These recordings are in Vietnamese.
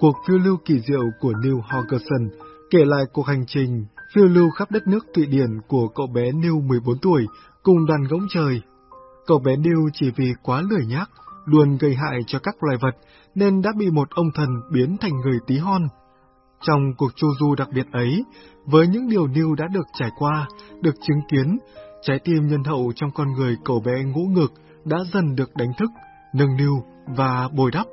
cuộc phiêu lưu kỳ diệu của Neil Hogerson, kể lại cuộc hành trình phiêu lưu khắp đất nước Thụy Điển của cậu bé Neil 14 tuổi cùng đoàn gỗng trời. Cậu bé Neil chỉ vì quá lười nhác, luôn gây hại cho các loài vật nên đã bị một ông thần biến thành người tí hon. Trong cuộc chu du đặc biệt ấy, với những điều Neil đã được trải qua, được chứng kiến, trái tim nhân hậu trong con người cậu bé ngũ ngực đã dần được đánh thức, nâng niu và bồi đắp.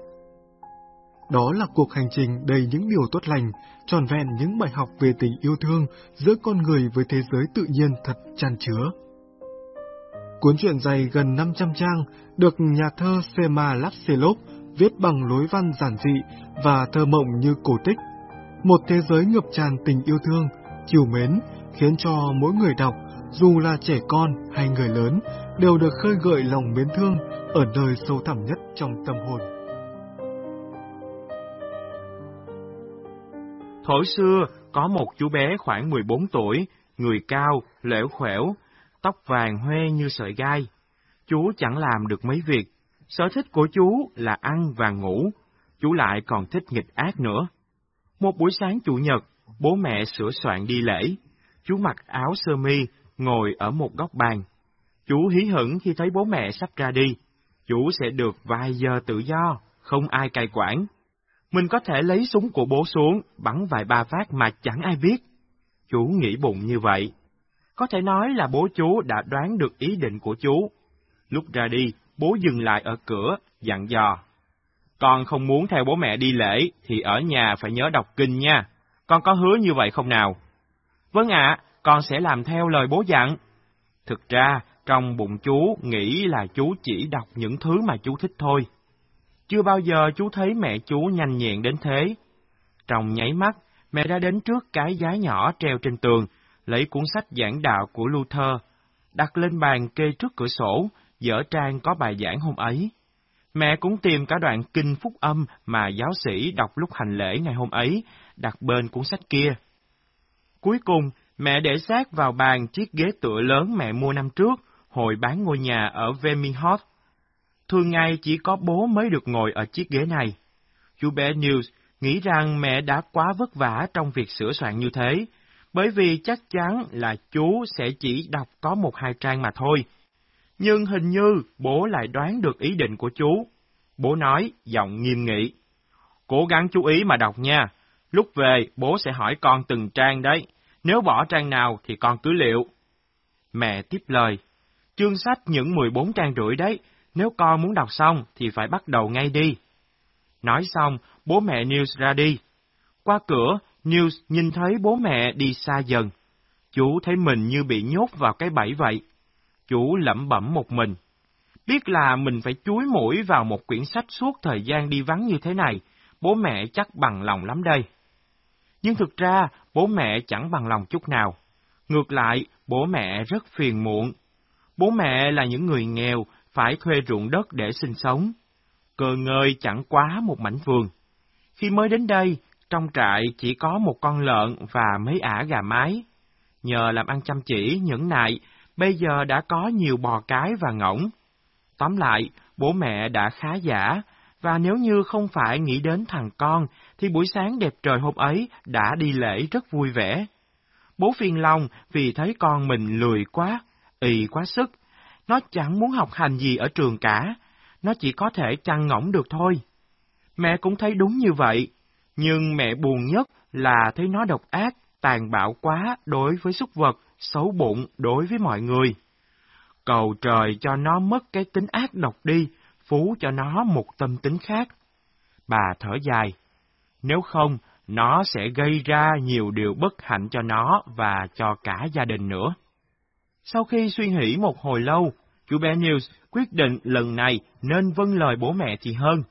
Đó là cuộc hành trình đầy những điều tốt lành, tròn vẹn những bài học về tình yêu thương giữa con người với thế giới tự nhiên thật tràn chứa. Cuốn truyện dày gần 500 trang được nhà thơ Sema Lapselov viết bằng lối văn giản dị và thơ mộng như cổ tích. Một thế giới ngập tràn tình yêu thương, chiều mến, khiến cho mỗi người đọc, dù là trẻ con hay người lớn, đều được khơi gợi lòng mến thương ở nơi sâu thẳm nhất trong tâm hồn. Thổi xưa, có một chú bé khoảng 14 tuổi, người cao, lẻo khỏe, tóc vàng hoe như sợi gai. Chú chẳng làm được mấy việc. Sở thích của chú là ăn và ngủ. Chú lại còn thích nghịch ác nữa. Một buổi sáng chủ nhật, bố mẹ sửa soạn đi lễ. Chú mặc áo sơ mi, ngồi ở một góc bàn. Chú hí hửng khi thấy bố mẹ sắp ra đi. Chú sẽ được vài giờ tự do, không ai cai quản. Mình có thể lấy súng của bố xuống, bắn vài ba phát mà chẳng ai biết. Chú nghĩ bụng như vậy. Có thể nói là bố chú đã đoán được ý định của chú. Lúc ra đi, bố dừng lại ở cửa, dặn dò. Con không muốn theo bố mẹ đi lễ, thì ở nhà phải nhớ đọc kinh nha. Con có hứa như vậy không nào? Vâng ạ, con sẽ làm theo lời bố dặn. Thực ra, trong bụng chú nghĩ là chú chỉ đọc những thứ mà chú thích thôi. Chưa bao giờ chú thấy mẹ chú nhanh nhẹn đến thế. Trong nháy mắt, mẹ đã đến trước cái giá nhỏ treo trên tường, lấy cuốn sách giảng đạo của Luther, đặt lên bàn kê trước cửa sổ, dở trang có bài giảng hôm ấy. Mẹ cũng tìm cả đoạn kinh phúc âm mà giáo sĩ đọc lúc hành lễ ngày hôm ấy, đặt bên cuốn sách kia. Cuối cùng, mẹ để sát vào bàn chiếc ghế tựa lớn mẹ mua năm trước, hồi bán ngôi nhà ở Vermihot. Thường ngày chỉ có bố mới được ngồi ở chiếc ghế này. Chú bé News nghĩ rằng mẹ đã quá vất vả trong việc sửa soạn như thế, bởi vì chắc chắn là chú sẽ chỉ đọc có một hai trang mà thôi. Nhưng hình như bố lại đoán được ý định của chú. Bố nói, giọng nghiêm nghị. Cố gắng chú ý mà đọc nha. Lúc về, bố sẽ hỏi con từng trang đấy. Nếu bỏ trang nào thì con cứ liệu. Mẹ tiếp lời. Chương sách những 14 trang rưỡi đấy. Nếu con muốn đọc xong thì phải bắt đầu ngay đi. Nói xong, bố mẹ News ra đi. Qua cửa, News nhìn thấy bố mẹ đi xa dần. Chú thấy mình như bị nhốt vào cái bẫy vậy. Chú lẩm bẩm một mình. Biết là mình phải chuối mũi vào một quyển sách suốt thời gian đi vắng như thế này, bố mẹ chắc bằng lòng lắm đây. Nhưng thực ra, bố mẹ chẳng bằng lòng chút nào. Ngược lại, bố mẹ rất phiền muộn. Bố mẹ là những người nghèo, phải thuê ruộng đất để sinh sống. Cơ ngơi chẳng quá một mảnh vườn. Khi mới đến đây, trong trại chỉ có một con lợn và mấy ả gà mái. Nhờ làm ăn chăm chỉ, nhẫn nại, bây giờ đã có nhiều bò cái và ngỗng. Tóm lại, bố mẹ đã khá giả, và nếu như không phải nghĩ đến thằng con, thì buổi sáng đẹp trời hôm ấy đã đi lễ rất vui vẻ. Bố phiền lòng vì thấy con mình lười quá, ì quá sức. Nó chẳng muốn học hành gì ở trường cả, nó chỉ có thể chăn ngỗng được thôi. Mẹ cũng thấy đúng như vậy, nhưng mẹ buồn nhất là thấy nó độc ác, tàn bạo quá đối với súc vật, xấu bụng đối với mọi người. Cầu trời cho nó mất cái tính ác độc đi, phú cho nó một tâm tính khác. Bà thở dài, nếu không, nó sẽ gây ra nhiều điều bất hạnh cho nó và cho cả gia đình nữa. Sau khi suy nghĩ một hồi lâu, chú bé News quyết định lần này nên vâng lời bố mẹ thì hơn.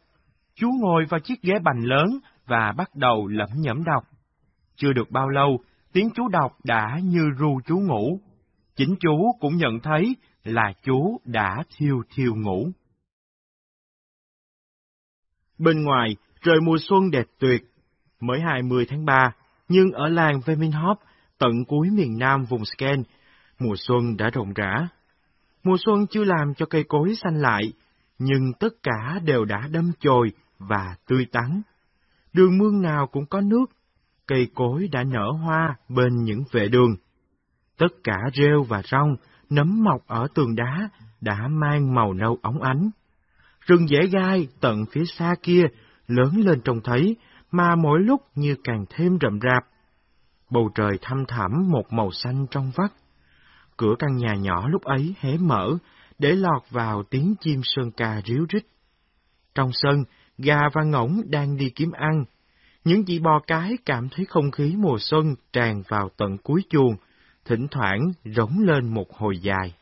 Chú ngồi vào chiếc ghế bành lớn và bắt đầu lẩm nhẩm đọc. Chưa được bao lâu, tiếng chú đọc đã như ru chú ngủ. Chính chú cũng nhận thấy là chú đã thiêu thiêu ngủ. Bên ngoài, trời mùa xuân đẹp tuyệt. Mới 20 tháng 3, nhưng ở làng Veminhop, tận cuối miền nam vùng Scan mùa xuân đã rộng rã. Mùa xuân chưa làm cho cây cối xanh lại, nhưng tất cả đều đã đâm chồi và tươi tắn. đường mương nào cũng có nước, cây cối đã nở hoa bên những vệ đường. Tất cả rêu và rong, nấm mọc ở tường đá đã mang màu nâu óng ánh. Rừng dễ gai tận phía xa kia lớn lên trông thấy, mà mỗi lúc như càng thêm rậm rạp. Bầu trời thăm thẳm một màu xanh trong vắt. Cửa căn nhà nhỏ lúc ấy hé mở, để lọt vào tiếng chim sơn ca ríu rít. Trong sân, gà và ngỗng đang đi kiếm ăn. Những chị bò cái cảm thấy không khí mùa xuân tràn vào tận cuối chuồng, thỉnh thoảng rống lên một hồi dài.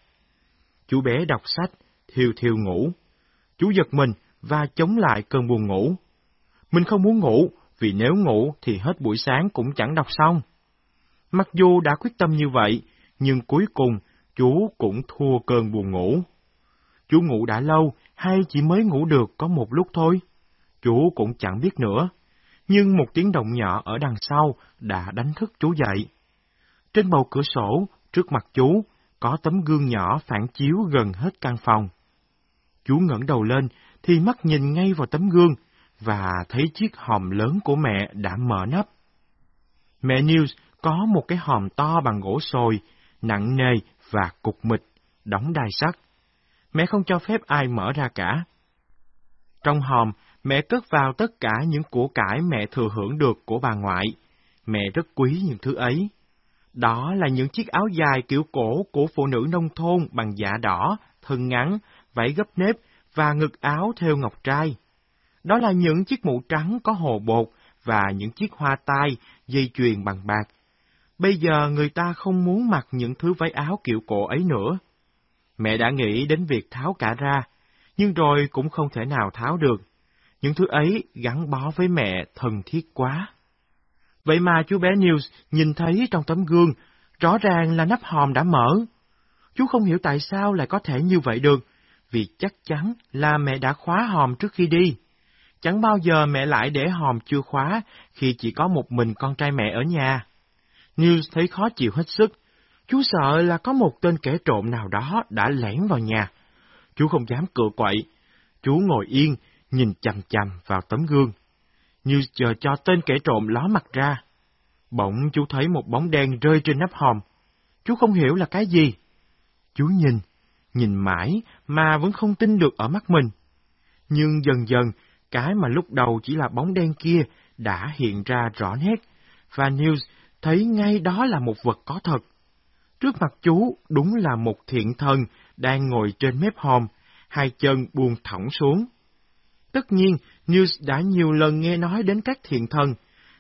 Chú bé đọc sách, thiêu thiêu ngủ. Chú giật mình và chống lại cơn buồn ngủ. Mình không muốn ngủ, vì nếu ngủ thì hết buổi sáng cũng chẳng đọc xong. Mặc dù đã quyết tâm như vậy, nhưng cuối cùng chú cũng thua cơn buồn ngủ. Chú ngủ đã lâu hay chỉ mới ngủ được có một lúc thôi? Chú cũng chẳng biết nữa. Nhưng một tiếng động nhỏ ở đằng sau đã đánh thức chú dậy. Trên bầu cửa sổ, trước mặt chú, có tấm gương nhỏ phản chiếu gần hết căn phòng. Chú ngẩng đầu lên thì mắt nhìn ngay vào tấm gương và thấy chiếc hòm lớn của mẹ đã mở nắp. Mẹ News có một cái hòm to bằng gỗ sồi, nặng nề và cục mịch, đóng đai sắt. Mẹ không cho phép ai mở ra cả. Trong hòm, mẹ cất vào tất cả những của cải mẹ thừa hưởng được của bà ngoại. Mẹ rất quý những thứ ấy. Đó là những chiếc áo dài kiểu cổ của phụ nữ nông thôn bằng dạ đỏ, thân ngắn, vảy gấp nếp và ngực áo theo ngọc trai. Đó là những chiếc mũ trắng có hồ bột và những chiếc hoa tai, dây chuyền bằng bạc. Bây giờ người ta không muốn mặc những thứ váy áo kiểu cổ ấy nữa. Mẹ đã nghĩ đến việc tháo cả ra, nhưng rồi cũng không thể nào tháo được. Những thứ ấy gắn bó với mẹ thân thiết quá. Vậy mà chú bé News nhìn thấy trong tấm gương, rõ ràng là nắp hòm đã mở. Chú không hiểu tại sao lại có thể như vậy được, vì chắc chắn là mẹ đã khóa hòm trước khi đi. Chẳng bao giờ mẹ lại để hòm chưa khóa khi chỉ có một mình con trai mẹ ở nhà. News thấy khó chịu hết sức. Chú sợ là có một tên kẻ trộm nào đó đã lẻn vào nhà. Chú không dám cựa quậy. Chú ngồi yên, nhìn chằm chằm vào tấm gương. Như chờ cho tên kẻ trộm ló mặt ra. Bỗng chú thấy một bóng đen rơi trên nắp hòm. Chú không hiểu là cái gì. Chú nhìn, nhìn mãi mà vẫn không tin được ở mắt mình. Nhưng dần dần, cái mà lúc đầu chỉ là bóng đen kia đã hiện ra rõ nét, và News thấy ngay đó là một vật có thật. Trước mặt chú đúng là một thiện thần đang ngồi trên mép hòm, hai chân buông thõng xuống. Tất nhiên, News đã nhiều lần nghe nói đến các thiện thần,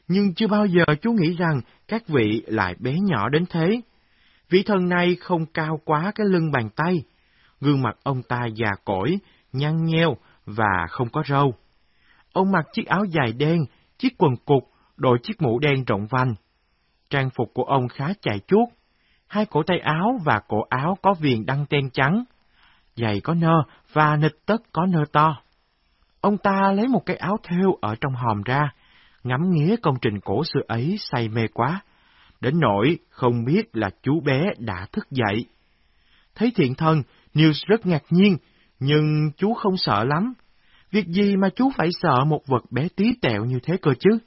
nhưng chưa bao giờ chú nghĩ rằng các vị lại bé nhỏ đến thế. Vị thần này không cao quá cái lưng bàn tay. Gương mặt ông ta già cỗi, nhăn nheo và không có râu. Ông mặc chiếc áo dài đen, chiếc quần cục, đội chiếc mũ đen rộng vành. Trang phục của ông khá chạy chuốt. Hai cổ tay áo và cổ áo có viền đăng ten trắng. Giày có nơ và nịch tất có nơ to. Ông ta lấy một cái áo thêu ở trong hòm ra, ngắm nghía công trình cổ xưa ấy say mê quá, đến nỗi không biết là chú bé đã thức dậy. Thấy thiện thân, News rất ngạc nhiên, nhưng chú không sợ lắm. Việc gì mà chú phải sợ một vật bé tí tẹo như thế cơ chứ?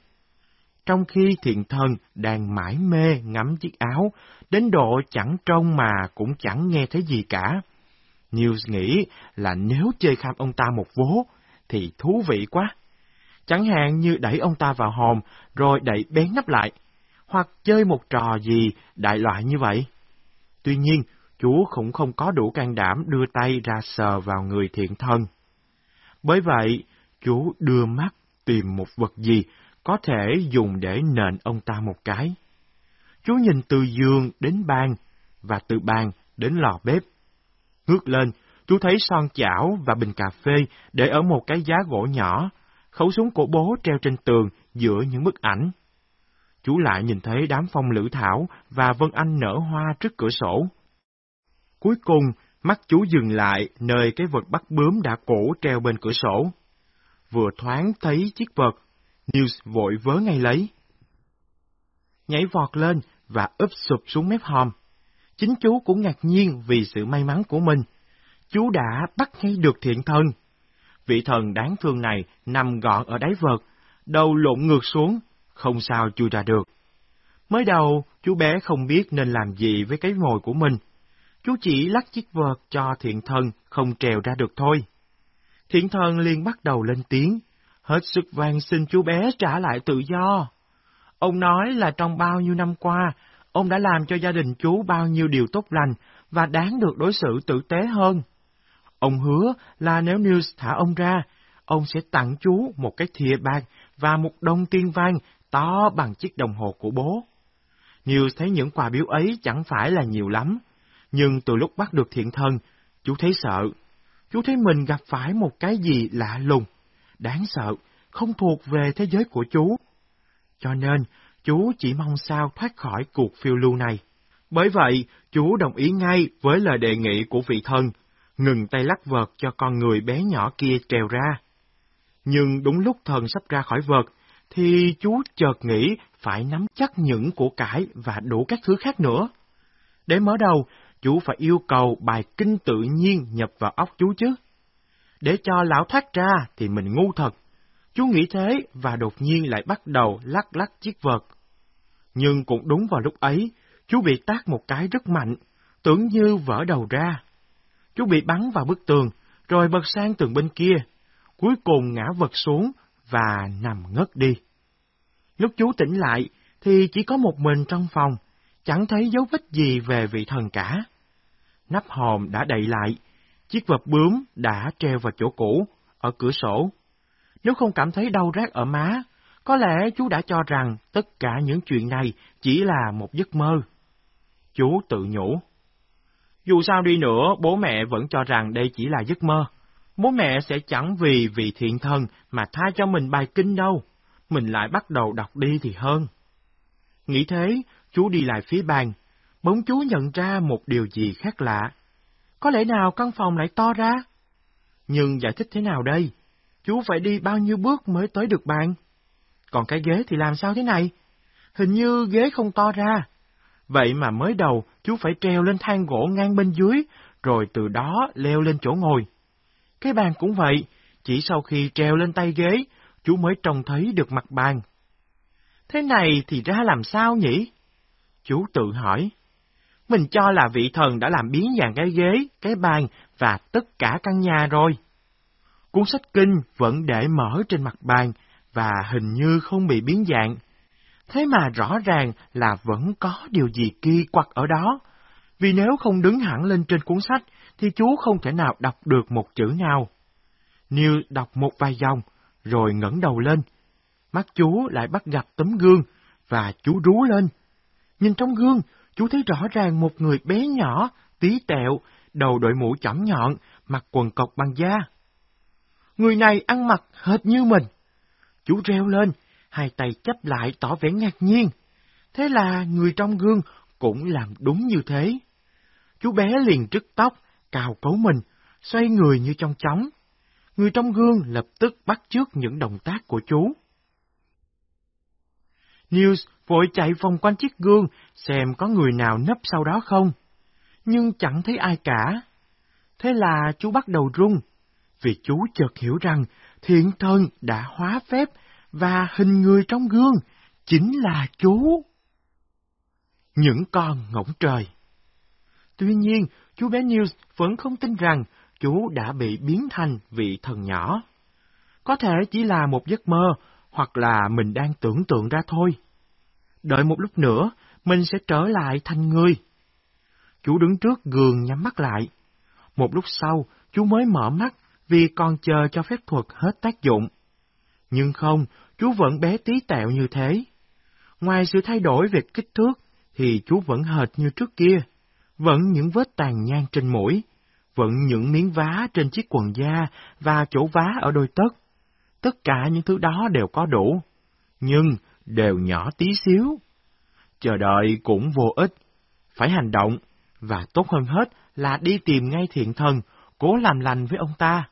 Trong khi thiện thân đang mãi mê ngắm chiếc áo, đến độ chẳng trông mà cũng chẳng nghe thấy gì cả. News nghĩ là nếu chơi kham ông ta một vố, thì thú vị quá. Chẳng hạn như đẩy ông ta vào hòm, rồi đẩy bén nắp lại, hoặc chơi một trò gì đại loại như vậy. Tuy nhiên, chú cũng không có đủ can đảm đưa tay ra sờ vào người thiện thân. Bởi vậy, chú đưa mắt tìm một vật gì có thể dùng để nện ông ta một cái. Chú nhìn từ giường đến bàn, và từ bàn đến lò bếp. Ngước lên, chú thấy son chảo và bình cà phê để ở một cái giá gỗ nhỏ, khẩu súng của bố treo trên tường giữa những bức ảnh. Chú lại nhìn thấy đám phong lữ thảo và vân anh nở hoa trước cửa sổ. Cuối cùng, mắt chú dừng lại nơi cái vật bắt bướm đã cổ treo bên cửa sổ. Vừa thoáng thấy chiếc vật, News vội vớ ngay lấy. Nhảy vọt lên và úp sụp xuống mép hòm. Chính chú cũng ngạc nhiên vì sự may mắn của mình. Chú đã bắt ngay được thiện thần. Vị thần đáng thương này nằm gọn ở đáy vật, đầu lộn ngược xuống, không sao chui ra được. Mới đầu, chú bé không biết nên làm gì với cái mồi của mình. Chú chỉ lắc chiếc vợt cho thiện thần không trèo ra được thôi. Thiện thần liền bắt đầu lên tiếng, hết sức van xin chú bé trả lại tự do. Ông nói là trong bao nhiêu năm qua, ông đã làm cho gia đình chú bao nhiêu điều tốt lành và đáng được đối xử tử tế hơn. Ông hứa là nếu News thả ông ra, ông sẽ tặng chú một cái thìa bạc và một đồng tiền vàng to bằng chiếc đồng hồ của bố. News thấy những quà biếu ấy chẳng phải là nhiều lắm, nhưng từ lúc bắt được thiện thân, chú thấy sợ. Chú thấy mình gặp phải một cái gì lạ lùng, đáng sợ, không thuộc về thế giới của chú. Cho nên, chú chỉ mong sao thoát khỏi cuộc phiêu lưu này. Bởi vậy, chú đồng ý ngay với lời đề nghị của vị thân, ngừng tay lắc vợt cho con người bé nhỏ kia trèo ra. Nhưng đúng lúc thần sắp ra khỏi vợt, thì chú chợt nghĩ phải nắm chắc những của cải và đủ các thứ khác nữa. Để mở đầu, chú phải yêu cầu bài kinh tự nhiên nhập vào óc chú chứ. Để cho lão thoát ra thì mình ngu thật. Chú nghĩ thế và đột nhiên lại bắt đầu lắc lắc chiếc vợt. Nhưng cũng đúng vào lúc ấy, chú bị tác một cái rất mạnh, tưởng như vỡ đầu ra. Chú bị bắn vào bức tường, rồi bật sang tường bên kia, cuối cùng ngã vật xuống và nằm ngất đi. Lúc chú tỉnh lại, thì chỉ có một mình trong phòng, chẳng thấy dấu vết gì về vị thần cả. Nắp hòm đã đậy lại, chiếc vật bướm đã treo vào chỗ cũ, ở cửa sổ. Nếu không cảm thấy đau rát ở má, có lẽ chú đã cho rằng tất cả những chuyện này chỉ là một giấc mơ. Chú tự nhủ. Dù sao đi nữa, bố mẹ vẫn cho rằng đây chỉ là giấc mơ. Bố mẹ sẽ chẳng vì vị thiện thần mà tha cho mình bài kinh đâu. Mình lại bắt đầu đọc đi thì hơn. Nghĩ thế, chú đi lại phía bàn. Bỗng chú nhận ra một điều gì khác lạ. Có lẽ nào căn phòng lại to ra? Nhưng giải thích thế nào đây? Chú phải đi bao nhiêu bước mới tới được bàn? Còn cái ghế thì làm sao thế này? Hình như ghế không to ra. Vậy mà mới đầu chú phải treo lên thang gỗ ngang bên dưới, rồi từ đó leo lên chỗ ngồi. Cái bàn cũng vậy, chỉ sau khi treo lên tay ghế, chú mới trông thấy được mặt bàn. Thế này thì ra làm sao nhỉ? Chú tự hỏi. Mình cho là vị thần đã làm biến dạng cái ghế, cái bàn và tất cả căn nhà rồi. Cuốn sách kinh vẫn để mở trên mặt bàn và hình như không bị biến dạng. Thế mà rõ ràng là vẫn có điều gì kỳ quặc ở đó. Vì nếu không đứng hẳn lên trên cuốn sách, thì chú không thể nào đọc được một chữ nào. Như đọc một vài dòng, rồi ngẩng đầu lên. Mắt chú lại bắt gặp tấm gương, và chú rú lên. Nhìn trong gương, chú thấy rõ ràng một người bé nhỏ, tí tẹo, đầu đội mũ chỏm nhọn, mặc quần cộc bằng da. Người này ăn mặc hệt như mình. Chú reo lên, hai tay chấp lại tỏ vẻ ngạc nhiên. Thế là người trong gương cũng làm đúng như thế. Chú bé liền trức tóc, cào cấu mình, xoay người như trong chóng. Người trong gương lập tức bắt chước những động tác của chú. News vội chạy vòng quanh chiếc gương xem có người nào nấp sau đó không. Nhưng chẳng thấy ai cả. Thế là chú bắt đầu run, vì chú chợt hiểu rằng thiện thân đã hóa phép và hình người trong gương chính là chú. Những con ngỗng trời. Tuy nhiên, chú bé News vẫn không tin rằng chú đã bị biến thành vị thần nhỏ. Có thể chỉ là một giấc mơ, hoặc là mình đang tưởng tượng ra thôi. Đợi một lúc nữa, mình sẽ trở lại thành người. Chú đứng trước gường nhắm mắt lại. Một lúc sau, chú mới mở mắt vì còn chờ cho phép thuật hết tác dụng. Nhưng không, chú vẫn bé tí tẹo như thế. Ngoài sự thay đổi về kích thước, thì chú vẫn hệt như trước kia, vẫn những vết tàn nhang trên mũi, vẫn những miếng vá trên chiếc quần da và chỗ vá ở đôi tất. Tất cả những thứ đó đều có đủ, nhưng đều nhỏ tí xíu. Chờ đợi cũng vô ích, phải hành động, và tốt hơn hết là đi tìm ngay thiện thần, cố làm lành với ông ta.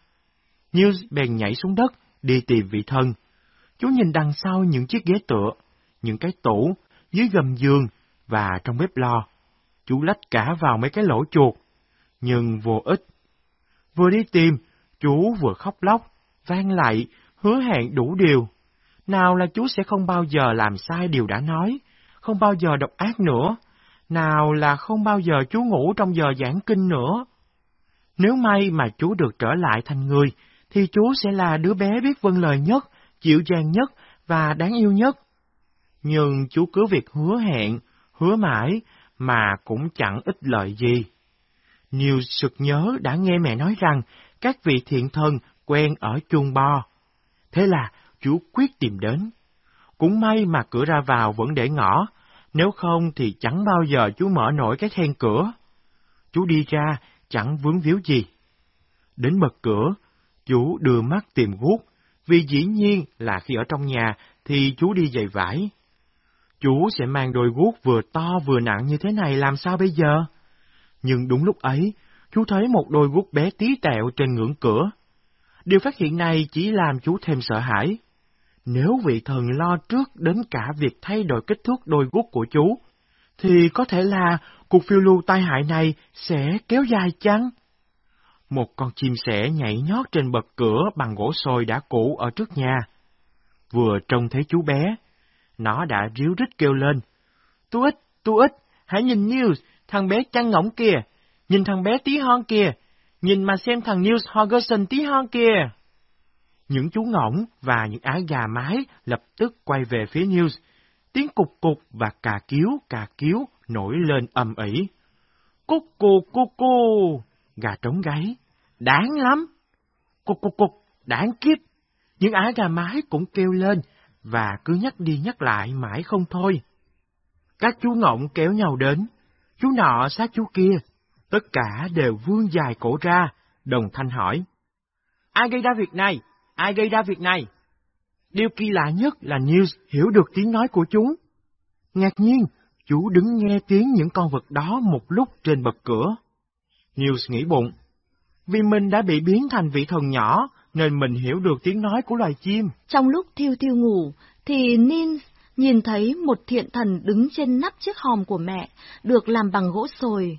Như bèn nhảy xuống đất, đi tìm vị thần. Chú nhìn đằng sau những chiếc ghế tựa, những cái tủ, dưới gầm giường và trong bếp lò. Chú lách cả vào mấy cái lỗ chuột, nhưng vô ích. Vừa đi tìm, chú vừa khóc lóc, vang lại, hứa hẹn đủ điều. Nào là chú sẽ không bao giờ làm sai điều đã nói, không bao giờ độc ác nữa, nào là không bao giờ chú ngủ trong giờ giảng kinh nữa. Nếu may mà chú được trở lại thành người, thì chú sẽ là đứa bé biết vâng lời nhất, dịu dàng nhất và đáng yêu nhất. Nhưng chú cứ việc hứa hẹn, hứa mãi, mà cũng chẳng ích lợi gì. Nhiều sực nhớ đã nghe mẹ nói rằng các vị thiện thần quen ở chuông bo. Thế là chú quyết tìm đến. Cũng may mà cửa ra vào vẫn để ngõ, nếu không thì chẳng bao giờ chú mở nổi cái then cửa. Chú đi ra, chẳng vướng víu gì. Đến bật cửa, chú đưa mắt tìm guốc, vì dĩ nhiên là khi ở trong nhà thì chú đi giày vải. Chú sẽ mang đôi guốc vừa to vừa nặng như thế này làm sao bây giờ? Nhưng đúng lúc ấy, chú thấy một đôi guốc bé tí tẹo trên ngưỡng cửa. Điều phát hiện này chỉ làm chú thêm sợ hãi. Nếu vị thần lo trước đến cả việc thay đổi kích thước đôi guốc của chú, thì có thể là cuộc phiêu lưu tai hại này sẽ kéo dài chăng? Một con chim sẻ nhảy nhót trên bậc cửa bằng gỗ sồi đã cũ ở trước nhà. Vừa trông thấy chú bé, nó đã ríu rít kêu lên. "Tú ích, tú ích, hãy nhìn News, thằng bé chăn ngỗng kìa, nhìn thằng bé tí hon kìa, nhìn mà xem thằng News Hogerson tí hon kìa. Những chú ngỗng và những ái gà mái lập tức quay về phía News. Tiếng cục cục và cà cứu cà cứu nổi lên ầm ỉ Cúc cù cu cu, gà trống gáy, đáng lắm. Cục cục cục, đáng kiếp. Những ái gà mái cũng kêu lên và cứ nhắc đi nhắc lại mãi không thôi. Các chú ngỗng kéo nhau đến, chú nọ sát chú kia, tất cả đều vươn dài cổ ra, đồng thanh hỏi. Ai gây ra việc này? Ai gây ra việc này? Điều kỳ lạ nhất là News hiểu được tiếng nói của chúng. Ngạc nhiên, chú đứng nghe tiếng những con vật đó một lúc trên bậc cửa. News nghĩ bụng, vì mình đã bị biến thành vị thần nhỏ, nên mình hiểu được tiếng nói của loài chim. Trong lúc thiêu thiêu ngủ, thì Nins nhìn thấy một thiện thần đứng trên nắp chiếc hòm của mẹ, được làm bằng gỗ sồi.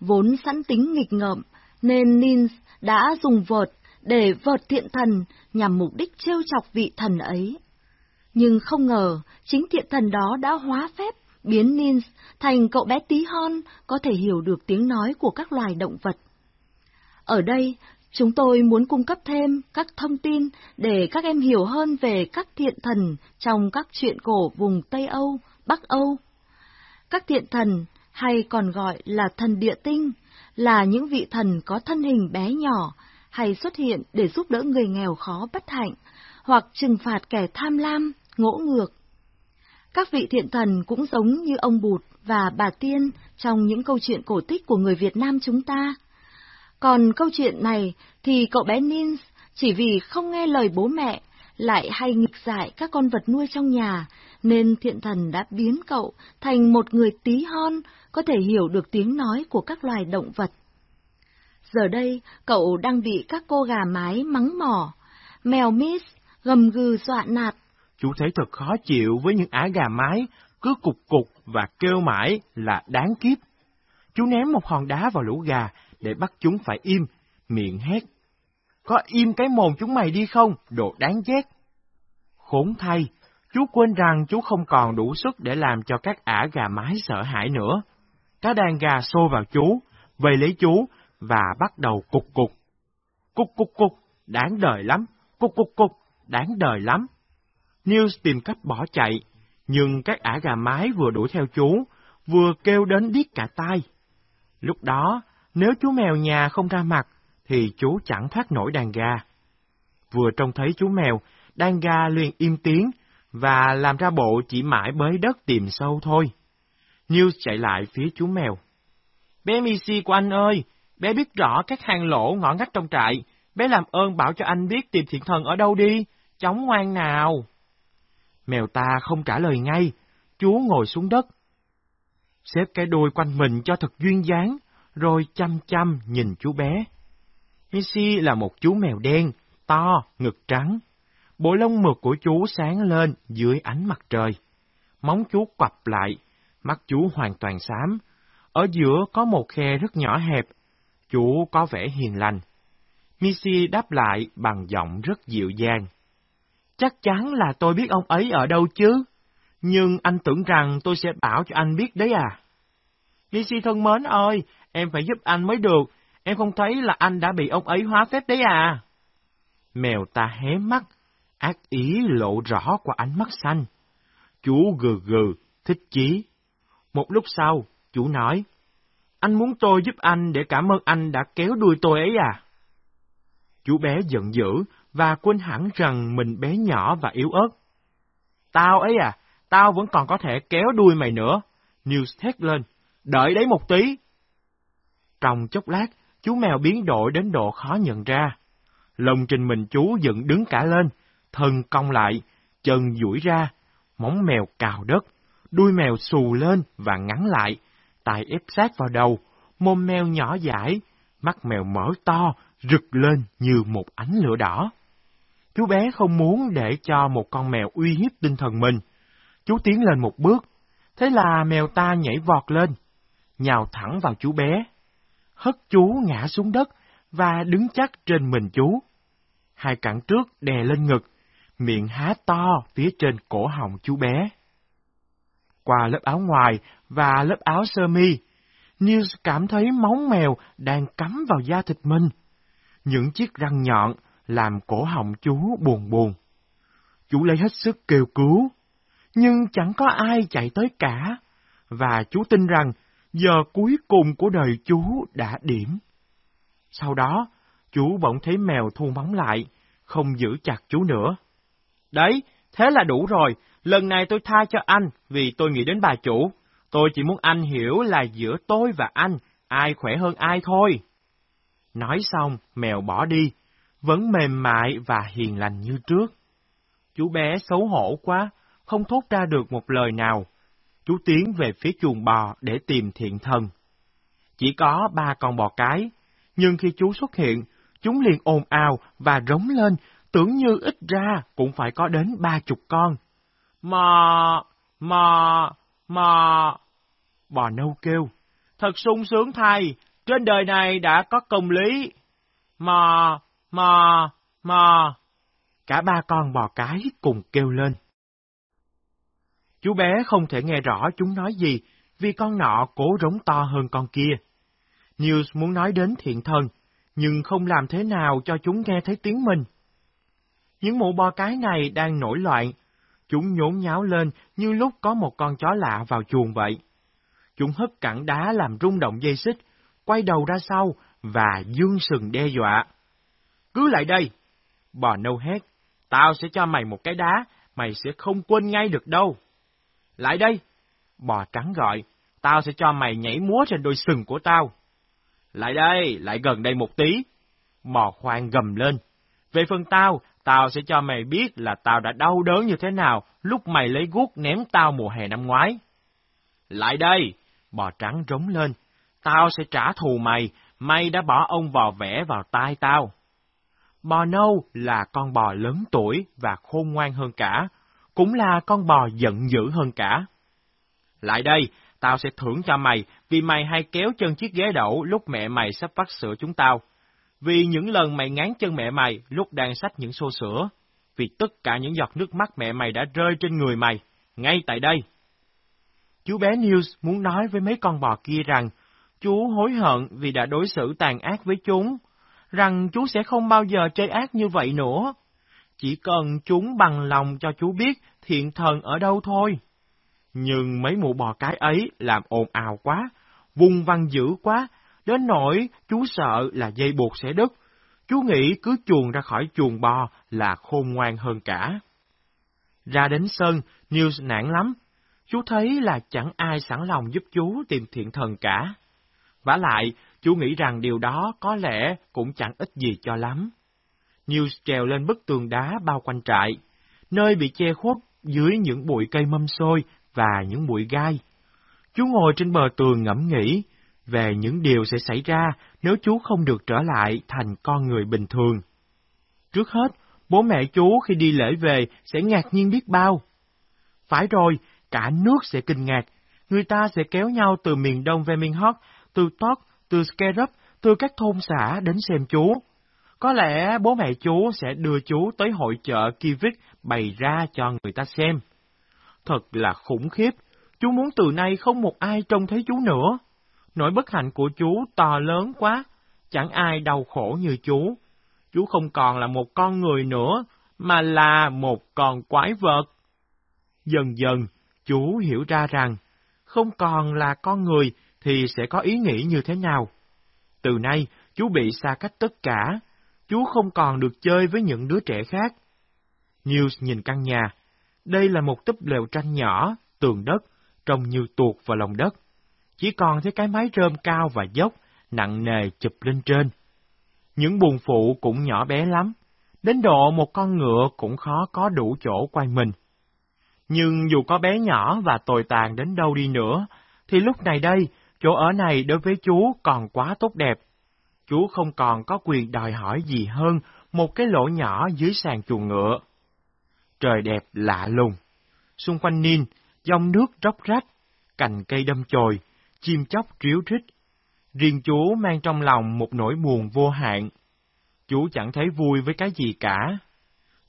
Vốn sẵn tính nghịch ngợm, nên Nins đã dùng vợt để vợt thiện thần nhằm mục đích trêu chọc vị thần ấy. Nhưng không ngờ, chính thiện thần đó đã hóa phép, biến Nins thành cậu bé tí hon, có thể hiểu được tiếng nói của các loài động vật. Ở đây, chúng tôi muốn cung cấp thêm các thông tin để các em hiểu hơn về các thiện thần trong các truyện cổ vùng Tây Âu, Bắc Âu. Các thiện thần, hay còn gọi là thần địa tinh, là những vị thần có thân hình bé nhỏ, hay xuất hiện để giúp đỡ người nghèo khó bất hạnh, hoặc trừng phạt kẻ tham lam, ngỗ ngược. Các vị thiện thần cũng giống như ông Bụt và bà Tiên trong những câu chuyện cổ tích của người Việt Nam chúng ta. Còn câu chuyện này thì cậu bé Nins chỉ vì không nghe lời bố mẹ, lại hay nghịch dại các con vật nuôi trong nhà, nên thiện thần đã biến cậu thành một người tí hon, có thể hiểu được tiếng nói của các loài động vật. Giờ đây, cậu đang bị các cô gà mái mắng mỏ, mèo miss, gầm gừ dọa nạt. Chú thấy thật khó chịu với những ả gà mái, cứ cục cục và kêu mãi là đáng kiếp. Chú ném một hòn đá vào lũ gà để bắt chúng phải im, miệng hét. Có im cái mồm chúng mày đi không, đồ đáng ghét. Khốn thay, chú quên rằng chú không còn đủ sức để làm cho các ả gà mái sợ hãi nữa. Cá đàn gà xô vào chú, vây lấy chú và bắt đầu cục cục. Cục cục cục, đáng đời lắm, cục cục cục, đáng đời lắm. News tìm cách bỏ chạy, nhưng các ả gà mái vừa đuổi theo chú, vừa kêu đến điếc cả tai. Lúc đó, nếu chú mèo nhà không ra mặt, thì chú chẳng thoát nổi đàn gà. Vừa trông thấy chú mèo, đàn gà liền im tiếng, và làm ra bộ chỉ mãi bới đất tìm sâu thôi. News chạy lại phía chú mèo. Bé Missy của anh ơi, bé biết rõ các hang lỗ ngõ ngách trong trại, bé làm ơn bảo cho anh biết tìm thiện thần ở đâu đi, chóng ngoan nào. Mèo ta không trả lời ngay, chú ngồi xuống đất. Xếp cái đuôi quanh mình cho thật duyên dáng, rồi chăm chăm nhìn chú bé. Missy là một chú mèo đen, to, ngực trắng. Bộ lông mượt của chú sáng lên dưới ánh mặt trời. Móng chú quặp lại, mắt chú hoàn toàn xám. Ở giữa có một khe rất nhỏ hẹp. Chú có vẻ hiền lành. Missy đáp lại bằng giọng rất dịu dàng. chắc chắn là tôi biết ông ấy ở đâu chứ. Nhưng anh tưởng rằng tôi sẽ bảo cho anh biết đấy à? Missy thân mến ơi, em phải giúp anh mới được, em không thấy là anh đã bị ông ấy hóa phép đấy à? Mèo ta hé mắt, ác ý lộ rõ qua ánh mắt xanh. Chú gừ gừ, thích chí. Một lúc sau, chú nói, anh muốn tôi giúp anh để cảm ơn anh đã kéo đuôi tôi ấy à? Chú bé giận dữ và quên hẳn rằng mình bé nhỏ và yếu ớt. Tao ấy à, tao vẫn còn có thể kéo đuôi mày nữa. News thét lên, đợi đấy một tí. Trong chốc lát, chú mèo biến đổi đến độ khó nhận ra. Lồng trình mình chú dựng đứng cả lên, thân cong lại, chân duỗi ra, móng mèo cào đất, đuôi mèo xù lên và ngắn lại, tay ép sát vào đầu, mồm mèo nhỏ dãi, mắt mèo mở to, rực lên như một ánh lửa đỏ. Chú bé không muốn để cho một con mèo uy hiếp tinh thần mình. Chú tiến lên một bước, thế là mèo ta nhảy vọt lên, nhào thẳng vào chú bé. Hất chú ngã xuống đất và đứng chắc trên mình chú. Hai cẳng trước đè lên ngực, miệng há to phía trên cổ họng chú bé. Qua lớp áo ngoài và lớp áo sơ mi, News cảm thấy móng mèo đang cắm vào da thịt mình. Những chiếc răng nhọn làm cổ họng chú buồn buồn. Chú lấy hết sức kêu cứu, nhưng chẳng có ai chạy tới cả, và chú tin rằng giờ cuối cùng của đời chú đã điểm. Sau đó, chú bỗng thấy mèo thu móng lại, không giữ chặt chú nữa. Đấy, thế là đủ rồi, lần này tôi tha cho anh vì tôi nghĩ đến bà chủ. Tôi chỉ muốn anh hiểu là giữa tôi và anh, ai khỏe hơn ai thôi. Nói xong, mèo bỏ đi, vẫn mềm mại và hiền lành như trước. Chú bé xấu hổ quá, không thốt ra được một lời nào. Chú tiến về phía chuồng bò để tìm thiện thần. Chỉ có ba con bò cái, nhưng khi chú xuất hiện, chúng liền ồn ào và rống lên, tưởng như ít ra cũng phải có đến ba chục con mà mà mà bà nâu kêu, thật sung sướng thay, trên đời này đã có công lý. mà mà mà Cả ba con bò cái cùng kêu lên. Chú bé không thể nghe rõ chúng nói gì, vì con nọ cố rống to hơn con kia. News muốn nói đến thiện thân, nhưng không làm thế nào cho chúng nghe thấy tiếng mình. Những mụ bò cái này đang nổi loạn, chúng nhốn nháo lên như lúc có một con chó lạ vào chuồng vậy. Chúng hất cẳng đá làm rung động dây xích, quay đầu ra sau và dương sừng đe dọa. Cứ lại đây! Bò nâu hét, tao sẽ cho mày một cái đá, mày sẽ không quên ngay được đâu. Lại đây! Bò trắng gọi, tao sẽ cho mày nhảy múa trên đôi sừng của tao. Lại đây, lại gần đây một tí. Bò khoan gầm lên. Về phần tao, tao sẽ cho mày biết là tao đã đau đớn như thế nào lúc mày lấy guốc ném tao mùa hè năm ngoái. Lại đây! Bò trắng rống lên. Tao sẽ trả thù mày, mày đã bỏ ông bò vẽ vào tai tao. Bò nâu là con bò lớn tuổi và khôn ngoan hơn cả, cũng là con bò giận dữ hơn cả. Lại đây, tao sẽ thưởng cho mày vì mày hay kéo chân chiếc ghế đậu lúc mẹ mày sắp vắt sữa chúng tao. Vì những lần mày ngán chân mẹ mày lúc đang xách những xô sữa. Vì tất cả những giọt nước mắt mẹ mày đã rơi trên người mày, ngay tại đây. Chú bé News muốn nói với mấy con bò kia rằng, chú hối hận vì đã đối xử tàn ác với chúng, rằng chú sẽ không bao giờ chơi ác như vậy nữa. Chỉ cần chúng bằng lòng cho chú biết thiện thần ở đâu thôi. Nhưng mấy mụ bò cái ấy làm ồn ào quá, vùng văng dữ quá, đến nỗi chú sợ là dây buộc sẽ đứt. Chú nghĩ cứ chuồn ra khỏi chuồng bò là khôn ngoan hơn cả. Ra đến sân, News nản lắm. Chú thấy là chẳng ai sẵn lòng giúp chú tìm thiện thần cả. vả lại, chú nghĩ rằng điều đó có lẽ cũng chẳng ích gì cho lắm. News trèo lên bức tường đá bao quanh trại, nơi bị che khuất dưới những bụi cây mâm xôi và những bụi gai. Chú ngồi trên bờ tường ngẫm nghĩ về những điều sẽ xảy ra nếu chú không được trở lại thành con người bình thường. Trước hết, bố mẹ chú khi đi lễ về sẽ ngạc nhiên biết bao. Phải rồi, cả nước sẽ kinh ngạc. Người ta sẽ kéo nhau từ miền đông về miền Hót, từ Tót, từ Skerup, từ các thôn xã đến xem chú. Có lẽ bố mẹ chú sẽ đưa chú tới hội chợ Kivik bày ra cho người ta xem. Thật là khủng khiếp, chú muốn từ nay không một ai trông thấy chú nữa. Nỗi bất hạnh của chú to lớn quá, chẳng ai đau khổ như chú. Chú không còn là một con người nữa, mà là một con quái vật. Dần dần, chú hiểu ra rằng, không còn là con người thì sẽ có ý nghĩ như thế nào. Từ nay, chú bị xa cách tất cả, chú không còn được chơi với những đứa trẻ khác. News nhìn căn nhà. Đây là một túp lều tranh nhỏ, tường đất, trông như tuột vào lòng đất. Chỉ còn thấy cái mái rơm cao và dốc, nặng nề chụp lên trên. Những buồn phụ cũng nhỏ bé lắm, đến độ một con ngựa cũng khó có đủ chỗ quay mình. Nhưng dù có bé nhỏ và tồi tàn đến đâu đi nữa, thì lúc này đây, chỗ ở này đối với chú còn quá tốt đẹp. Chú không còn có quyền đòi hỏi gì hơn một cái lỗ nhỏ dưới sàn chuồng ngựa. Trời đẹp lạ lùng. Xung quanh Nin, dòng nước róc rách, cành cây đâm chồi, chim chóc tríu rít. Riêng chú mang trong lòng một nỗi buồn vô hạn. Chú chẳng thấy vui với cái gì cả.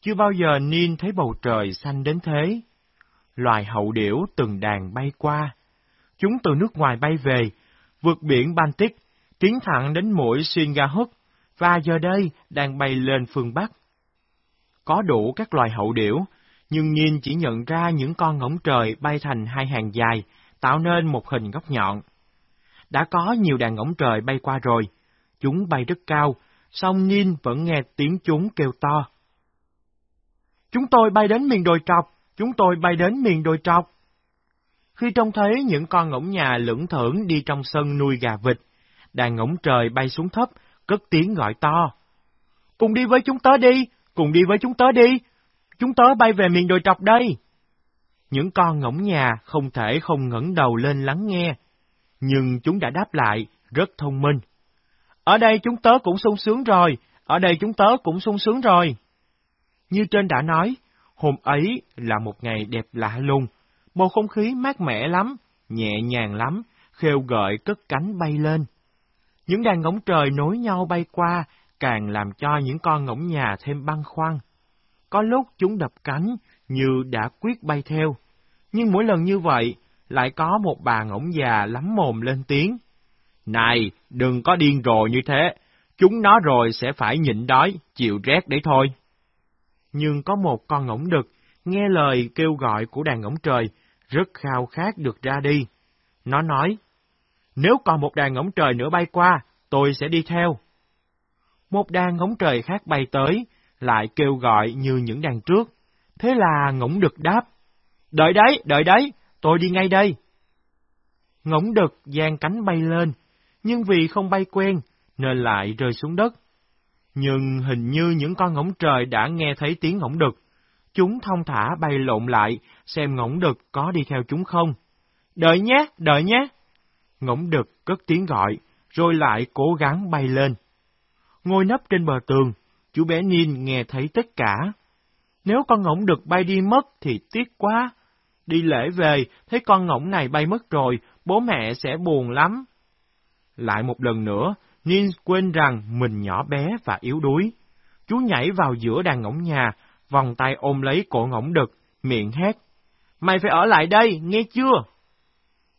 Chưa bao giờ Nin thấy bầu trời xanh đến thế. Loài hậu điểu từng đàn bay qua. Chúng từ nước ngoài bay về, vượt biển Baltic, tiến thẳng đến mũi Singahut, và giờ đây đang bay lên phương Bắc. Có đủ các loài hậu điểu, nhưng Nin chỉ nhận ra những con ngỗng trời bay thành hai hàng dài, tạo nên một hình góc nhọn. Đã có nhiều đàn ngỗng trời bay qua rồi, chúng bay rất cao, song Nin vẫn nghe tiếng chúng kêu to. Chúng tôi bay đến miền đồi trọc, chúng tôi bay đến miền đồi trọc. Khi trông thấy những con ngỗng nhà lững thưởng đi trong sân nuôi gà vịt, đàn ngỗng trời bay xuống thấp, cất tiếng gọi to. Cùng đi với chúng tớ đi, cùng đi với chúng tớ đi, chúng tớ bay về miền đồi trọc đây. Những con ngỗng nhà không thể không ngẩng đầu lên lắng nghe, nhưng chúng đã đáp lại, rất thông minh. Ở đây chúng tớ cũng sung sướng rồi, ở đây chúng tớ cũng sung sướng rồi. Như trên đã nói, hôm ấy là một ngày đẹp lạ lùng, bầu không khí mát mẻ lắm, nhẹ nhàng lắm, khêu gợi cất cánh bay lên. Những đàn ngỗng trời nối nhau bay qua, càng làm cho những con ngỗng nhà thêm băn khoăn. Có lúc chúng đập cánh, như đã quyết bay theo. Nhưng mỗi lần như vậy, lại có một bà ngỗng già lắm mồm lên tiếng. Này, đừng có điên rồ như thế, chúng nó rồi sẽ phải nhịn đói, chịu rét đấy thôi. Nhưng có một con ngỗng đực, nghe lời kêu gọi của đàn ngỗng trời, rất khao khát được ra đi. Nó nói, nếu còn một đàn ngỗng trời nữa bay qua, tôi sẽ đi theo. Một đàn ngỗng trời khác bay tới, lại kêu gọi như những đàn trước. Thế là ngỗng đực đáp, đợi đấy, đợi đấy, tôi đi ngay đây. Ngỗng đực giang cánh bay lên, nhưng vì không bay quen, nên lại rơi xuống đất. Nhưng hình như những con ngỗng trời đã nghe thấy tiếng ngỗng đực. Chúng thông thả bay lộn lại, xem ngỗng đực có đi theo chúng không. Đợi nhé, đợi nhé. Ngỗng đực cất tiếng gọi, rồi lại cố gắng bay lên. Ngồi nấp trên bờ tường, chú bé Nin nghe thấy tất cả. Nếu con ngỗng đực bay đi mất thì tiếc quá. Đi lễ về, thấy con ngỗng này bay mất rồi, bố mẹ sẽ buồn lắm. Lại một lần nữa, Nin quên rằng mình nhỏ bé và yếu đuối. Chú nhảy vào giữa đàn ngỗng nhà, vòng tay ôm lấy cổ ngỗng đực, miệng hét. Mày phải ở lại đây, nghe chưa?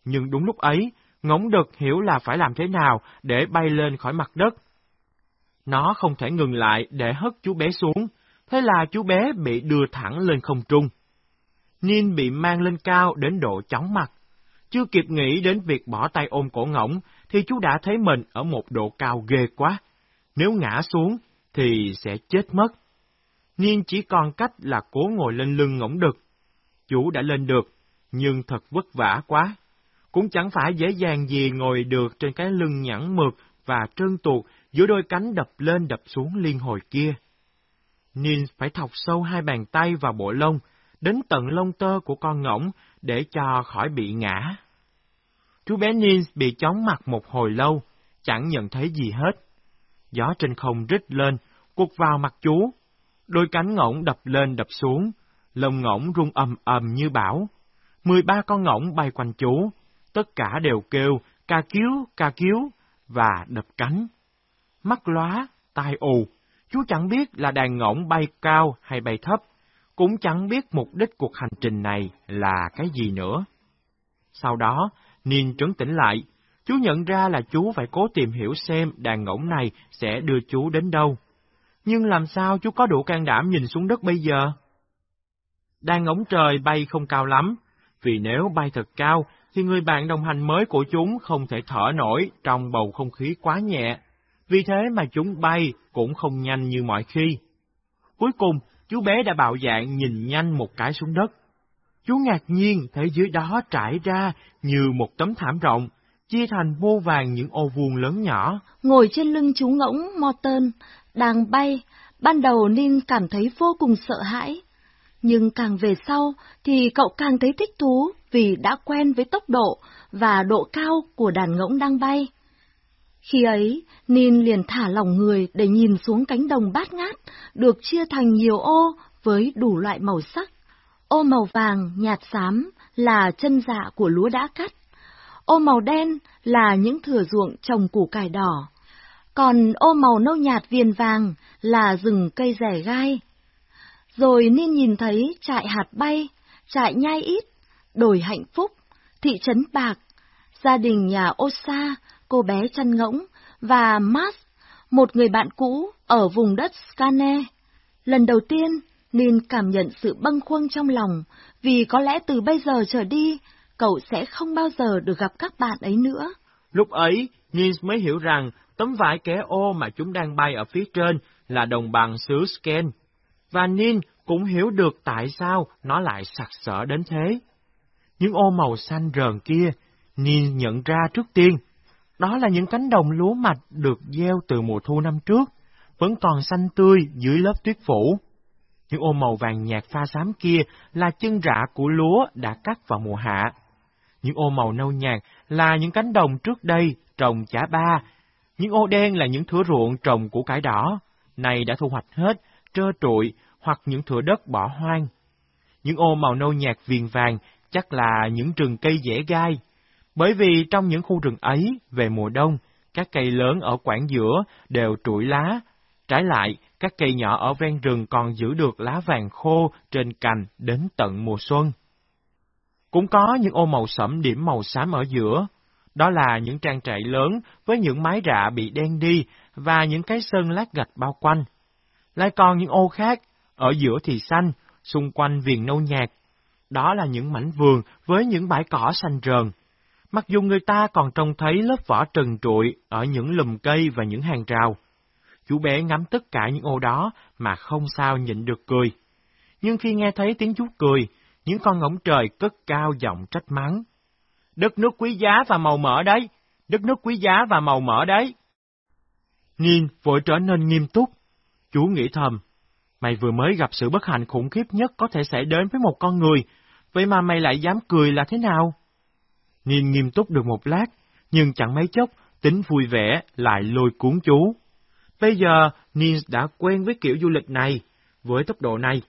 Nhưng đúng lúc ấy, ngỗng đực hiểu là phải làm thế nào để bay lên khỏi mặt đất. Nó không thể ngừng lại để hất chú bé xuống, thế là chú bé bị đưa thẳng lên không trung. Nin bị mang lên cao đến độ chóng mặt. Chưa kịp nghĩ đến việc bỏ tay ôm cổ ngỗng, thì chú đã thấy mình ở một độ cao ghê quá. Nếu ngã xuống, thì sẽ chết mất. nhiên chỉ còn cách là cố ngồi lên lưng ngỗng đực. Chú đã lên được, nhưng thật vất vả quá. Cũng chẳng phải dễ dàng gì ngồi được trên cái lưng nhẵn mượt và trơn tuột giữa đôi cánh đập lên đập xuống liên hồi kia. Niên phải thọc sâu hai bàn tay vào bộ lông, đến tận lông tơ của con ngỗng để cho khỏi bị ngã. Chú bé Nin bị chóng mặt một hồi lâu, chẳng nhận thấy gì hết. Gió trên không rít lên, quật vào mặt chú. Đôi cánh ngỗng đập lên đập xuống, lông ngỗng rung ầm ầm như bão. Mười ba con ngỗng bay quanh chú, tất cả đều kêu ca cứu, ca cứu, và đập cánh. Mắt lóa, tai ù, Chú chẳng biết là đàn ngỗng bay cao hay bay thấp, cũng chẳng biết mục đích cuộc hành trình này là cái gì nữa. Sau đó, Niên trấn tĩnh lại, chú nhận ra là chú phải cố tìm hiểu xem đàn ngỗng này sẽ đưa chú đến đâu. Nhưng làm sao chú có đủ can đảm nhìn xuống đất bây giờ? Đàn ngỗng trời bay không cao lắm, vì nếu bay thật cao thì người bạn đồng hành mới của chúng không thể thở nổi trong bầu không khí quá nhẹ. Vì thế mà chúng bay cũng không nhanh như mọi khi. Cuối cùng, chú bé đã bạo dạng nhìn nhanh một cái xuống đất. Chú ngạc nhiên thấy dưới đó trải ra như một tấm thảm rộng, chia thành vô vàng những ô vuông lớn nhỏ. Ngồi trên lưng chú ngỗng Morton, đang bay, ban đầu Nin cảm thấy vô cùng sợ hãi. Nhưng càng về sau thì cậu càng thấy thích thú vì đã quen với tốc độ và độ cao của đàn ngỗng đang bay. Khi ấy, Nin liền thả lỏng người để nhìn xuống cánh đồng bát ngát, được chia thành nhiều ô với đủ loại màu sắc. Ô màu vàng, nhạt xám là chân dạ của lúa đã cắt. Ô màu đen là những thửa ruộng trồng củ cải đỏ. Còn ô màu nâu nhạt viền vàng là rừng cây rẻ gai. Rồi Nin nhìn thấy trại hạt bay, trại nhai ít, đồi hạnh phúc, thị trấn bạc, gia đình nhà Osa, cô bé chăn ngỗng, và Max, một người bạn cũ ở vùng đất Scane. Lần đầu tiên, Nin cảm nhận sự bâng khuâng trong lòng, vì có lẽ từ bây giờ trở đi, cậu sẽ không bao giờ được gặp các bạn ấy nữa. Lúc ấy, nin mới hiểu rằng tấm vải kẻ ô mà chúng đang bay ở phía trên là đồng bằng xứ Sken. Và Nin cũng hiểu được tại sao nó lại sặc sỡ đến thế. Những ô màu xanh rờn kia, Nin nhận ra trước tiên. Đó là những cánh đồng lúa mạch được gieo từ mùa thu năm trước, vẫn còn xanh tươi dưới lớp tuyết phủ. Những ô màu vàng nhạt pha xám kia là chân rạ của lúa đã cắt vào mùa hạ. Những ô màu nâu nhạt là những cánh đồng trước đây trồng chả ba. Những ô đen là những thửa ruộng trồng củ cải đỏ, này đã thu hoạch hết, trơ trụi hoặc những thửa đất bỏ hoang. Những ô màu nâu nhạt viền vàng chắc là những rừng cây dễ gai, bởi vì trong những khu rừng ấy, về mùa đông, các cây lớn ở quảng giữa đều trụi lá. Trái lại, các cây nhỏ ở ven rừng còn giữ được lá vàng khô trên cành đến tận mùa xuân. Cũng có những ô màu sẫm điểm màu xám ở giữa. Đó là những trang trại lớn với những mái rạ bị đen đi và những cái sơn lát gạch bao quanh. Lại còn những ô khác, ở giữa thì xanh, xung quanh viền nâu nhạt. Đó là những mảnh vườn với những bãi cỏ xanh rờn. Mặc dù người ta còn trông thấy lớp vỏ trần trụi ở những lùm cây và những hàng rào. Chú bé ngắm tất cả những ô đó mà không sao nhịn được cười. Nhưng khi nghe thấy tiếng chú cười, những con ngỗng trời cất cao giọng trách mắng. Đất nước quý giá và màu mỡ đấy, đất nước quý giá và màu mỡ đấy. nhiên vội trở nên nghiêm túc. Chú nghĩ thầm, mày vừa mới gặp sự bất hạnh khủng khiếp nhất có thể xảy đến với một con người, vậy mà mày lại dám cười là thế nào? Niên nghiêm túc được một lát, nhưng chẳng mấy chốc, tính vui vẻ lại lôi cuốn chú. Bây giờ, Nins đã quen với kiểu du lịch này. Với tốc độ này,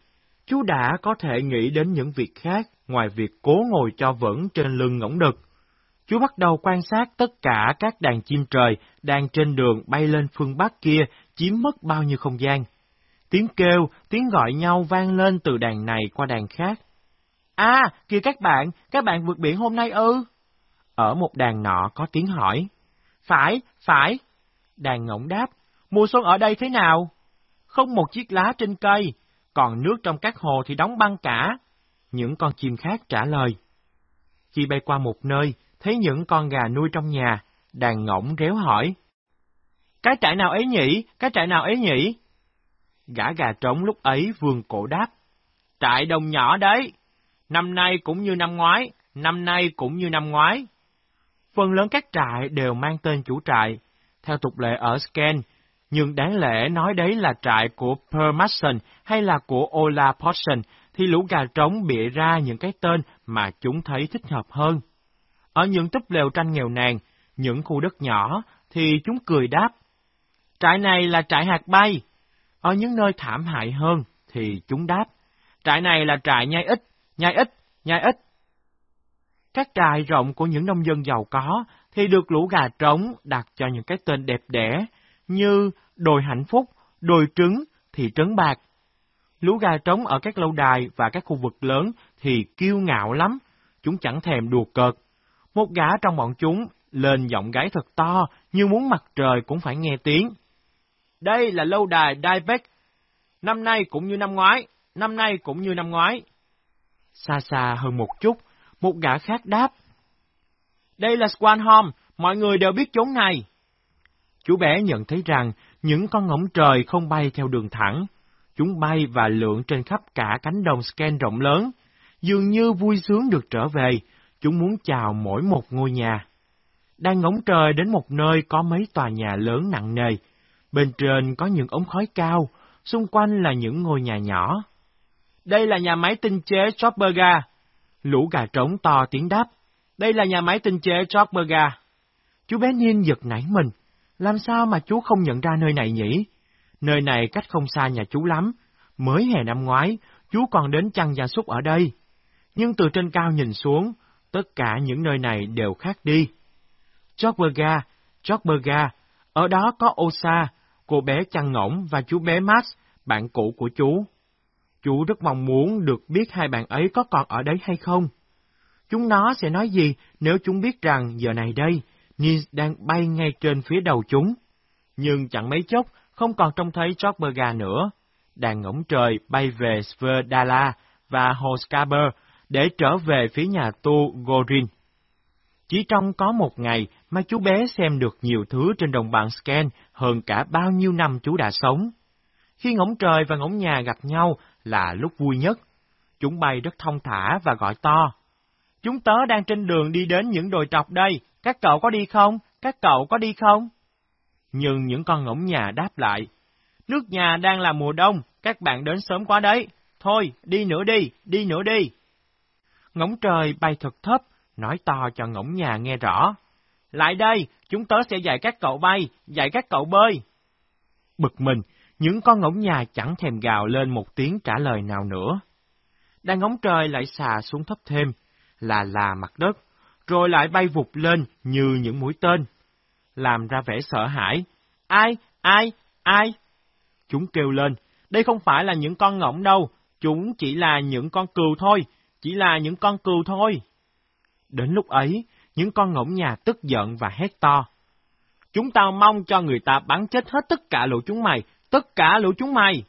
chú đã có thể nghĩ đến những việc khác ngoài việc cố ngồi cho vững trên lưng ngỗng đực. Chú bắt đầu quan sát tất cả các đàn chim trời đang trên đường bay lên phương Bắc kia chiếm mất bao nhiêu không gian. Tiếng kêu, tiếng gọi nhau vang lên từ đàn này qua đàn khác. À, kìa các bạn, các bạn vượt biển hôm nay ư? Ở một đàn nọ có tiếng hỏi. Phải, phải. Đàn ngỗng đáp, mùa xuân ở đây thế nào? Không một chiếc lá trên cây, còn nước trong các hồ thì đóng băng cả. Những con chim khác trả lời. Khi bay qua một nơi, thấy những con gà nuôi trong nhà, đàn ngỗng réo hỏi. Cái trại nào ấy nhỉ? Cái trại nào ấy nhỉ? Gã gà trống lúc ấy vườn cổ đáp. Trại đồng nhỏ đấy. Năm nay cũng như năm ngoái, năm nay cũng như năm ngoái. Phần lớn các trại đều mang tên chủ trại, theo tục lệ ở Scan, nhưng đáng lẽ nói đấy là trại của Permasson hay là của Ola Potson, thì lũ gà trống bịa ra những cái tên mà chúng thấy thích hợp hơn. Ở những túp lều tranh nghèo nàn, những khu đất nhỏ, thì chúng cười đáp. Trại này là trại hạt bay. Ở những nơi thảm hại hơn, thì chúng đáp. Trại này là trại nhai ít, nhai ít, nhai ít. Các trại rộng của những nông dân giàu có thì được lũ gà trống đặt cho những cái tên đẹp đẽ như đồi hạnh phúc, đồi trứng, thị trấn bạc. Lũ gà trống ở các lâu đài và các khu vực lớn thì kiêu ngạo lắm, chúng chẳng thèm đùa cợt. Một gã trong bọn chúng lên giọng gáy thật to, như muốn mặt trời cũng phải nghe tiếng. Đây là lâu đài Daibeck, năm nay cũng như năm ngoái, năm nay cũng như năm ngoái. Xa xa hơn một chút, một gã khác đáp. Đây là Swanholm, mọi người đều biết chốn này. Chú bé nhận thấy rằng những con ngỗng trời không bay theo đường thẳng. Chúng bay và lượn trên khắp cả cánh đồng scan rộng lớn. Dường như vui sướng được trở về, chúng muốn chào mỗi một ngôi nhà. Đang ngóng trời đến một nơi có mấy tòa nhà lớn nặng nề. Bên trên có những ống khói cao, xung quanh là những ngôi nhà nhỏ. Đây là nhà máy tinh chế Chopperga. Lũ gà trống to tiếng đáp. Đây là nhà máy tinh chế Chopperga. Chú bé Nin giật nảy mình. Làm sao mà chú không nhận ra nơi này nhỉ? Nơi này cách không xa nhà chú lắm. Mới hè năm ngoái, chú còn đến chăn gia súc ở đây. Nhưng từ trên cao nhìn xuống, tất cả những nơi này đều khác đi. Chopperga, Chopperga, ở đó có Osa, cô bé chăn ngỗng và chú bé Max, bạn cũ của chú. Chú rất mong muốn được biết hai bạn ấy có còn ở đấy hay không. Chúng nó sẽ nói gì nếu chúng biết rằng giờ này đây, Nils đang bay ngay trên phía đầu chúng. Nhưng chẳng mấy chốc, không còn trông thấy Jorberga nữa. Đàn ngỗng trời bay về Sverdala và hồ để trở về phía nhà tu Gorin. Chỉ trong có một ngày mà chú bé xem được nhiều thứ trên đồng bằng Scan hơn cả bao nhiêu năm chú đã sống. Khi ngỗng trời và ngỗng nhà gặp nhau là lúc vui nhất. Chúng bay rất thông thả và gọi to. Chúng tớ đang trên đường đi đến những đồi trọc đây, các cậu có đi không? Các cậu có đi không? Nhưng những con ngỗng nhà đáp lại. Nước nhà đang là mùa đông, các bạn đến sớm quá đấy. Thôi, đi nữa đi, đi nữa đi. Ngỗng trời bay thật thấp, nói to cho ngỗng nhà nghe rõ. Lại đây, chúng tớ sẽ dạy các cậu bay, dạy các cậu bơi. Bực mình, những con ngỗng nhà chẳng thèm gào lên một tiếng trả lời nào nữa. đang ngóng trời lại xà xuống thấp thêm, là là mặt đất, rồi lại bay vụt lên như những mũi tên. Làm ra vẻ sợ hãi. Ai, ai, ai? Chúng kêu lên, đây không phải là những con ngỗng đâu, chúng chỉ là những con cừu thôi, chỉ là những con cừu thôi. Đến lúc ấy, những con ngỗng nhà tức giận và hét to. Chúng tao mong cho người ta bắn chết hết tất cả lũ chúng mày, tất cả lũ chúng mày.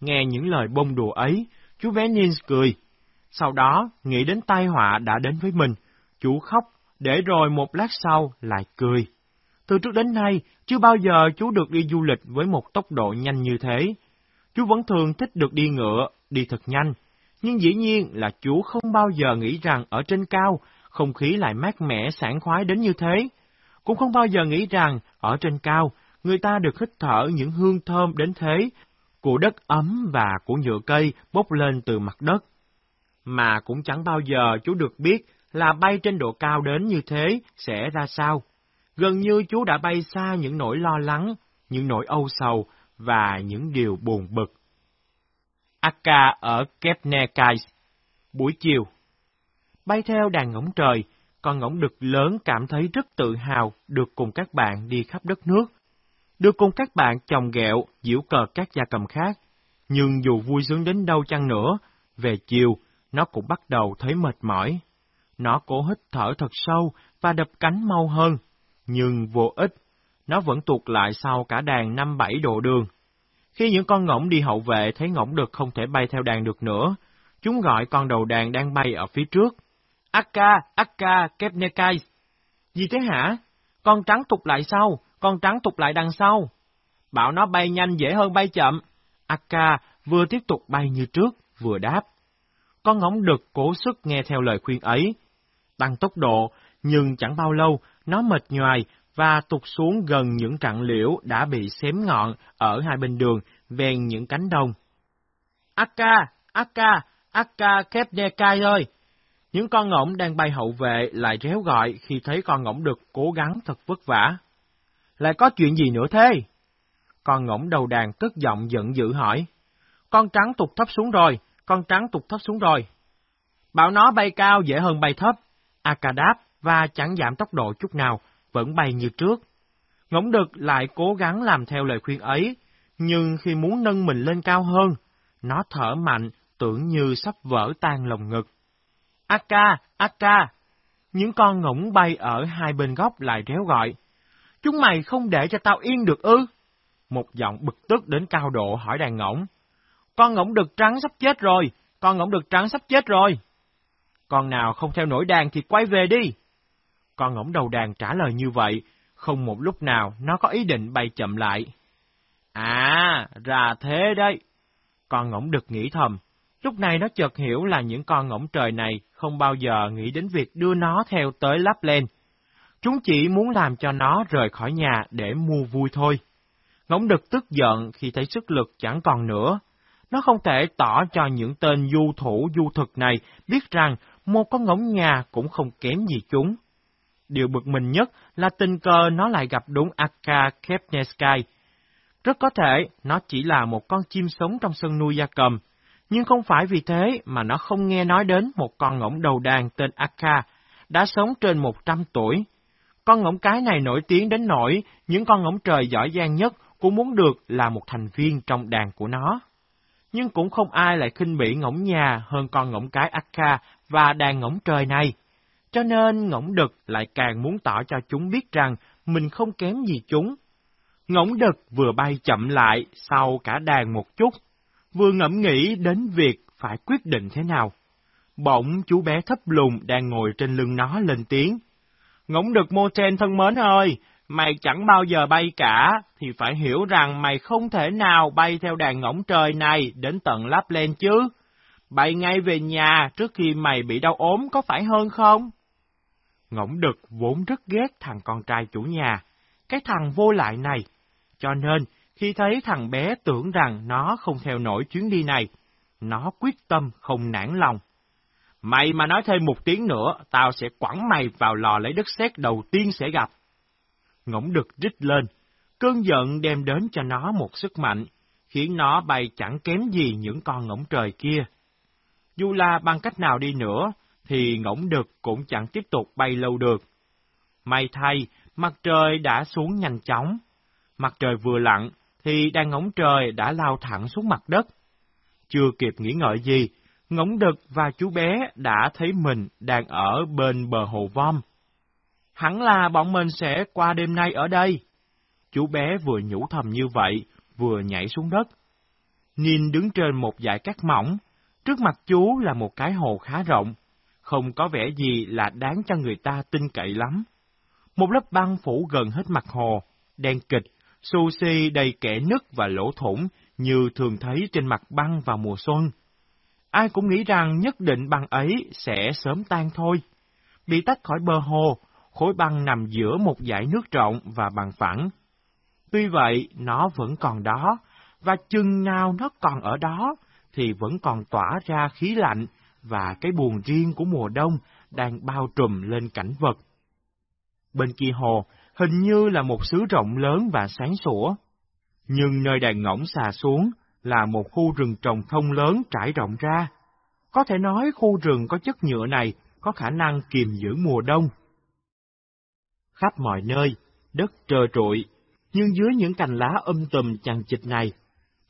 Nghe những lời bông đùa ấy, chú bé Nins cười. Sau đó, nghĩ đến tai họa đã đến với mình, chú khóc, để rồi một lát sau lại cười. Từ trước đến nay, chưa bao giờ chú được đi du lịch với một tốc độ nhanh như thế. Chú vẫn thường thích được đi ngựa, đi thật nhanh, nhưng dĩ nhiên là chú không bao giờ nghĩ rằng ở trên cao, không khí lại mát mẻ sảng khoái đến như thế. Cũng không bao giờ nghĩ rằng ở trên cao, người ta được hít thở những hương thơm đến thế, của đất ấm và của nhựa cây bốc lên từ mặt đất. Mà cũng chẳng bao giờ chú được biết là bay trên độ cao đến như thế sẽ ra sao. Gần như chú đã bay xa những nỗi lo lắng, những nỗi âu sầu và những điều buồn bực. Akka ở Kepnekais, buổi chiều. Bay theo đàn ngỗng trời, con ngỗng đực lớn cảm thấy rất tự hào được cùng các bạn đi khắp đất nước, được cùng các bạn chồng ghẹo, diễu cợt các gia cầm khác. Nhưng dù vui sướng đến đâu chăng nữa, về chiều, nó cũng bắt đầu thấy mệt mỏi. Nó cố hít thở thật sâu và đập cánh mau hơn, nhưng vô ích, nó vẫn tuột lại sau cả đàn năm bảy độ đường. Khi những con ngỗng đi hậu vệ thấy ngỗng đực không thể bay theo đàn được nữa, chúng gọi con đầu đàn đang bay ở phía trước. Akka, Akka, Kepnekai. Gì thế hả? Con trắng tụt lại sau, con trắng tụt lại đằng sau. Bảo nó bay nhanh dễ hơn bay chậm. Akka vừa tiếp tục bay như trước, vừa đáp. Con ngỗng đực cố sức nghe theo lời khuyên ấy. Tăng tốc độ, nhưng chẳng bao lâu, nó mệt nhoài và tụt xuống gần những trạng liễu đã bị xém ngọn ở hai bên đường, ven những cánh đồng. Akka, Akka, Akka Kepnekai ơi! Những con ngỗng đang bay hậu vệ lại réo gọi khi thấy con ngỗng đực cố gắng thật vất vả. Lại có chuyện gì nữa thế? Con ngỗng đầu đàn cất giọng giận dữ hỏi. Con trắng tục thấp xuống rồi, con trắng tục thấp xuống rồi. Bảo nó bay cao dễ hơn bay thấp. Aka đáp và chẳng giảm tốc độ chút nào, vẫn bay như trước. Ngỗng đực lại cố gắng làm theo lời khuyên ấy, nhưng khi muốn nâng mình lên cao hơn, nó thở mạnh, tưởng như sắp vỡ tan lồng ngực. Aka, Aka! Những con ngỗng bay ở hai bên góc lại réo gọi. Chúng mày không để cho tao yên được ư? Một giọng bực tức đến cao độ hỏi đàn ngỗng. Con ngỗng đực trắng sắp chết rồi, con ngỗng đực trắng sắp chết rồi. Con nào không theo nổi đàn thì quay về đi. Con ngỗng đầu đàn trả lời như vậy, không một lúc nào nó có ý định bay chậm lại. À, ra thế đấy. Con ngỗng đực nghĩ thầm, lúc này nó chợt hiểu là những con ngỗng trời này không bao giờ nghĩ đến việc đưa nó theo tới lắp lên. Chúng chỉ muốn làm cho nó rời khỏi nhà để mua vui thôi. Ngỗng đực tức giận khi thấy sức lực chẳng còn nữa. Nó không thể tỏ cho những tên du thủ du thực này biết rằng một con ngỗng nhà cũng không kém gì chúng. Điều bực mình nhất là tình cờ nó lại gặp đúng Akka Kepneskai. Rất có thể nó chỉ là một con chim sống trong sân nuôi gia cầm, nhưng không phải vì thế mà nó không nghe nói đến một con ngỗng đầu đàn tên Akka, đã sống trên 100 tuổi. Con ngỗng cái này nổi tiếng đến nỗi những con ngỗng trời giỏi giang nhất cũng muốn được là một thành viên trong đàn của nó. Nhưng cũng không ai lại khinh bỉ ngỗng nhà hơn con ngỗng cái Akka và đàn ngỗng trời này. Cho nên ngỗng đực lại càng muốn tỏ cho chúng biết rằng mình không kém gì chúng. Ngỗng đực vừa bay chậm lại sau cả đàn một chút, vừa ngẫm nghĩ đến việc phải quyết định thế nào. Bỗng chú bé thấp lùn đang ngồi trên lưng nó lên tiếng. Ngỗng đực mô trên thân mến ơi, mày chẳng bao giờ bay cả, thì phải hiểu rằng mày không thể nào bay theo đàn ngỗng trời này đến tận lắp lên chứ. Bay ngay về nhà trước khi mày bị đau ốm có phải hơn không? Ngỗng đực vốn rất ghét thằng con trai chủ nhà, cái thằng vô lại này. Cho nên, khi thấy thằng bé tưởng rằng nó không theo nổi chuyến đi này, nó quyết tâm không nản lòng. Mày mà nói thêm một tiếng nữa, tao sẽ quẳng mày vào lò lấy đất sét đầu tiên sẽ gặp. Ngỗng đực rít lên, cơn giận đem đến cho nó một sức mạnh, khiến nó bay chẳng kém gì những con ngỗng trời kia. Dù là bằng cách nào đi nữa, thì ngỗng đực cũng chẳng tiếp tục bay lâu được. May thay, mặt trời đã xuống nhanh chóng. Mặt trời vừa lặn, thì đàn ngỗng trời đã lao thẳng xuống mặt đất. Chưa kịp nghĩ ngợi gì, ngỗng đực và chú bé đã thấy mình đang ở bên bờ hồ vom. Hẳn là bọn mình sẽ qua đêm nay ở đây. Chú bé vừa nhủ thầm như vậy, vừa nhảy xuống đất. Nhìn đứng trên một dải cát mỏng, trước mặt chú là một cái hồ khá rộng, không có vẻ gì là đáng cho người ta tin cậy lắm. Một lớp băng phủ gần hết mặt hồ, đen kịch, xù xì đầy kẽ nứt và lỗ thủng như thường thấy trên mặt băng vào mùa xuân. Ai cũng nghĩ rằng nhất định băng ấy sẽ sớm tan thôi. Bị tách khỏi bờ hồ, khối băng nằm giữa một dải nước rộng và bằng phẳng. Tuy vậy, nó vẫn còn đó, và chừng nào nó còn ở đó, thì vẫn còn tỏa ra khí lạnh và cái buồn riêng của mùa đông đang bao trùm lên cảnh vật. Bên kia hồ, hình như là một xứ rộng lớn và sáng sủa. Nhưng nơi đàn ngỗng xà xuống là một khu rừng trồng thông lớn trải rộng ra. Có thể nói khu rừng có chất nhựa này có khả năng kiềm giữ mùa đông. Khắp mọi nơi, đất trơ trụi, nhưng dưới những cành lá um tùm chằng chịt này,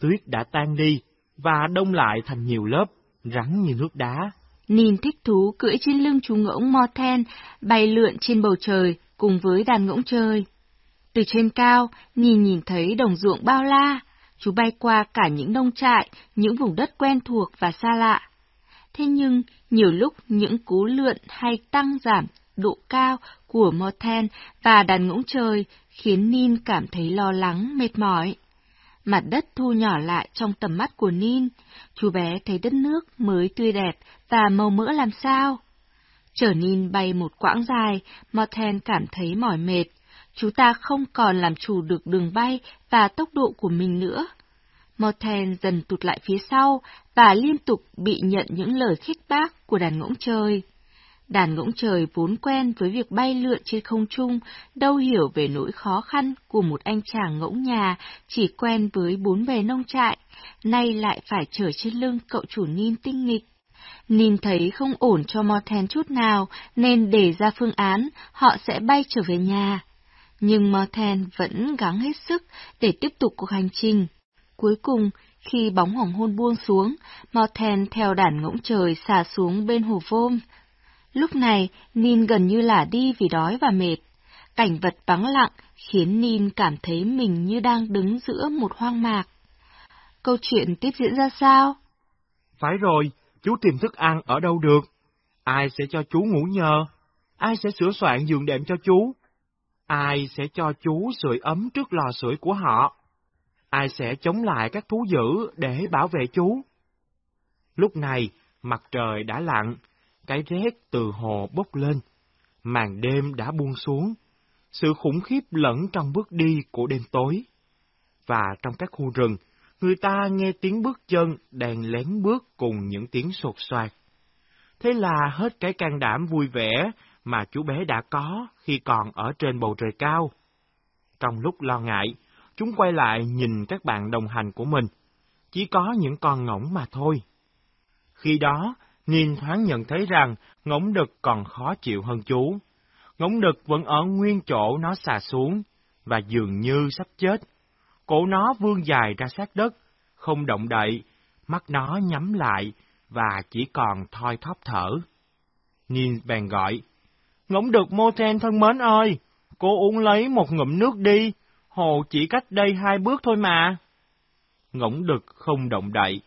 tuyết đã tan đi và đông lại thành nhiều lớp, rắn như nước đá. Nhìn thích thú cưỡi trên lưng chú ngỗng Morten bay lượn trên bầu trời cùng với đàn ngỗng chơi. Từ trên cao, nhìn nhìn thấy đồng ruộng bao la, chú bay qua cả những nông trại, những vùng đất quen thuộc và xa lạ. Thế nhưng, nhiều lúc những cú lượn hay tăng giảm độ cao của Morten và đàn ngỗng trời khiến Nin cảm thấy lo lắng, mệt mỏi. Mặt đất thu nhỏ lại trong tầm mắt của Nin, chú bé thấy đất nước mới tươi đẹp và màu mỡ làm sao. Trở Nin bay một quãng dài, Morten cảm thấy mỏi mệt chúng ta không còn làm chủ được đường bay và tốc độ của mình nữa. Morten dần tụt lại phía sau và liên tục bị nhận những lời khích bác của đàn ngỗng trời. Đàn ngỗng trời vốn quen với việc bay lượn trên không trung, đâu hiểu về nỗi khó khăn của một anh chàng ngỗng nhà chỉ quen với bốn bề nông trại, nay lại phải chở trên lưng cậu chủ Nin tinh nghịch. Nin thấy không ổn cho Morten chút nào, nên đề ra phương án họ sẽ bay trở về nhà. Nhưng Morten vẫn gắng hết sức để tiếp tục cuộc hành trình. Cuối cùng, khi bóng hoàng hôn buông xuống, Morten theo đàn ngỗng trời xả xuống bên hồ vôm. Lúc này, Nin gần như là đi vì đói và mệt. Cảnh vật vắng lặng khiến Nin cảm thấy mình như đang đứng giữa một hoang mạc. Câu chuyện tiếp diễn ra sao? Phải rồi, chú tìm thức ăn ở đâu được? Ai sẽ cho chú ngủ nhờ? Ai sẽ sửa soạn giường đệm cho chú? Ai sẽ cho chú sưởi ấm trước lò sưởi của họ? Ai sẽ chống lại các thú dữ để bảo vệ chú? Lúc này, mặt trời đã lặn, cái rét từ hồ bốc lên, màn đêm đã buông xuống, sự khủng khiếp lẫn trong bước đi của đêm tối. Và trong các khu rừng, người ta nghe tiếng bước chân đèn lén bước cùng những tiếng sột soạt. Thế là hết cái can đảm vui vẻ mà chú bé đã có khi còn ở trên bầu trời cao. Trong lúc lo ngại, chúng quay lại nhìn các bạn đồng hành của mình. Chỉ có những con ngỗng mà thôi. Khi đó, Niên thoáng nhận thấy rằng ngỗng đực còn khó chịu hơn chú. Ngỗng đực vẫn ở nguyên chỗ nó xà xuống, và dường như sắp chết. Cổ nó vươn dài ra sát đất, không động đậy, mắt nó nhắm lại, và chỉ còn thoi thóp thở. Niên bèn gọi, Ngỗng đực mô ten thân mến ơi, cô uống lấy một ngụm nước đi, hồ chỉ cách đây hai bước thôi mà. Ngỗng đực không động đậy.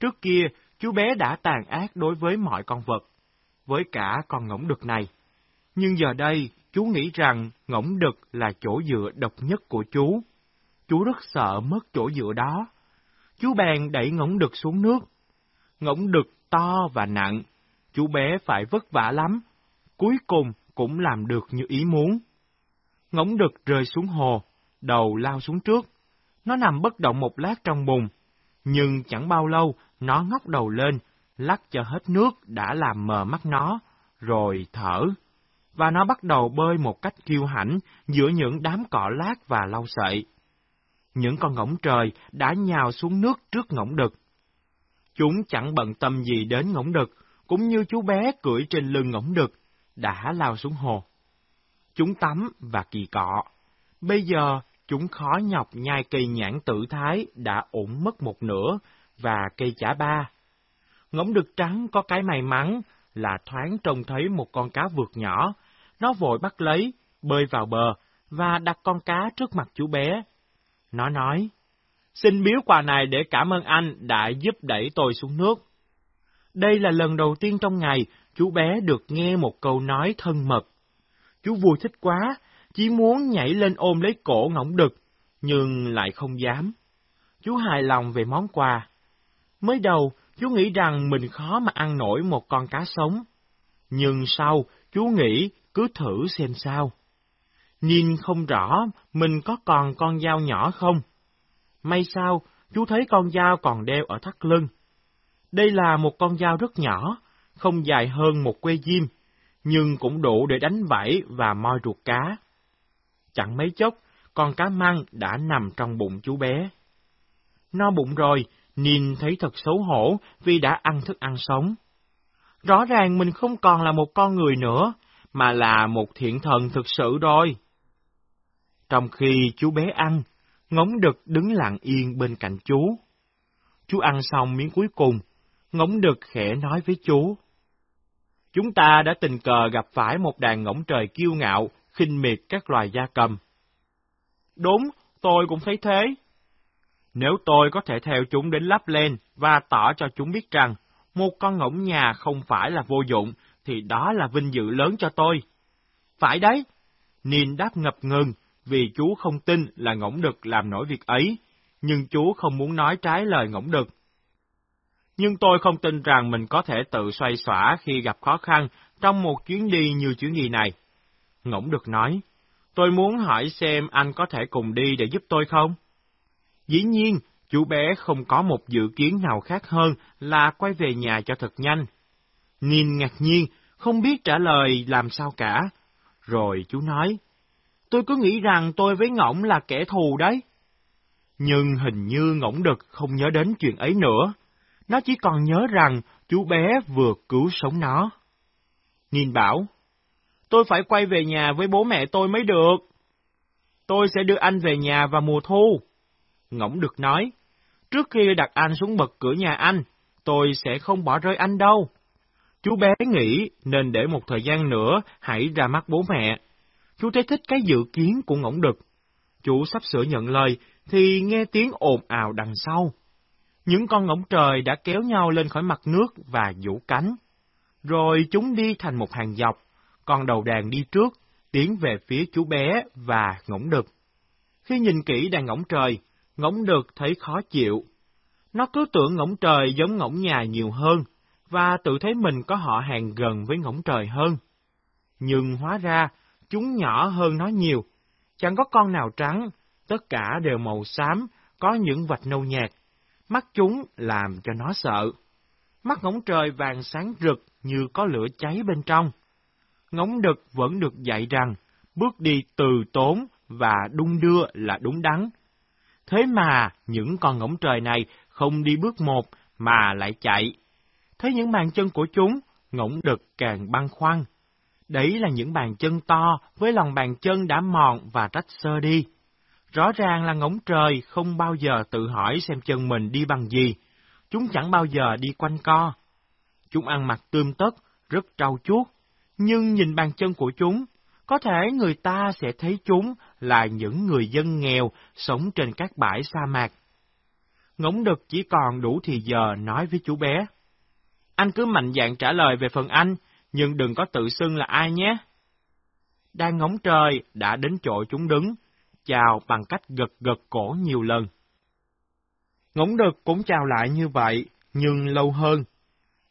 Trước kia, chú bé đã tàn ác đối với mọi con vật, với cả con ngỗng đực này. Nhưng giờ đây, chú nghĩ rằng ngỗng đực là chỗ dựa độc nhất của chú. Chú rất sợ mất chỗ dựa đó. Chú bèn đẩy ngỗng đực xuống nước. Ngỗng đực to và nặng, chú bé phải vất vả lắm, cuối cùng cũng làm được như ý muốn. Ngỗng đực rơi xuống hồ, đầu lao xuống trước. Nó nằm bất động một lát trong bùn, nhưng chẳng bao lâu nó ngóc đầu lên, lắc cho hết nước đã làm mờ mắt nó, rồi thở. Và nó bắt đầu bơi một cách kiêu hãnh giữa những đám cỏ lát và lau sậy. Những con ngỗng trời đã nhào xuống nước trước ngỗng đực. Chúng chẳng bận tâm gì đến ngỗng đực, cũng như chú bé cưỡi trên lưng ngỗng đực, đã lao xuống hồ. Chúng tắm và kỳ cọ. Bây giờ, chúng khó nhọc nhai cây nhãn tử thái đã ổn mất một nửa, và cây chả ba. Ngỗng đực trắng có cái may mắn là thoáng trông thấy một con cá vượt nhỏ, nó vội bắt lấy, bơi vào bờ, và đặt con cá trước mặt chú bé. Nó nói, xin biếu quà này để cảm ơn anh đã giúp đẩy tôi xuống nước. Đây là lần đầu tiên trong ngày chú bé được nghe một câu nói thân mật. Chú vui thích quá, chỉ muốn nhảy lên ôm lấy cổ ngỗng đực, nhưng lại không dám. Chú hài lòng về món quà. Mới đầu, chú nghĩ rằng mình khó mà ăn nổi một con cá sống. Nhưng sau, chú nghĩ cứ thử xem sao. Nhìn không rõ mình có còn con dao nhỏ không. May sao, chú thấy con dao còn đeo ở thắt lưng. Đây là một con dao rất nhỏ, không dài hơn một que diêm, nhưng cũng đủ để đánh bẫy và moi ruột cá. Chẳng mấy chốc, con cá măng đã nằm trong bụng chú bé. No bụng rồi, Nhìn thấy thật xấu hổ vì đã ăn thức ăn sống. Rõ ràng mình không còn là một con người nữa, mà là một thiện thần thực sự rồi. Trong khi chú bé ăn, ngỗng đực đứng lặng yên bên cạnh chú. Chú ăn xong miếng cuối cùng, ngỗng đực khẽ nói với chú. Chúng ta đã tình cờ gặp phải một đàn ngỗng trời kiêu ngạo, khinh miệt các loài gia cầm. Đúng, tôi cũng thấy thế. Nếu tôi có thể theo chúng đến lắp lên và tỏ cho chúng biết rằng một con ngỗng nhà không phải là vô dụng, thì đó là vinh dự lớn cho tôi. Phải đấy. Nin đáp ngập ngừng, vì chú không tin là ngỗng đực làm nổi việc ấy, nhưng chú không muốn nói trái lời ngỗng đực. Nhưng tôi không tin rằng mình có thể tự xoay xỏa khi gặp khó khăn trong một chuyến đi như chuyến đi này. Ngỗng đực nói, tôi muốn hỏi xem anh có thể cùng đi để giúp tôi không? Dĩ nhiên, chú bé không có một dự kiến nào khác hơn là quay về nhà cho thật nhanh. Nin ngạc nhiên, không biết trả lời làm sao cả. Rồi chú nói, tôi cứ nghĩ rằng tôi với Ngỗng là kẻ thù đấy. Nhưng hình như Ngỗng Đực không nhớ đến chuyện ấy nữa. Nó chỉ còn nhớ rằng chú bé vừa cứu sống nó. Nhìn bảo, tôi phải quay về nhà với bố mẹ tôi mới được. Tôi sẽ đưa anh về nhà vào mùa thu. Ngỗng được nói, Trước khi đặt anh xuống bậc cửa nhà anh, tôi sẽ không bỏ rơi anh đâu. Chú bé nghĩ nên để một thời gian nữa hãy ra mắt bố mẹ. Chú thấy thích cái dự kiến của ngỗng đực. Chú sắp sửa nhận lời thì nghe tiếng ồn ào đằng sau. Những con ngỗng trời đã kéo nhau lên khỏi mặt nước và vũ cánh. Rồi chúng đi thành một hàng dọc, con đầu đàn đi trước, tiến về phía chú bé và ngỗng đực. Khi nhìn kỹ đàn ngỗng trời, ngỗng đực thấy khó chịu. Nó cứ tưởng ngỗng trời giống ngỗng nhà nhiều hơn, và tự thấy mình có họ hàng gần với ngỗng trời hơn. Nhưng hóa ra, chúng nhỏ hơn nó nhiều. Chẳng có con nào trắng, tất cả đều màu xám, có những vạch nâu nhạt. Mắt chúng làm cho nó sợ. Mắt ngỗng trời vàng sáng rực như có lửa cháy bên trong. Ngỗng đực vẫn được dạy rằng, bước đi từ tốn và đung đưa là đúng đắn. Thế mà những con ngỗng trời này không đi bước một mà lại chạy. Thấy những bàn chân của chúng, ngỗng đực càng băn khoăn. Đấy là những bàn chân to với lòng bàn chân đã mòn và rách sơ đi. Rõ ràng là ngỗng trời không bao giờ tự hỏi xem chân mình đi bằng gì. Chúng chẳng bao giờ đi quanh co. Chúng ăn mặc tươm tất, rất trau chuốt. Nhưng nhìn bàn chân của chúng, có thể người ta sẽ thấy chúng là những người dân nghèo sống trên các bãi sa mạc. Ngỗng đực chỉ còn đủ thì giờ nói với chú bé. Anh cứ mạnh dạn trả lời về phần anh, nhưng đừng có tự xưng là ai nhé. Đang ngóng trời đã đến chỗ chúng đứng, chào bằng cách gật gật cổ nhiều lần. Ngỗng đực cũng chào lại như vậy, nhưng lâu hơn.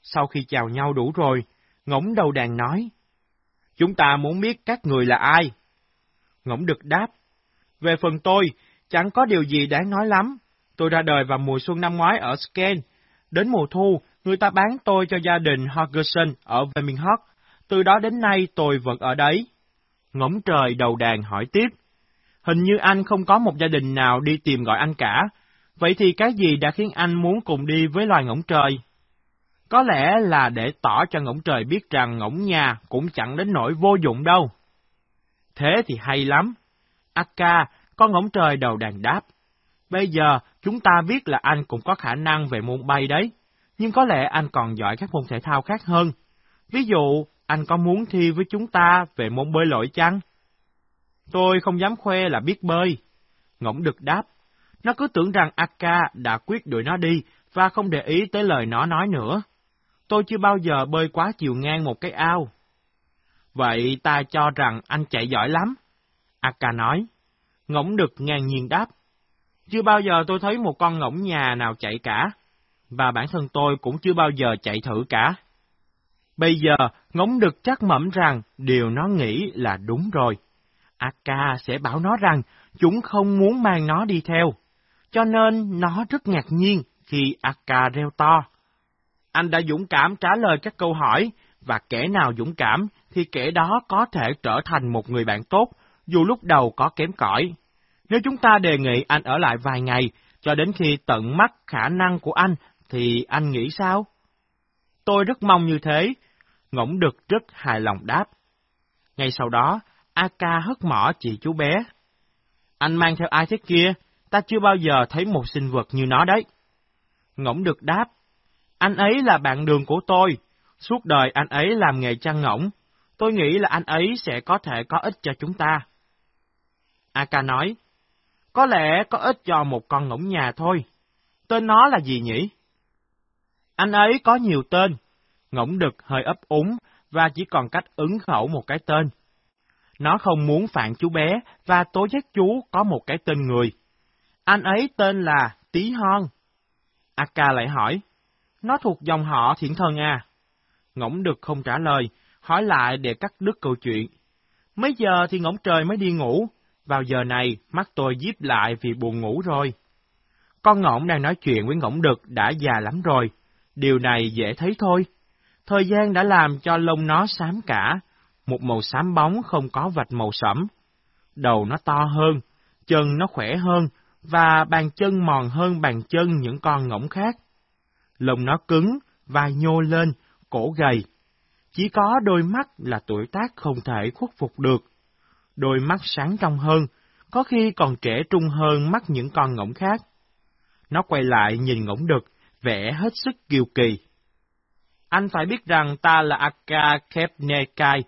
Sau khi chào nhau đủ rồi, ngỗng đầu đàn nói, Chúng ta muốn biết các người là ai. Ngỗng đực đáp, Về phần tôi, chẳng có điều gì đáng nói lắm. Tôi ra đời vào mùa xuân năm ngoái ở Sken. Đến mùa thu, người ta bán tôi cho gia đình Hodgson ở Birmingham. Từ đó đến nay tôi vẫn ở đấy. Ngỗng trời đầu đàn hỏi tiếp. Hình như anh không có một gia đình nào đi tìm gọi anh cả. Vậy thì cái gì đã khiến anh muốn cùng đi với loài ngỗng trời? Có lẽ là để tỏ cho ngỗng trời biết rằng ngỗng nhà cũng chẳng đến nỗi vô dụng đâu. Thế thì hay lắm. Akka, con ngỗng trời đầu đàn đáp. Bây giờ, chúng ta biết là anh cũng có khả năng về môn bay đấy, nhưng có lẽ anh còn giỏi các môn thể thao khác hơn. Ví dụ, anh có muốn thi với chúng ta về môn bơi lội chăng? Tôi không dám khoe là biết bơi. Ngỗng đực đáp. Nó cứ tưởng rằng Akka đã quyết đuổi nó đi và không để ý tới lời nó nói nữa. Tôi chưa bao giờ bơi quá chiều ngang một cái ao. Vậy ta cho rằng anh chạy giỏi lắm. Akka nói. Ngỗng đực ngang nhiên đáp. Chưa bao giờ tôi thấy một con ngỗng nhà nào chạy cả, và bản thân tôi cũng chưa bao giờ chạy thử cả. Bây giờ, ngỗng đực chắc mẩm rằng điều nó nghĩ là đúng rồi. Akka sẽ bảo nó rằng chúng không muốn mang nó đi theo, cho nên nó rất ngạc nhiên khi Akka reo to. Anh đã dũng cảm trả lời các câu hỏi, và kẻ nào dũng cảm thì kẻ đó có thể trở thành một người bạn tốt, dù lúc đầu có kém cỏi. Nếu chúng ta đề nghị anh ở lại vài ngày, cho đến khi tận mắt khả năng của anh, thì anh nghĩ sao? Tôi rất mong như thế. Ngỗng đực rất hài lòng đáp. Ngay sau đó, Aka hất mỏ chị chú bé. Anh mang theo ai thế kia? Ta chưa bao giờ thấy một sinh vật như nó đấy. Ngỗng được đáp. Anh ấy là bạn đường của tôi. Suốt đời anh ấy làm nghề chăn ngỗng. Tôi nghĩ là anh ấy sẽ có thể có ích cho chúng ta. Aka nói, có lẽ có ích cho một con ngỗng nhà thôi. Tên nó là gì nhỉ? Anh ấy có nhiều tên. Ngỗng đực hơi ấp úng và chỉ còn cách ứng khẩu một cái tên. Nó không muốn phản chú bé và tố giác chú có một cái tên người. Anh ấy tên là Tí Hon. Akka lại hỏi, nó thuộc dòng họ thiện thần à? Ngỗng đực không trả lời, hỏi lại để cắt đứt câu chuyện. Mấy giờ thì ngỗng trời mới đi ngủ, vào giờ này, mắt tôi díp lại vì buồn ngủ rồi. Con ngỗng đang nói chuyện với ngỗng đực đã già lắm rồi. Điều này dễ thấy thôi. Thời gian đã làm cho lông nó xám cả, một màu xám bóng không có vạch màu sẫm. Đầu nó to hơn, chân nó khỏe hơn, và bàn chân mòn hơn bàn chân những con ngỗng khác. Lông nó cứng, vai nhô lên, cổ gầy. Chỉ có đôi mắt là tuổi tác không thể khuất phục được đôi mắt sáng trong hơn, có khi còn trẻ trung hơn mắt những con ngỗng khác. Nó quay lại nhìn ngỗng đực, vẻ hết sức kiêu kỳ. Anh phải biết rằng ta là Akka Kepnekai,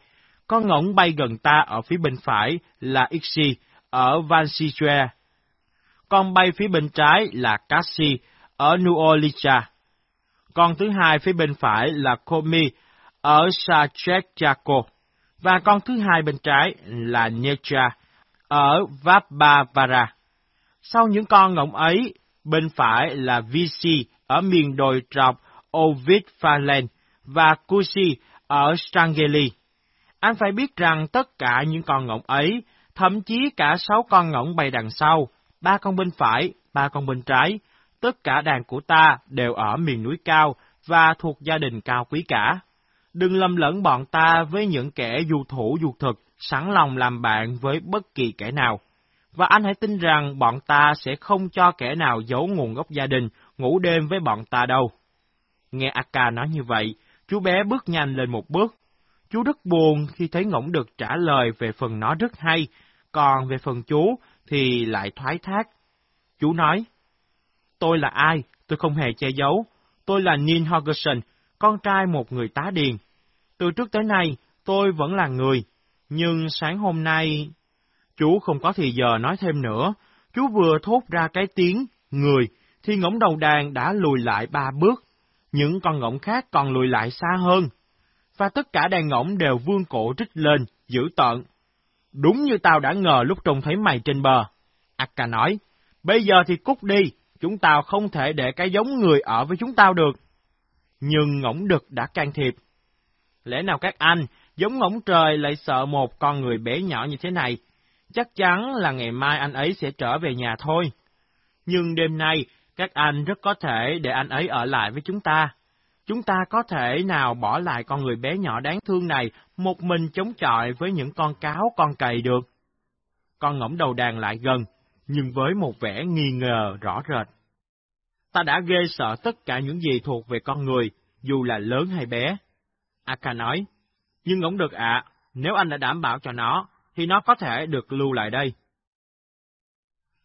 con ngỗng bay gần ta ở phía bên phải là Ixi ở Vansijue. Con bay phía bên trái là Cassi ở Nuolicha. Con thứ hai phía bên phải là Komi ở Sachechako. Và con thứ hai bên trái là Necha ở Vapavara. Sau những con ngỗng ấy, bên phải là Visi ở miền đồi trọc Ovidfalen và Kusi ở Strangeli. Anh phải biết rằng tất cả những con ngỗng ấy, thậm chí cả sáu con ngỗng bay đằng sau, ba con bên phải, ba con bên trái, tất cả đàn của ta đều ở miền núi cao và thuộc gia đình cao quý cả. Đừng lầm lẫn bọn ta với những kẻ du thủ du thực, sẵn lòng làm bạn với bất kỳ kẻ nào. Và anh hãy tin rằng bọn ta sẽ không cho kẻ nào giấu nguồn gốc gia đình, ngủ đêm với bọn ta đâu. Nghe Akka nói như vậy, chú bé bước nhanh lên một bước. Chú rất buồn khi thấy ngỗng được trả lời về phần nó rất hay, còn về phần chú thì lại thoái thác. Chú nói, tôi là ai? Tôi không hề che giấu. Tôi là Neil Hogerson, con trai một người tá điền. Từ trước tới nay, tôi vẫn là người, nhưng sáng hôm nay... Chú không có thì giờ nói thêm nữa, chú vừa thốt ra cái tiếng người, thì ngỗng đầu đàn đã lùi lại ba bước, những con ngỗng khác còn lùi lại xa hơn. Và tất cả đàn ngỗng đều vương cổ rít lên, dữ tợn. Đúng như tao đã ngờ lúc trông thấy mày trên bờ. Akka nói, bây giờ thì cút đi, chúng tao không thể để cái giống người ở với chúng tao được. Nhưng ngỗng đực đã can thiệp. Lẽ nào các anh, giống ngỗng trời lại sợ một con người bé nhỏ như thế này? Chắc chắn là ngày mai anh ấy sẽ trở về nhà thôi. Nhưng đêm nay, các anh rất có thể để anh ấy ở lại với chúng ta. Chúng ta có thể nào bỏ lại con người bé nhỏ đáng thương này một mình chống chọi với những con cáo con cầy được? Con ngỗng đầu đàn lại gần, nhưng với một vẻ nghi ngờ rõ rệt. Ta đã ghê sợ tất cả những gì thuộc về con người, dù là lớn hay bé. Aka nói, nhưng ngỗng được ạ, nếu anh đã đảm bảo cho nó, thì nó có thể được lưu lại đây.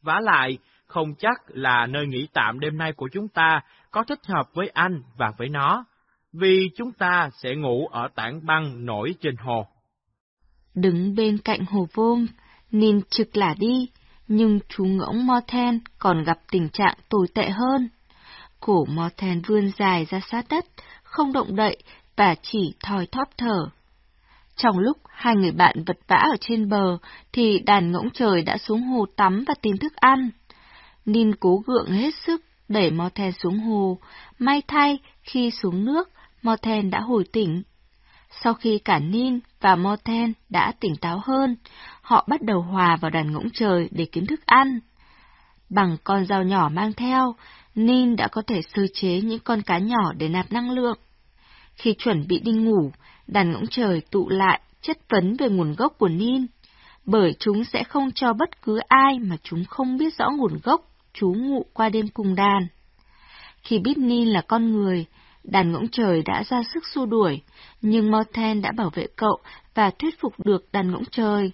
Vả lại, không chắc là nơi nghỉ tạm đêm nay của chúng ta có thích hợp với anh và với nó, vì chúng ta sẽ ngủ ở tảng băng nổi trên hồ. Đứng bên cạnh hồ vuông, nhìn trực là đi, nhưng chú ngỗng Morten còn gặp tình trạng tồi tệ hơn. Cổ Morten vươn dài ra sát đất, không động đậy và chỉ thòi thóp thở. Trong lúc hai người bạn vật vã ở trên bờ, thì đàn ngỗng trời đã xuống hồ tắm và tìm thức ăn. Nin cố gượng hết sức đẩy Moten xuống hồ, may thay khi xuống nước, Moten đã hồi tỉnh. Sau khi cả Nin và Moten đã tỉnh táo hơn, họ bắt đầu hòa vào đàn ngỗng trời để kiếm thức ăn. Bằng con dao nhỏ mang theo, Nin đã có thể sơ chế những con cá nhỏ để nạp năng lượng. Khi chuẩn bị đi ngủ, đàn ngỗng trời tụ lại chất vấn về nguồn gốc của Nin, bởi chúng sẽ không cho bất cứ ai mà chúng không biết rõ nguồn gốc trú ngụ qua đêm cùng đàn. Khi biết Nin là con người, đàn ngỗng trời đã ra sức xua đuổi, nhưng Morten đã bảo vệ cậu và thuyết phục được đàn ngỗng trời.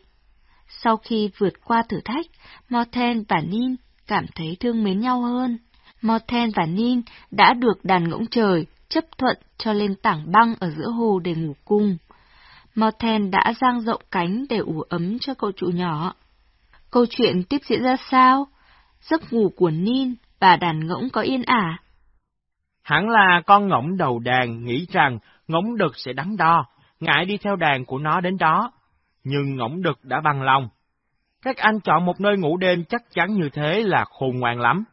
Sau khi vượt qua thử thách, Morten và Nin cảm thấy thương mến nhau hơn. Morten và Nin đã được đàn ngỗng trời chấp thuận cho lên tảng băng ở giữa hồ để ngủ cùng. Morten đã dang rộng cánh để ủ ấm cho cậu chủ nhỏ. Câu chuyện tiếp diễn ra sao? Giấc ngủ của Nin và đàn ngỗng có yên ả. Hẳn là con ngỗng đầu đàn nghĩ rằng ngỗng đực sẽ đắn đo, ngại đi theo đàn của nó đến đó. Nhưng ngỗng đực đã bằng lòng. Các anh chọn một nơi ngủ đêm chắc chắn như thế là khôn ngoan lắm.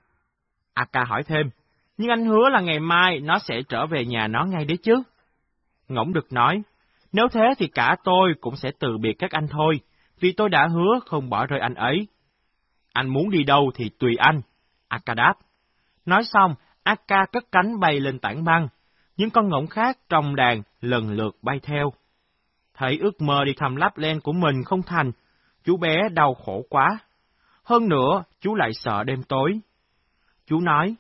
Aka hỏi thêm, nhưng anh hứa là ngày mai nó sẽ trở về nhà nó ngay đấy chứ. Ngỗng đực nói, nếu thế thì cả tôi cũng sẽ từ biệt các anh thôi, vì tôi đã hứa không bỏ rơi anh ấy. Anh muốn đi đâu thì tùy anh. Akka đáp. Nói xong, Akka cất cánh bay lên tảng băng. Những con ngỗng khác trong đàn lần lượt bay theo. Thấy ước mơ đi thăm Lapland của mình không thành, chú bé đau khổ quá. Hơn nữa, chú lại sợ đêm tối. Chú nói,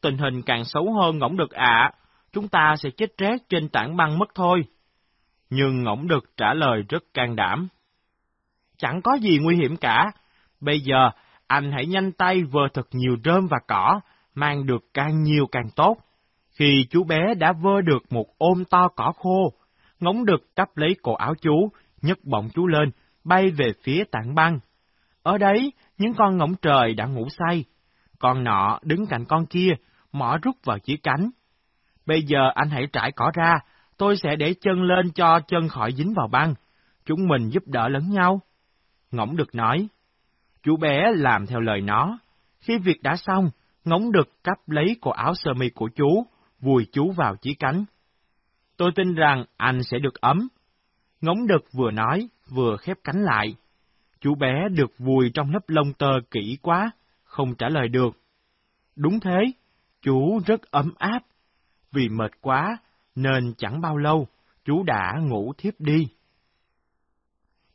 tình hình càng xấu hơn ngỗng đực ạ, chúng ta sẽ chết rét trên tảng băng mất thôi. Nhưng ngỗng đực trả lời rất can đảm. Chẳng có gì nguy hiểm cả. Bây giờ, anh hãy nhanh tay vơ thật nhiều rơm và cỏ, mang được càng nhiều càng tốt. Khi chú bé đã vơ được một ôm to cỏ khô, ngỗng đực cắp lấy cổ áo chú, nhấc bọng chú lên, bay về phía tảng băng. Ở đấy, những con ngỗng trời đã ngủ say. Con nọ đứng cạnh con kia, mỏ rút vào chỉ cánh. Bây giờ anh hãy trải cỏ ra, tôi sẽ để chân lên cho chân khỏi dính vào băng. Chúng mình giúp đỡ lẫn nhau. Ngỗng được nói. Chú bé làm theo lời nó. Khi việc đã xong, ngóng đực cắp lấy cổ áo sơ mi của chú, vùi chú vào chỉ cánh. Tôi tin rằng anh sẽ được ấm. ngóng đực vừa nói, vừa khép cánh lại. Chú bé được vùi trong lớp lông tơ kỹ quá, không trả lời được. Đúng thế, chú rất ấm áp. Vì mệt quá, nên chẳng bao lâu, chú đã ngủ thiếp đi.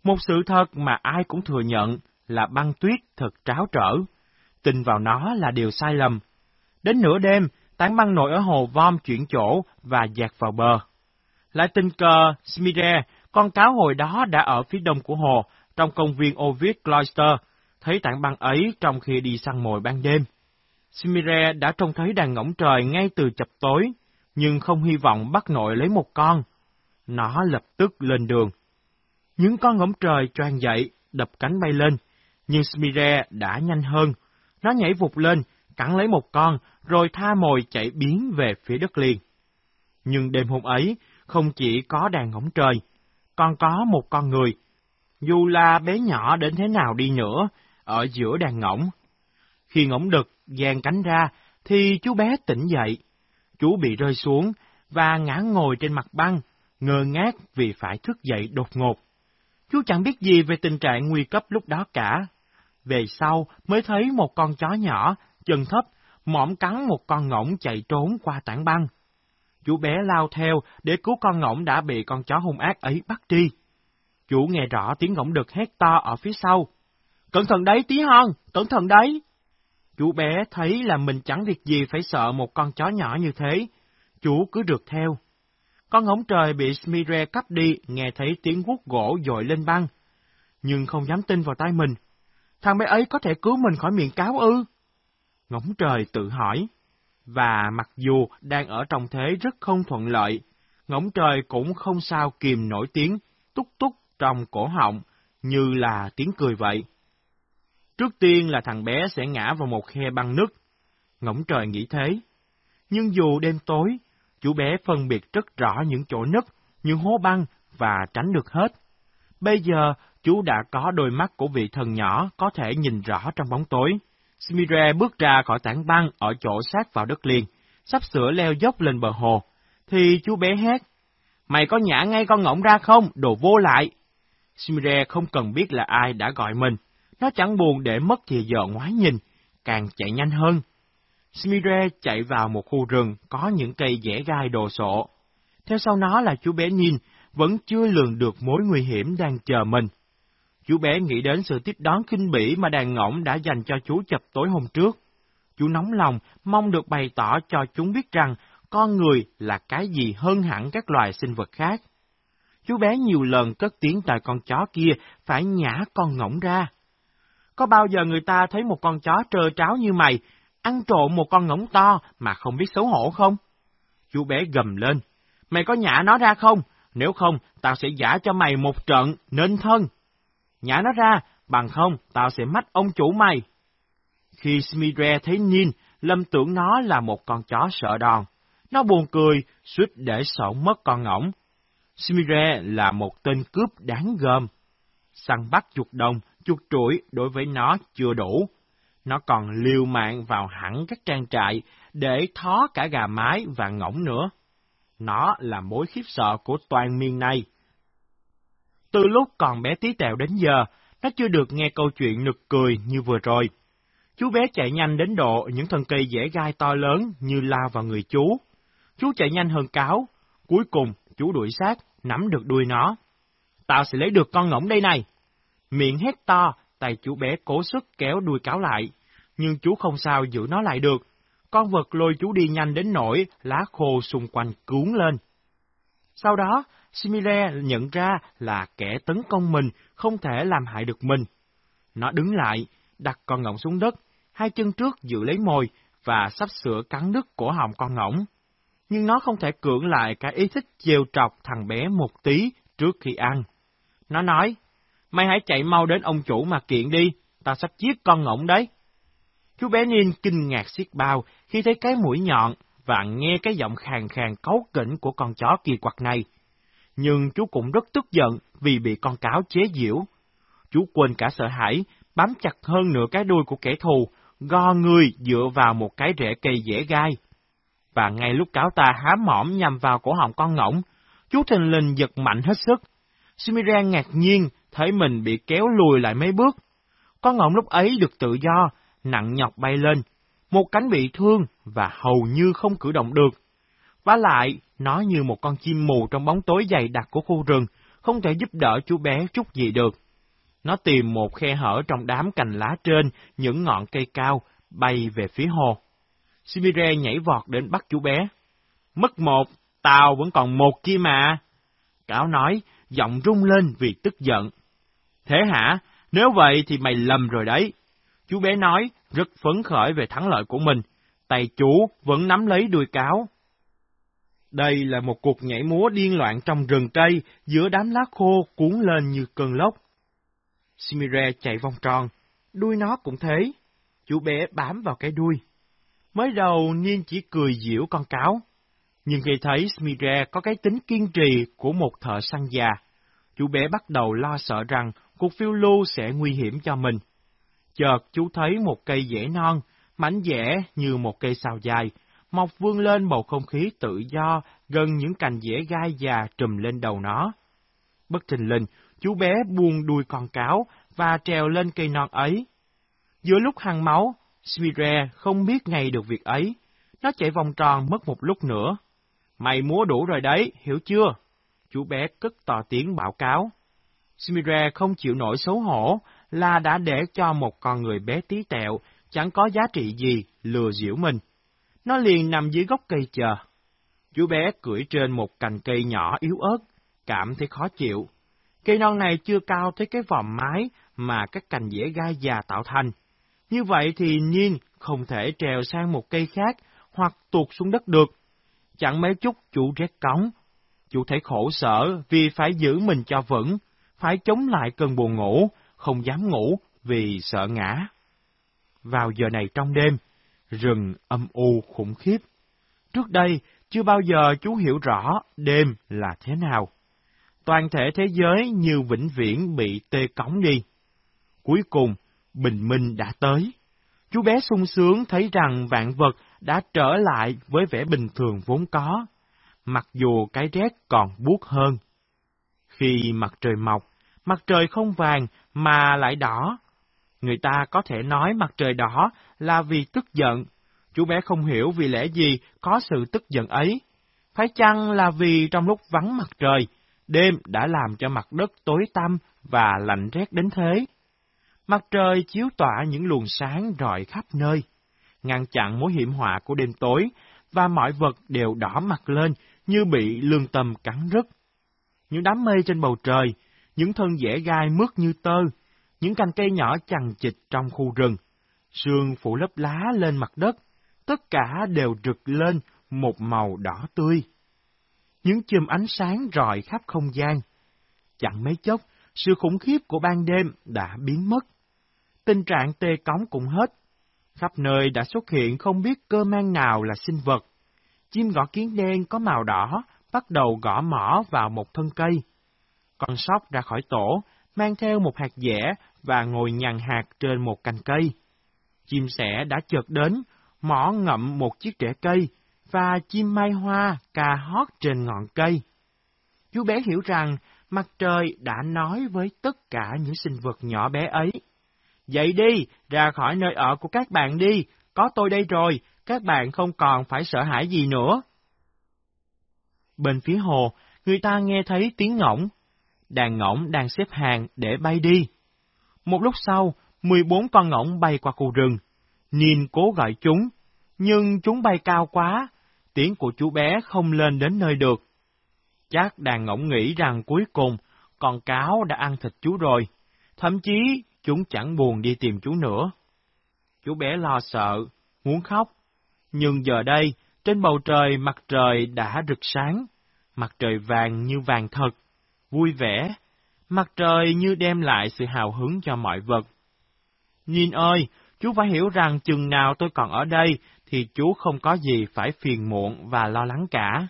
Một sự thật mà ai cũng thừa nhận là băng tuyết thật tráo trở. Tin vào nó là điều sai lầm. Đến nửa đêm, tảng băng nổi ở hồ Vom chuyển chỗ và dạt vào bờ. Lại tình cờ, Smire, con cáo hồi đó đã ở phía đông của hồ, trong công viên Ovid Cloister, thấy tảng băng ấy trong khi đi săn mồi ban đêm. Smire đã trông thấy đàn ngỗng trời ngay từ chập tối, nhưng không hy vọng bắt nội lấy một con. Nó lập tức lên đường. Những con ngỗng trời choan dậy, đập cánh bay lên, nhưng Smire đã nhanh hơn. Nó nhảy vụt lên, cắn lấy một con, rồi tha mồi chạy biến về phía đất liền. Nhưng đêm hôm ấy, không chỉ có đàn ngỗng trời, còn có một con người. Dù là bé nhỏ đến thế nào đi nữa, ở giữa đàn ngỗng. Khi ngỗng đực dàn cánh ra, thì chú bé tỉnh dậy. Chú bị rơi xuống và ngã ngồi trên mặt băng, ngơ ngác vì phải thức dậy đột ngột. Chú chẳng biết gì về tình trạng nguy cấp lúc đó cả. Về sau mới thấy một con chó nhỏ, chân thấp, mõm cắn một con ngỗng chạy trốn qua tảng băng. Chú bé lao theo để cứu con ngỗng đã bị con chó hung ác ấy bắt đi. Chú nghe rõ tiếng ngỗng đực hét to ở phía sau. Cẩn thận đấy tí hon, cẩn thận đấy. Chú bé thấy là mình chẳng việc gì phải sợ một con chó nhỏ như thế. Chú cứ rượt theo. Con ngỗng trời bị Smire cắp đi, nghe thấy tiếng guốc gỗ dội lên băng. Nhưng không dám tin vào tay mình. Thằng bé ấy có thể cứu mình khỏi miệng cáo ư? Ngỗng trời tự hỏi. Và mặc dù đang ở trong thế rất không thuận lợi, ngỗng trời cũng không sao kìm nổi tiếng túc túc trong cổ họng, như là tiếng cười vậy. Trước tiên là thằng bé sẽ ngã vào một khe băng nứt. Ngỗng trời nghĩ thế. Nhưng dù đêm tối, chú bé phân biệt rất rõ những chỗ nứt, những hố băng và tránh được hết. Bây giờ, chú đã có đôi mắt của vị thần nhỏ có thể nhìn rõ trong bóng tối. Smire bước ra khỏi tảng băng ở chỗ sát vào đất liền, sắp sửa leo dốc lên bờ hồ, thì chú bé hét. Mày có nhả ngay con ngỗng ra không, đồ vô lại. Smire không cần biết là ai đã gọi mình, nó chẳng buồn để mất thì giờ ngoái nhìn, càng chạy nhanh hơn. Smire chạy vào một khu rừng có những cây dẻ gai đồ sộ. Theo sau nó là chú bé nhìn, vẫn chưa lường được mối nguy hiểm đang chờ mình. Chú bé nghĩ đến sự tiếp đón kinh bỉ mà đàn ngỗng đã dành cho chú chập tối hôm trước. Chú nóng lòng, mong được bày tỏ cho chúng biết rằng con người là cái gì hơn hẳn các loài sinh vật khác. Chú bé nhiều lần cất tiếng tại con chó kia phải nhả con ngỗng ra. Có bao giờ người ta thấy một con chó trơ tráo như mày, ăn trộm một con ngỗng to mà không biết xấu hổ không? Chú bé gầm lên, mày có nhả nó ra không? Nếu không, tao sẽ giả cho mày một trận, nên thân. Nhả nó ra, bằng không, tao sẽ mắt ông chủ mày. Khi Smidre thấy Nin, lâm tưởng nó là một con chó sợ đòn. Nó buồn cười, suýt để sợ mất con ngỗng. Smidre là một tên cướp đáng gờm. Săn bắt chuột đồng, chuột trũi đối với nó chưa đủ. Nó còn liều mạng vào hẳn các trang trại để thó cả gà mái và ngỗng nữa. Nó là mối khiếp sợ của toàn miền này. Từ lúc còn bé tí tẹo đến giờ, nó chưa được nghe câu chuyện nực cười như vừa rồi. Chú bé chạy nhanh đến độ những thân cây dễ gai to lớn như lao vào người chú. Chú chạy nhanh hơn cáo. Cuối cùng, chú đuổi sát, nắm được đuôi nó. Tao sẽ lấy được con ngỗng đây này. Miệng hét to, tay chú bé cố sức kéo đuôi cáo lại. Nhưng chú không sao giữ nó lại được. Con vật lôi chú đi nhanh đến nỗi lá khô xung quanh cuốn lên. Sau đó, Simile nhận ra là kẻ tấn công mình không thể làm hại được mình. Nó đứng lại, đặt con ngỗng xuống đất, hai chân trước giữ lấy mồi, và sắp sửa cắn đứt cổ họng con ngỗng. Nhưng nó không thể cưỡng lại cái ý thích trêu trọc thằng bé một tí trước khi ăn. Nó nói, mày hãy chạy mau đến ông chủ mà kiện đi, tao sắp giết con ngỗng đấy. Chú bé Ninh kinh ngạc xiết bao khi thấy cái mũi nhọn và nghe cái giọng khàn khàn cấu kỉnh của con chó kỳ quặc này. Nhưng chú cũng rất tức giận vì bị con cáo chế giễu. Chú quên cả sợ hãi, bám chặt hơn nửa cái đuôi của kẻ thù, go người dựa vào một cái rễ cây dễ gai. Và ngay lúc cáo ta há mỏm nhằm vào cổ họng con ngỗng, chú thình lình giật mạnh hết sức. Simira ngạc nhiên thấy mình bị kéo lùi lại mấy bước. Con ngỗng lúc ấy được tự do, nặng nhọc bay lên, một cánh bị thương và hầu như không cử động được. Và lại, nó như một con chim mù trong bóng tối dày đặc của khu rừng, không thể giúp đỡ chú bé chút gì được. Nó tìm một khe hở trong đám cành lá trên những ngọn cây cao, bay về phía hồ. Simire nhảy vọt đến bắt chú bé. Mất một, tao vẫn còn một kia mà. Cáo nói, giọng rung lên vì tức giận. Thế hả? Nếu vậy thì mày lầm rồi đấy. Chú bé nói, rất phấn khởi về thắng lợi của mình. Tay chú vẫn nắm lấy đuôi cáo. Đây là một cuộc nhảy múa điên loạn trong rừng cây, giữa đám lá khô cuốn lên như cơn lốc. Simire chạy vòng tròn, đuôi nó cũng thế. Chú bé bám vào cái đuôi. Mới đầu Niên chỉ cười giễu con cáo, nhưng khi thấy Smire có cái tính kiên trì của một thợ săn già, chú bé bắt đầu lo sợ rằng cuộc phiêu lưu sẽ nguy hiểm cho mình. Chợt chú thấy một cây dễ non, mảnh dẻ như một cây sào dài, mọc vươn lên bầu không khí tự do gần những cành dễ gai già trùm lên đầu nó. Bất trình linh, chú bé buông đuôi con cáo và trèo lên cây non ấy. Giữa lúc hăng máu, Svire không biết ngay được việc ấy. Nó chạy vòng tròn mất một lúc nữa. Mày múa đủ rồi đấy, hiểu chưa? Chú bé cất to tiếng báo cáo. Smire không chịu nổi xấu hổ là đã để cho một con người bé tí tẹo, chẳng có giá trị gì, lừa giễu mình. Nó liền nằm dưới gốc cây chờ. Chú bé cưỡi trên một cành cây nhỏ yếu ớt, cảm thấy khó chịu. Cây non này chưa cao tới cái vòm mái mà các cành dễ gai già tạo thành. Như vậy thì nhiên không thể trèo sang một cây khác hoặc tuột xuống đất được. Chẳng mấy chút chú rét cống. Chú thấy khổ sở vì phải giữ mình cho vững, phải chống lại cơn buồn ngủ, không dám ngủ vì sợ ngã. Vào giờ này trong đêm, rừng âm u khủng khiếp. Trước đây, chưa bao giờ chú hiểu rõ đêm là thế nào. Toàn thể thế giới như vĩnh viễn bị tê cống đi. Cuối cùng, bình minh đã tới. Chú bé sung sướng thấy rằng vạn vật đã trở lại với vẻ bình thường vốn có, mặc dù cái rét còn buốt hơn. Khi mặt trời mọc, mặt trời không vàng mà lại đỏ. Người ta có thể nói mặt trời đỏ là vì tức giận. Chú bé không hiểu vì lẽ gì có sự tức giận ấy. Phải chăng là vì trong lúc vắng mặt trời, đêm đã làm cho mặt đất tối tăm và lạnh rét đến thế? Mặt trời chiếu tỏa những luồng sáng rọi khắp nơi, ngăn chặn mối hiểm họa của đêm tối, và mọi vật đều đỏ mặt lên như bị lương tâm cắn rứt. Những đám mây trên bầu trời, những thân dễ gai mướt như tơ, những cành cây nhỏ chằng chịt trong khu rừng, sương phủ lớp lá lên mặt đất, tất cả đều rực lên một màu đỏ tươi. Những chùm ánh sáng rọi khắp không gian. Chẳng mấy chốc, sự khủng khiếp của ban đêm đã biến mất tình trạng tê cống cũng hết. Khắp nơi đã xuất hiện không biết cơ mang nào là sinh vật. Chim gõ kiến đen có màu đỏ, bắt đầu gõ mỏ vào một thân cây. Con sóc ra khỏi tổ, mang theo một hạt dẻ và ngồi nhằn hạt trên một cành cây. Chim sẻ đã chợt đến, mỏ ngậm một chiếc rễ cây, và chim mai hoa cà hót trên ngọn cây. Chú bé hiểu rằng mặt trời đã nói với tất cả những sinh vật nhỏ bé ấy. Dậy đi, ra khỏi nơi ở của các bạn đi, có tôi đây rồi, các bạn không còn phải sợ hãi gì nữa. Bên phía hồ, người ta nghe thấy tiếng ngỗng. Đàn ngỗng đang xếp hàng để bay đi. Một lúc sau, 14 con ngỗng bay qua khu rừng. Nhìn cố gọi chúng, nhưng chúng bay cao quá, tiếng của chú bé không lên đến nơi được. Chắc đàn ngỗng nghĩ rằng cuối cùng, con cáo đã ăn thịt chú rồi. Thậm chí Chúng chẳng buồn đi tìm chú nữa. Chú bé lo sợ, muốn khóc, Nhưng giờ đây, trên bầu trời mặt trời đã rực sáng, mặt trời vàng như vàng thật, vui vẻ, mặt trời như đem lại sự hào hứng cho mọi vật. Nhìn ơi, chú phải hiểu rằng chừng nào tôi còn ở đây thì chú không có gì phải phiền muộn và lo lắng cả.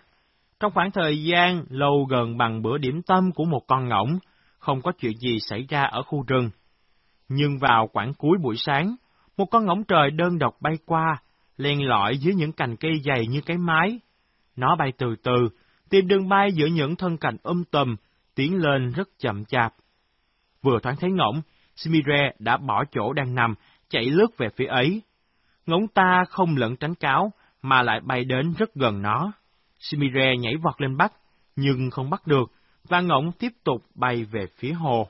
Trong khoảng thời gian lâu gần bằng bữa điểm tâm của một con ngỗng, không có chuyện gì xảy ra ở khu rừng. Nhưng vào khoảng cuối buổi sáng, một con ngỗng trời đơn độc bay qua, len lỏi dưới những cành cây dày như cái mái. Nó bay từ từ, tìm đường bay giữa những thân cành um tùm, tiến lên rất chậm chạp. Vừa thoáng thấy ngỗng, Smire đã bỏ chỗ đang nằm, chạy lướt về phía ấy. Ngỗng ta không lẫn tránh cáo, mà lại bay đến rất gần nó. Smire nhảy vọt lên bắt, nhưng không bắt được, và ngỗng tiếp tục bay về phía hồ.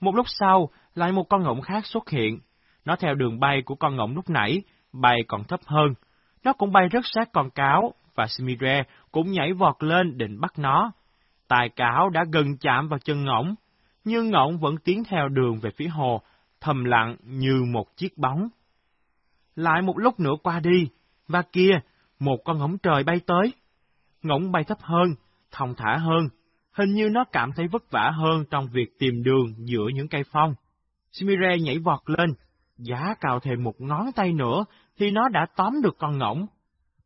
Một lúc sau, lại một con ngỗng khác xuất hiện. Nó theo đường bay của con ngỗng lúc nãy, bay còn thấp hơn. Nó cũng bay rất sát con cáo, và Smire cũng nhảy vọt lên định bắt nó. Tài cáo đã gần chạm vào chân ngỗng, nhưng ngỗng vẫn tiến theo đường về phía hồ, thầm lặng như một chiếc bóng. Lại một lúc nữa qua đi, và kia, một con ngỗng trời bay tới. Ngỗng bay thấp hơn, thong thả hơn, hình như nó cảm thấy vất vả hơn trong việc tìm đường giữa những cây phong. simire nhảy vọt lên, giá cào thêm một ngón tay nữa thì nó đã tóm được con ngỗng.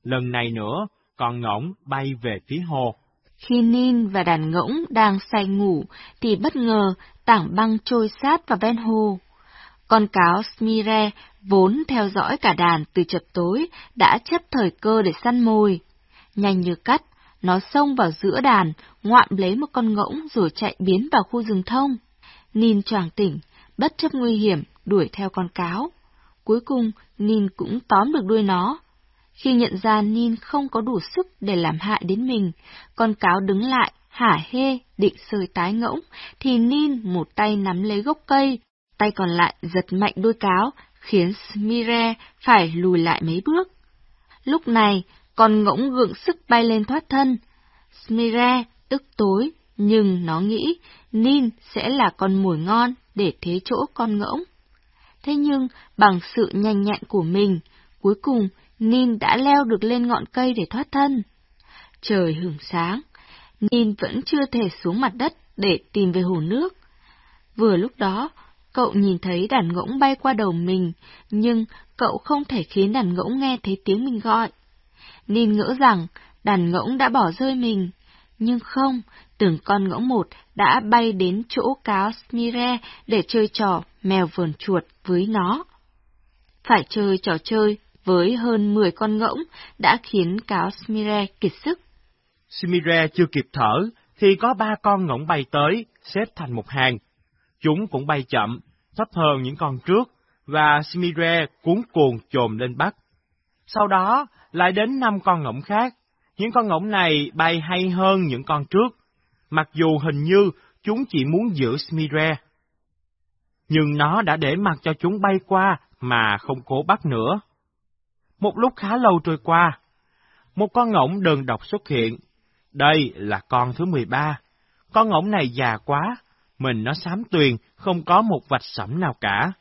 Lần này nữa, con ngỗng bay về phía hồ. Khi Nin và đàn ngỗng đang say ngủ, thì bất ngờ tảng băng trôi sát vào ven hồ. Con cáo Smire, vốn theo dõi cả đàn từ chập tối, đã chấp thời cơ để săn mồi. Nhanh như cắt, nó xông vào giữa đàn, ngoạm lấy một con ngỗng rồi chạy biến vào khu rừng thông. Nin choàng tỉnh, bất chấp nguy hiểm, đuổi theo con cáo. Cuối cùng, Nin cũng tóm được đuôi nó. Khi nhận ra Nin không có đủ sức để làm hại đến mình, con cáo đứng lại, hả hê, định sơi tái ngỗng, thì Nin một tay nắm lấy gốc cây, tay còn lại giật mạnh đuôi cáo, khiến Smire phải lùi lại mấy bước. Lúc này, con ngỗng gượng sức bay lên thoát thân. Smire tức tối, nhưng nó nghĩ Nin sẽ là con mồi ngon để thế chỗ con ngỗng. Thế nhưng, bằng sự nhanh nhẹn của mình, cuối cùng Nin đã leo được lên ngọn cây để thoát thân. Trời hưởng sáng, Nin vẫn chưa thể xuống mặt đất để tìm về hồ nước. Vừa lúc đó, cậu nhìn thấy đàn ngỗng bay qua đầu mình, nhưng cậu không thể khiến đàn ngỗng nghe thấy tiếng mình gọi. Nin ngỡ rằng đàn ngỗng đã bỏ rơi mình, nhưng không, từng con ngỗng một đã bay đến chỗ cáo Smire để chơi trò mèo vờn chuột với nó. Phải chơi trò chơi với hơn 10 con ngỗng đã khiến cáo Smire kiệt sức. Smire chưa kịp thở, thì có ba con ngỗng bay tới, xếp thành một hàng. Chúng cũng bay chậm, thấp hơn những con trước, và Smire cuốn cuồng chồm lên bắt. Sau đó, lại đến năm con ngỗng khác. Những con ngỗng này bay hay hơn những con trước, mặc dù hình như chúng chỉ muốn giữ Smire. Nhưng nó đã để mặc cho chúng bay qua mà không cố bắt nữa. Một lúc khá lâu trôi qua, một con ngỗng đơn độc xuất hiện. Đây là con thứ 13. Con ngỗng này già quá, mình nó xám tuyền, không có một vạch sẫm nào cả.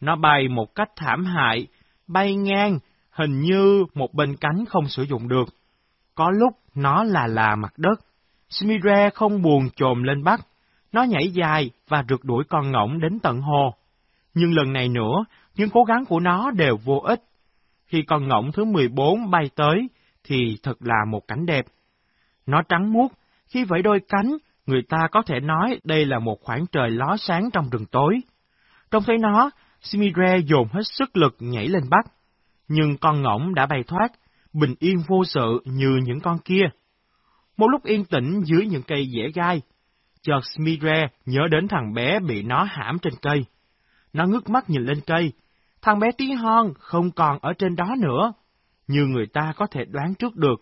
Nó bay một cách thảm hại, bay ngang, hình như một bên cánh không sử dụng được. Có lúc nó là là mặt đất. Smire không buồn trồm lên bắt. Nó nhảy dài và rượt đuổi con ngỗng đến tận hồ. Nhưng lần này nữa, những cố gắng của nó đều vô ích. Khi con ngỗng thứ 14 bay tới, thì thật là một cảnh đẹp. Nó trắng muốt, khi vẫy đôi cánh, người ta có thể nói đây là một khoảng trời ló sáng trong rừng tối. Trông thấy nó, Simire dồn hết sức lực nhảy lên bắt. Nhưng con ngỗng đã bay thoát, bình yên vô sự như những con kia. Một lúc yên tĩnh dưới những cây dễ gai, chợt Smire nhớ đến thằng bé bị nó hãm trên cây. Nó ngước mắt nhìn lên cây, thằng bé tí hon không còn ở trên đó nữa, như người ta có thể đoán trước được.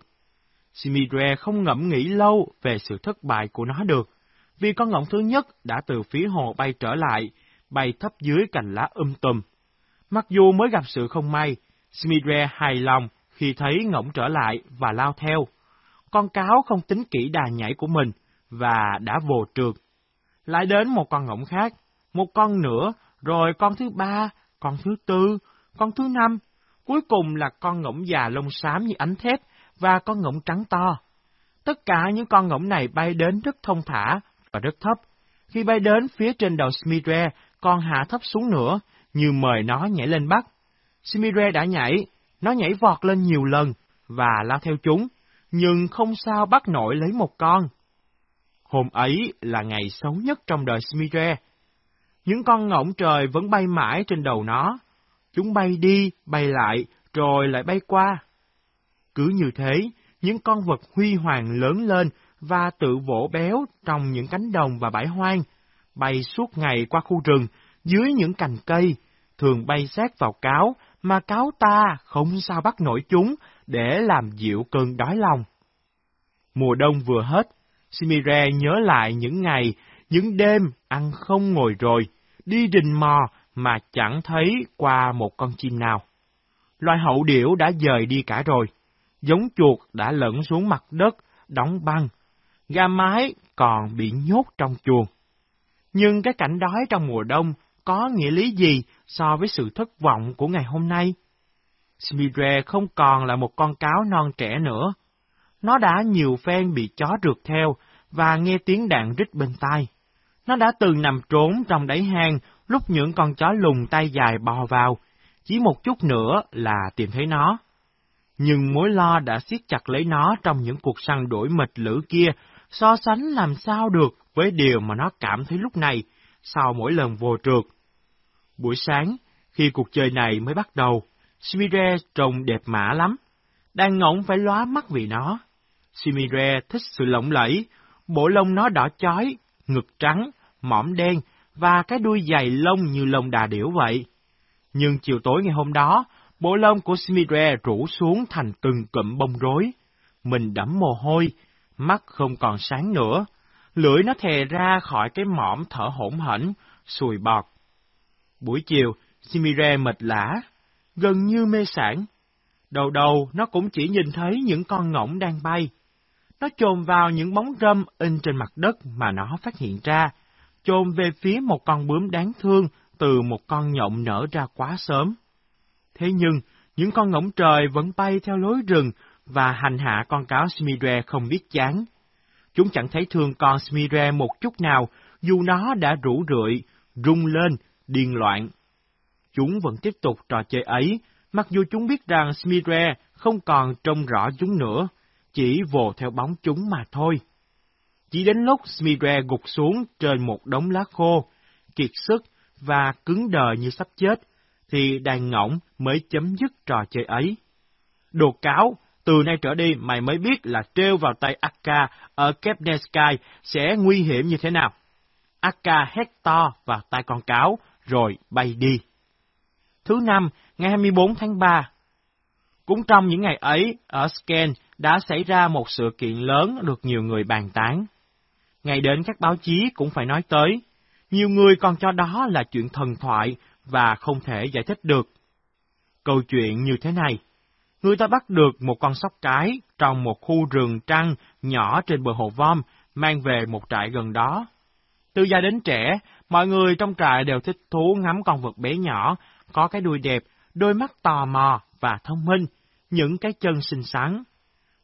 Simidre không ngẫm nghĩ lâu về sự thất bại của nó được, vì con ngỗng thứ nhất đã từ phía hồ bay trở lại, bay thấp dưới cành lá um tùm. Mặc dù mới gặp sự không may, Smire hài lòng khi thấy ngỗng trở lại và lao theo. Con cáo không tính kỹ đà nhảy của mình và đã vồ trượt. Lại đến một con ngỗng khác, một con nữa, rồi con thứ ba, con thứ tư, con thứ năm. Cuối cùng là con ngỗng già lông xám như ánh thép và con ngỗng trắng to. Tất cả những con ngỗng này bay đến rất thông thả và rất thấp. Khi bay đến phía trên đầu Smidre, con hạ thấp xuống nữa, như mời nó nhảy lên bắt. Smidre đã nhảy, nó nhảy vọt lên nhiều lần và lao theo chúng, nhưng không sao bắt nổi lấy một con. Hôm ấy là ngày xấu nhất trong đời Smidre. Những con ngỗng trời vẫn bay mãi trên đầu nó. Chúng bay đi, bay lại, rồi lại bay qua. Cứ như thế, những con vật huy hoàng lớn lên và tự vỗ béo trong những cánh đồng và bãi hoang, bay suốt ngày qua khu rừng, dưới những cành cây, thường bay sát vào cáo, mà cáo ta không sao bắt nổi chúng để làm dịu cơn đói lòng. Mùa đông vừa hết, Simire nhớ lại những ngày, những đêm ăn không ngồi rồi, đi rình mò mà chẳng thấy qua một con chim nào. Loài hậu điểu đã dời đi cả rồi, giống chuột đã lẫn xuống mặt đất, đóng băng, gà mái còn bị nhốt trong chuồng. Nhưng cái cảnh đói trong mùa đông có nghĩa lý gì so với sự thất vọng của ngày hôm nay? Smire không còn là một con cáo non trẻ nữa. Nó đã nhiều phen bị chó rượt theo và nghe tiếng đạn rít bên tai. Nó đã từng nằm trốn trong đáy hang lúc những con chó lùng tay dài bò vào, chỉ một chút nữa là tìm thấy nó. Nhưng mối lo đã siết chặt lấy nó trong những cuộc săn đuổi mệt lử kia, so sánh làm sao được với điều mà nó cảm thấy lúc này, sau mỗi lần vô trượt. Buổi sáng, khi cuộc chơi này mới bắt đầu, Simire trông đẹp mã lắm. đang ngỗng phải lóa mắt vì nó. Simire thích sự lộng lẫy, bộ lông nó đỏ chói, ngực trắng, mõm đen và cái đuôi dày lông như lông đà điểu vậy. Nhưng chiều tối ngày hôm đó, bộ lông của Smire rủ xuống thành từng cụm bông rối. Mình đẫm mồ hôi, mắt không còn sáng nữa, lưỡi nó thè ra khỏi cái mõm thở hổn hển, sùi bọt. Buổi chiều, Simire mệt lã, gần như mê sản. Đầu đầu nó cũng chỉ nhìn thấy những con ngỗng đang bay. Nó chồm vào những bóng râm in trên mặt đất mà nó phát hiện ra, chồm về phía một con bướm đáng thương từ một con nhộng nở ra quá sớm. Thế nhưng, những con ngỗng trời vẫn bay theo lối rừng và hành hạ con cáo Smire không biết chán. Chúng chẳng thấy thương con Smire một chút nào, dù nó đã rủ rượi, rung lên, điên loạn. Chúng vẫn tiếp tục trò chơi ấy, mặc dù chúng biết rằng Smire không còn trông rõ chúng nữa, chỉ vồ theo bóng chúng mà thôi. Chỉ đến lúc Smire gục xuống trên một đống lá khô, kiệt sức và cứng đờ như sắp chết, thì đàn ngỗng mới chấm dứt trò chơi ấy. Đồ cáo, từ nay trở đi mày mới biết là treo vào tay Akka ở Kepneskai sẽ nguy hiểm như thế nào. Akka hét to vào tay con cáo, rồi bay đi. Thứ năm, ngày 24 tháng 3. Cũng trong những ngày ấy, ở Sken, đã xảy ra một sự kiện lớn được nhiều người bàn tán. Ngày đến các báo chí cũng phải nói tới, nhiều người còn cho đó là chuyện thần thoại và không thể giải thích được. Câu chuyện như thế này, người ta bắt được một con sóc cái trong một khu rừng trăng nhỏ trên bờ hồ Vom, mang về một trại gần đó. Từ già đến trẻ, mọi người trong trại đều thích thú ngắm con vật bé nhỏ, có cái đuôi đẹp, đôi mắt tò mò và thông minh, những cái chân xinh xắn.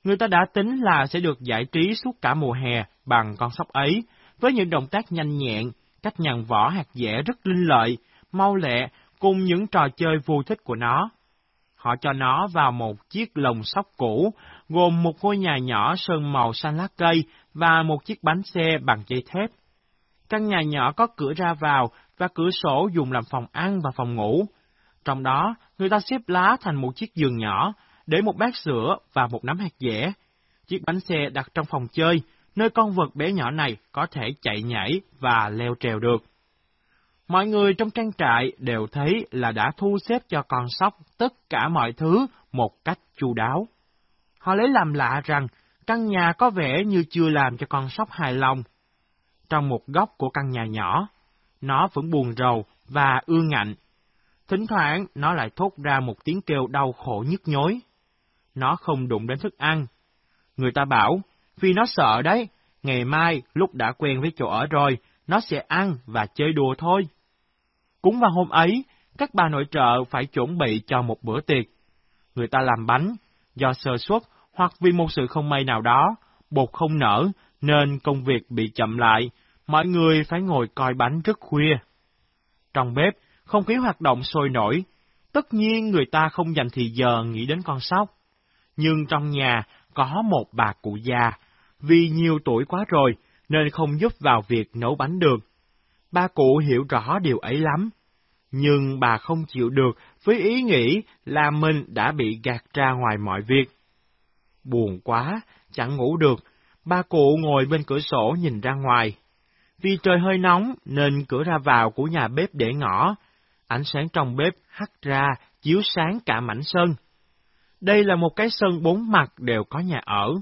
Người ta đã tính là sẽ được giải trí suốt cả mùa hè bằng con sóc ấy, với những động tác nhanh nhẹn, cách nhằn vỏ hạt dẻ rất linh lợi, mau lẹ, cùng những trò chơi vui thích của nó. Họ cho nó vào một chiếc lồng sóc cũ, gồm một ngôi nhà nhỏ sơn màu xanh lá cây và một chiếc bánh xe bằng dây thép. Căn nhà nhỏ có cửa ra vào và cửa sổ dùng làm phòng ăn và phòng ngủ. Trong đó, người ta xếp lá thành một chiếc giường nhỏ, để một bát sữa và một nắm hạt dẻ. Chiếc bánh xe đặt trong phòng chơi, nơi con vật bé nhỏ này có thể chạy nhảy và leo trèo được. Mọi người trong trang trại đều thấy là đã thu xếp cho con sóc tất cả mọi thứ một cách chu đáo. Họ lấy làm lạ rằng căn nhà có vẻ như chưa làm cho con sóc hài lòng. Trong một góc của căn nhà nhỏ, nó vẫn buồn rầu và ương ngạnh. Thỉnh thoảng nó lại thốt ra một tiếng kêu đau khổ nhức nhối. Nó không đụng đến thức ăn. Người ta bảo, vì nó sợ đấy, ngày mai lúc đã quen với chỗ ở rồi, nó sẽ ăn và chơi đùa thôi. Cũng vào hôm ấy, các bà nội trợ phải chuẩn bị cho một bữa tiệc. người ta làm bánh, do sơ suất hoặc vì một sự không may nào đó, bột không nở nên công việc bị chậm lại, mọi người phải ngồi coi bánh rất khuya. Trong bếp, không khí hoạt động sôi nổi, tất nhiên người ta không dành thì giờ nghĩ đến con sóc. Nhưng trong nhà có một bà cụ già, vì nhiều tuổi quá rồi nên không giúp vào việc nấu bánh được. Ba cụ hiểu rõ điều ấy lắm, nhưng bà không chịu được với ý nghĩ là mình đã bị gạt ra ngoài mọi việc. Buồn quá, chẳng ngủ được, ba cụ ngồi bên cửa sổ nhìn ra ngoài. Vì trời hơi nóng nên cửa ra vào của nhà bếp để ngõ, ánh sáng trong bếp hắt ra chiếu sáng cả mảnh sân. Đây là một cái sân bốn mặt đều có nhà ở.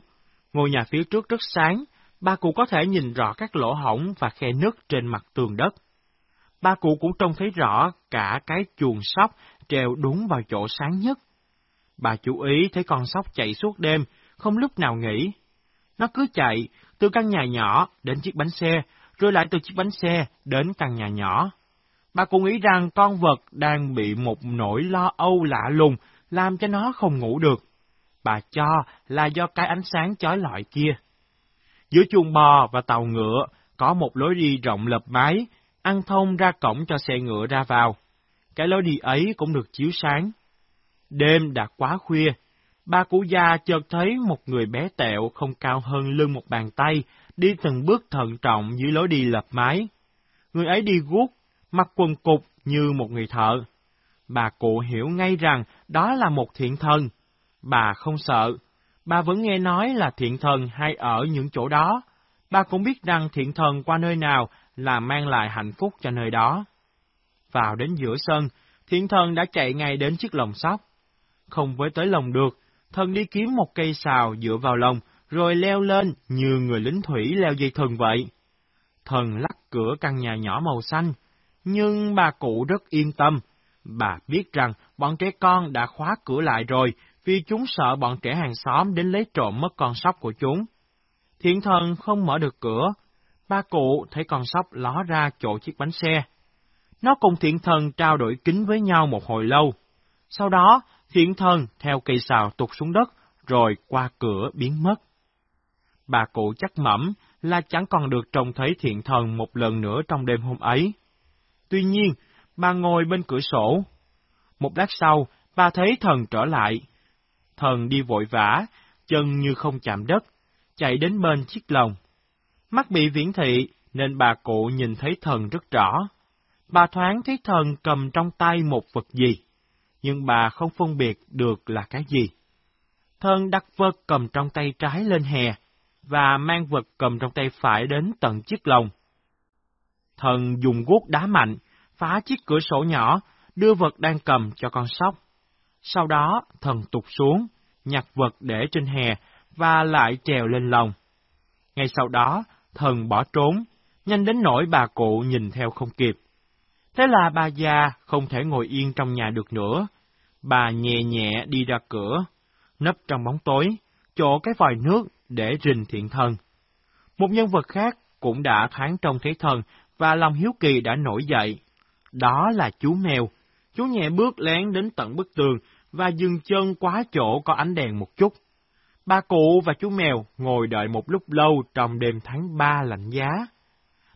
Ngôi nhà phía trước rất sáng, ba cụ có thể nhìn rõ các lỗ hổng và khe nứt trên mặt tường đất. Ba cụ cũng trông thấy rõ cả cái chuồng sóc treo đúng vào chỗ sáng nhất. Bà chú ý thấy con sóc chạy suốt đêm, không lúc nào nghỉ. Nó cứ chạy từ căn nhà nhỏ đến chiếc bánh xe, rồi lại từ chiếc bánh xe đến căn nhà nhỏ. Bà cụ nghĩ rằng con vật đang bị một nỗi lo âu lạ lùng làm cho nó không ngủ được. Bà cho là do cái ánh sáng chói lọi kia. Giữa chuồng bò và tàu ngựa có một lối đi rộng lợp mái, ăn thông ra cổng cho xe ngựa ra vào. Cái lối đi ấy cũng được chiếu sáng. Đêm đã quá khuya, ba cụ già chợt thấy một người bé tẹo không cao hơn lưng một bàn tay, đi từng bước thận trọng dưới lối đi lợp mái. Người ấy đi guốc, mặc quần cục như một người thợ. Bà cụ hiểu ngay rằng đó là một thiện thần. Bà không sợ. Bà vẫn nghe nói là thiện thần hay ở những chỗ đó. Bà cũng biết rằng thiện thần qua nơi nào là mang lại hạnh phúc cho nơi đó. Vào đến giữa sân, thiện thần đã chạy ngay đến chiếc lồng sóc. Không với tới lồng được, thần đi kiếm một cây xào dựa vào lồng, rồi leo lên như người lính thủy leo dây thừng vậy. Thần lắc cửa căn nhà nhỏ màu xanh, nhưng bà cụ rất yên tâm. Bà biết rằng bọn trẻ con đã khóa cửa lại rồi, vì chúng sợ bọn trẻ hàng xóm đến lấy trộm mất con sóc của chúng. Thiện thần không mở được cửa, ba cụ thấy con sóc ló ra chỗ chiếc bánh xe. Nó cùng thiện thần trao đổi kính với nhau một hồi lâu. Sau đó, thiện thần theo cây xào tụt xuống đất, rồi qua cửa biến mất. Bà cụ chắc mẩm là chẳng còn được trông thấy thiện thần một lần nữa trong đêm hôm ấy. Tuy nhiên, bà ngồi bên cửa sổ. Một lát sau, bà thấy thần trở lại. Thần đi vội vã, chân như không chạm đất, chạy đến bên chiếc lồng. Mắt bị viễn thị, nên bà cụ nhìn thấy thần rất rõ. Bà thoáng thấy thần cầm trong tay một vật gì, nhưng bà không phân biệt được là cái gì. Thần đặt vật cầm trong tay trái lên hè, và mang vật cầm trong tay phải đến tận chiếc lồng. Thần dùng guốc đá mạnh, phá chiếc cửa sổ nhỏ, đưa vật đang cầm cho con sóc. Sau đó, thần tụt xuống, nhặt vật để trên hè, và lại trèo lên lồng. Ngay sau đó, thần bỏ trốn, nhanh đến nỗi bà cụ nhìn theo không kịp. Thế là bà già không thể ngồi yên trong nhà được nữa. Bà nhẹ nhẹ đi ra cửa, nấp trong bóng tối, chỗ cái vòi nước để rình thiện thần. Một nhân vật khác cũng đã thoáng trông thấy thần và lòng hiếu kỳ đã nổi dậy. Đó là chú mèo. Chú nhẹ bước lén đến tận bức tường và dừng chân quá chỗ có ánh đèn một chút. Ba cụ và chú mèo ngồi đợi một lúc lâu trong đêm tháng ba lạnh giá.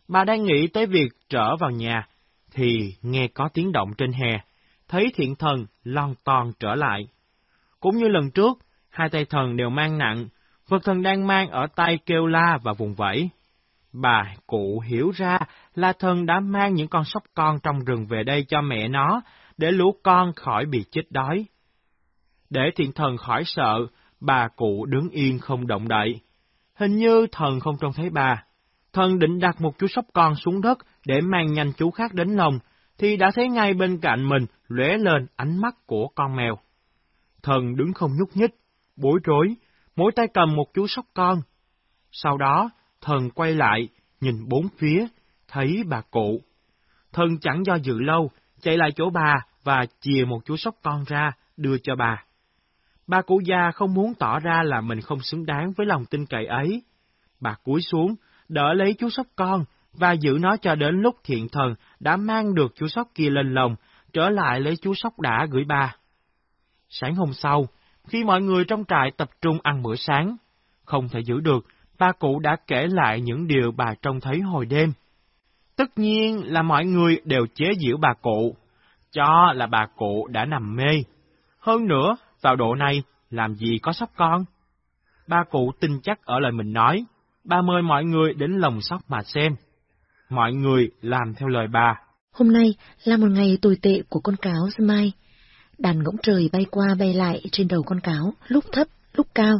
Bà đang nghĩ tới việc trở vào nhà, thì nghe có tiếng động trên hè, thấy thiện thần lon ton trở lại. Cũng như lần trước, hai tay thần đều mang nặng, vật thần đang mang ở tay kêu la và vùng vẫy. Bà cụ hiểu ra là thần đã mang những con sóc con trong rừng về đây cho mẹ nó, để lũ con khỏi bị chết đói. Để thiện thần khỏi sợ, bà cụ đứng yên không động đậy. Hình như thần không trông thấy bà. Thần định đặt một chú sóc con xuống đất để mang nhanh chú khác đến lòng, thì đã thấy ngay bên cạnh mình lóe lên ánh mắt của con mèo. Thần đứng không nhúc nhích, bối rối, mỗi tay cầm một chú sóc con. Sau đó, thần quay lại, nhìn bốn phía, thấy bà cụ. Thần chẳng do dự lâu, chạy lại chỗ bà và chìa một chú sóc con ra, đưa cho bà. Bà cụ già không muốn tỏ ra là mình không xứng đáng với lòng tin cậy ấy. Bà cúi xuống, đỡ lấy chú sóc con, và giữ nó cho đến lúc thiện thần đã mang được chú sóc kia lên lồng, trở lại lấy chú sóc đã gửi bà. Sáng hôm sau, khi mọi người trong trại tập trung ăn bữa sáng, không thể giữ được, bà cụ đã kể lại những điều bà trông thấy hồi đêm. Tất nhiên là mọi người đều chế giễu bà cụ, cho là bà cụ đã nằm mê. Hơn nữa, vào độ này, làm gì có sóc con? Bà cụ tin chắc ở lời mình nói, bà mời mọi người đến lồng sóc mà xem. Mọi người làm theo lời bà. Hôm nay là một ngày tồi tệ của con cáo Smile. Đàn ngỗng trời bay qua bay lại trên đầu con cáo, lúc thấp, lúc cao,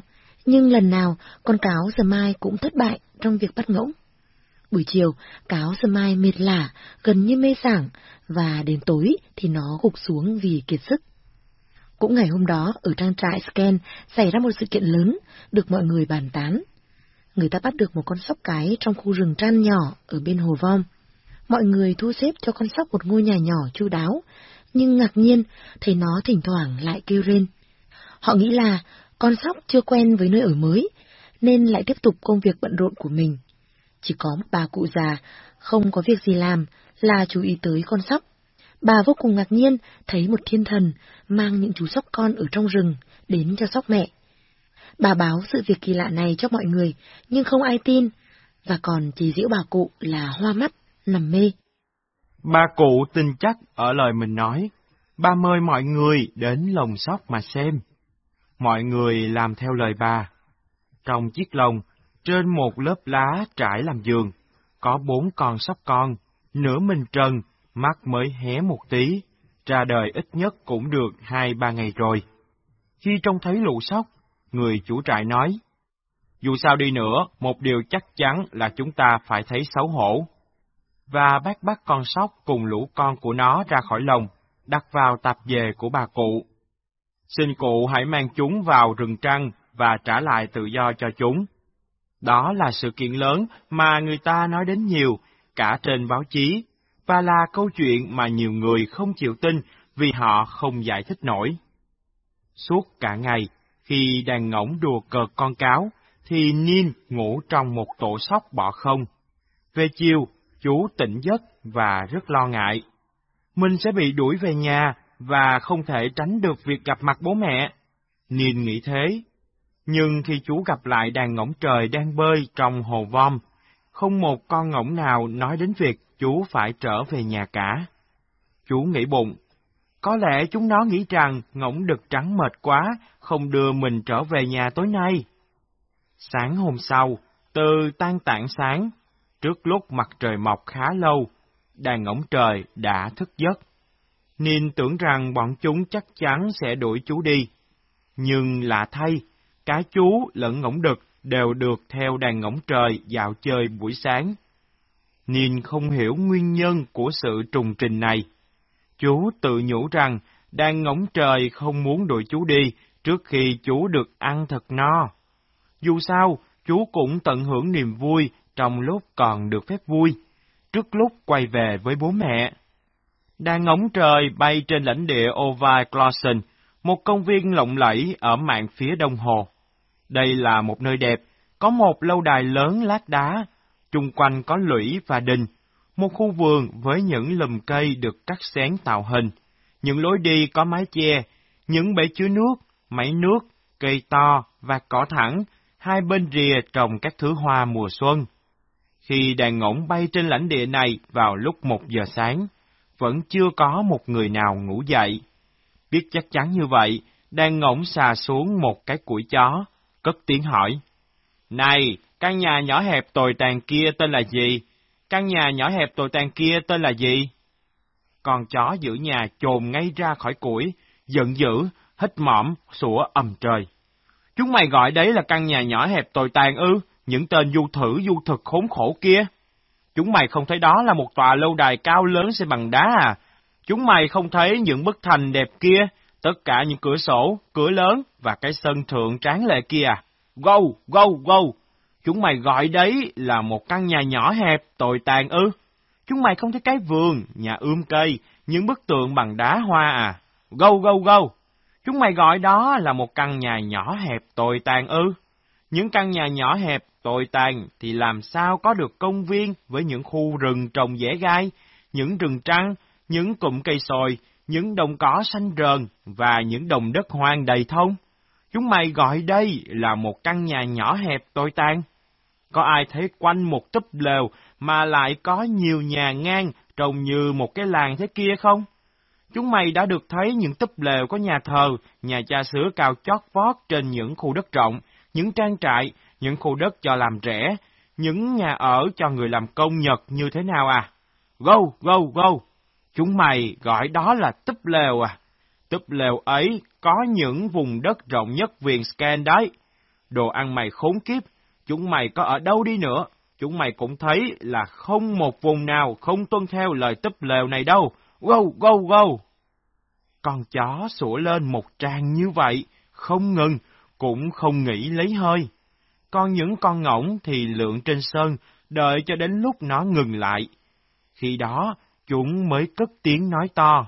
nhưng lần nào con cáo Mai cũng thất bại trong việc bắt ngỗng. Buổi chiều, cáo Mai mệt lả, gần như mê sảng, và đến tối thì nó gục xuống vì kiệt sức. Cũng ngày hôm đó, ở trang trại Scan xảy ra một sự kiện lớn, được mọi người bàn tán. Người ta bắt được một con sóc cái trong khu rừng trăn nhỏ ở bên hồ Vom. Mọi người thu xếp cho con sóc một ngôi nhà nhỏ chu đáo, nhưng ngạc nhiên thấy nó thỉnh thoảng lại kêu rên. Họ nghĩ là con sóc chưa quen với nơi ở mới, nên lại tiếp tục công việc bận rộn của mình. Chỉ có một bà cụ già, không có việc gì làm, là chú ý tới con sóc. Bà vô cùng ngạc nhiên thấy một thiên thần mang những chú sóc con ở trong rừng đến cho sóc mẹ. Bà báo sự việc kỳ lạ này cho mọi người, nhưng không ai tin, và còn chỉ giễu bà cụ là hoa mắt, nằm mê. Bà cụ tin chắc ở lời mình nói, bà mời mọi người đến lồng sóc mà xem. Mọi người làm theo lời bà. Trong chiếc lồng, trên một lớp lá trải làm giường, có bốn con sóc con, nửa mình trần, mắt mới hé một tí, ra đời ít nhất cũng được hai ba ngày rồi. Khi trông thấy lũ sóc, người chủ trại nói, dù sao đi nữa, một điều chắc chắn là chúng ta phải thấy xấu hổ. Và bác bắt con sóc cùng lũ con của nó ra khỏi lồng, đặt vào tạp về của bà cụ. Xin cụ hãy mang chúng vào rừng trăng và trả lại tự do cho chúng. Đó là sự kiện lớn mà người ta nói đến nhiều, cả trên báo chí, và là câu chuyện mà nhiều người không chịu tin vì họ không giải thích nổi. Suốt cả ngày, khi đàn ngỗng đùa cợt con cáo, thì Nin ngủ trong một tổ sóc bỏ không. Về chiều, chú tỉnh giấc và rất lo ngại. Mình sẽ bị đuổi về nhà và không thể tránh được việc gặp mặt bố mẹ. nên nghĩ thế. Nhưng khi chú gặp lại đàn ngỗng trời đang bơi trong hồ vom, không một con ngỗng nào nói đến việc chú phải trở về nhà cả. Chú nghĩ bụng, có lẽ chúng nó nghĩ rằng ngỗng đực trắng mệt quá, không đưa mình trở về nhà tối nay. Sáng hôm sau, từ tan tảng sáng, trước lúc mặt trời mọc khá lâu, đàn ngỗng trời đã thức giấc nên tưởng rằng bọn chúng chắc chắn sẽ đuổi chú đi. Nhưng lạ thay, cá chú lẫn ngỗng đực đều được theo đàn ngỗng trời dạo chơi buổi sáng. Nin không hiểu nguyên nhân của sự trùng trình này. Chú tự nhủ rằng đàn ngỗng trời không muốn đuổi chú đi trước khi chú được ăn thật no. Dù sao, chú cũng tận hưởng niềm vui trong lúc còn được phép vui, trước lúc quay về với bố mẹ. Đàn ngỗng trời bay trên lãnh địa Ovi Clausen, một công viên lộng lẫy ở mạn phía đông hồ. Đây là một nơi đẹp, có một lâu đài lớn lát đá, chung quanh có lũy và đình, một khu vườn với những lùm cây được cắt xén tạo hình, những lối đi có mái che, những bể chứa nước, máy nước, cây to và cỏ thẳng, hai bên rìa trồng các thứ hoa mùa xuân. Khi đàn ngỗng bay trên lãnh địa này vào lúc một giờ sáng, vẫn chưa có một người nào ngủ dậy. Biết chắc chắn như vậy, đang ngỗng xà xuống một cái củi chó, cất tiếng hỏi. Này, căn nhà nhỏ hẹp tồi tàn kia tên là gì? Căn nhà nhỏ hẹp tồi tàn kia tên là gì? Con chó giữ nhà chồm ngay ra khỏi củi, giận dữ, hít mõm, sủa ầm trời. Chúng mày gọi đấy là căn nhà nhỏ hẹp tồi tàn ư, những tên du thử du thực khốn khổ kia. Chúng mày không thấy đó là một tòa lâu đài cao lớn xây bằng đá à? Chúng mày không thấy những bức thành đẹp kia, tất cả những cửa sổ, cửa lớn và cái sân thượng tráng lệ kia à? Go, go, go! Chúng mày gọi đấy là một căn nhà nhỏ hẹp, tồi tàn ư? Chúng mày không thấy cái vườn, nhà ươm cây, những bức tượng bằng đá hoa à? Go, go, go! Chúng mày gọi đó là một căn nhà nhỏ hẹp tồi tàn ư? Những căn nhà nhỏ hẹp, tồi tàn thì làm sao có được công viên với những khu rừng trồng dễ gai, những rừng trăng, những cụm cây sồi, những đồng cỏ xanh rờn và những đồng đất hoang đầy thông. Chúng mày gọi đây là một căn nhà nhỏ hẹp tồi tàn. Có ai thấy quanh một túp lều mà lại có nhiều nhà ngang trồng như một cái làng thế kia không? Chúng mày đã được thấy những túp lều có nhà thờ, nhà cha xứ cao chót vót trên những khu đất rộng, những trang trại, những khu đất cho làm rẻ, những nhà ở cho người làm công Nhật như thế nào à? Go, go, go! Chúng mày gọi đó là túp lều à? Túp lều ấy có những vùng đất rộng nhất viền scan đấy. Đồ ăn mày khốn kiếp, chúng mày có ở đâu đi nữa, chúng mày cũng thấy là không một vùng nào không tuân theo lời túp lều này đâu. Go, go, go! Con chó sủa lên một trang như vậy, không ngừng, cũng không nghĩ lấy hơi. Còn những con ngỗng thì lượn trên sơn đợi cho đến lúc nó ngừng lại. Khi đó, chúng mới cất tiếng nói to.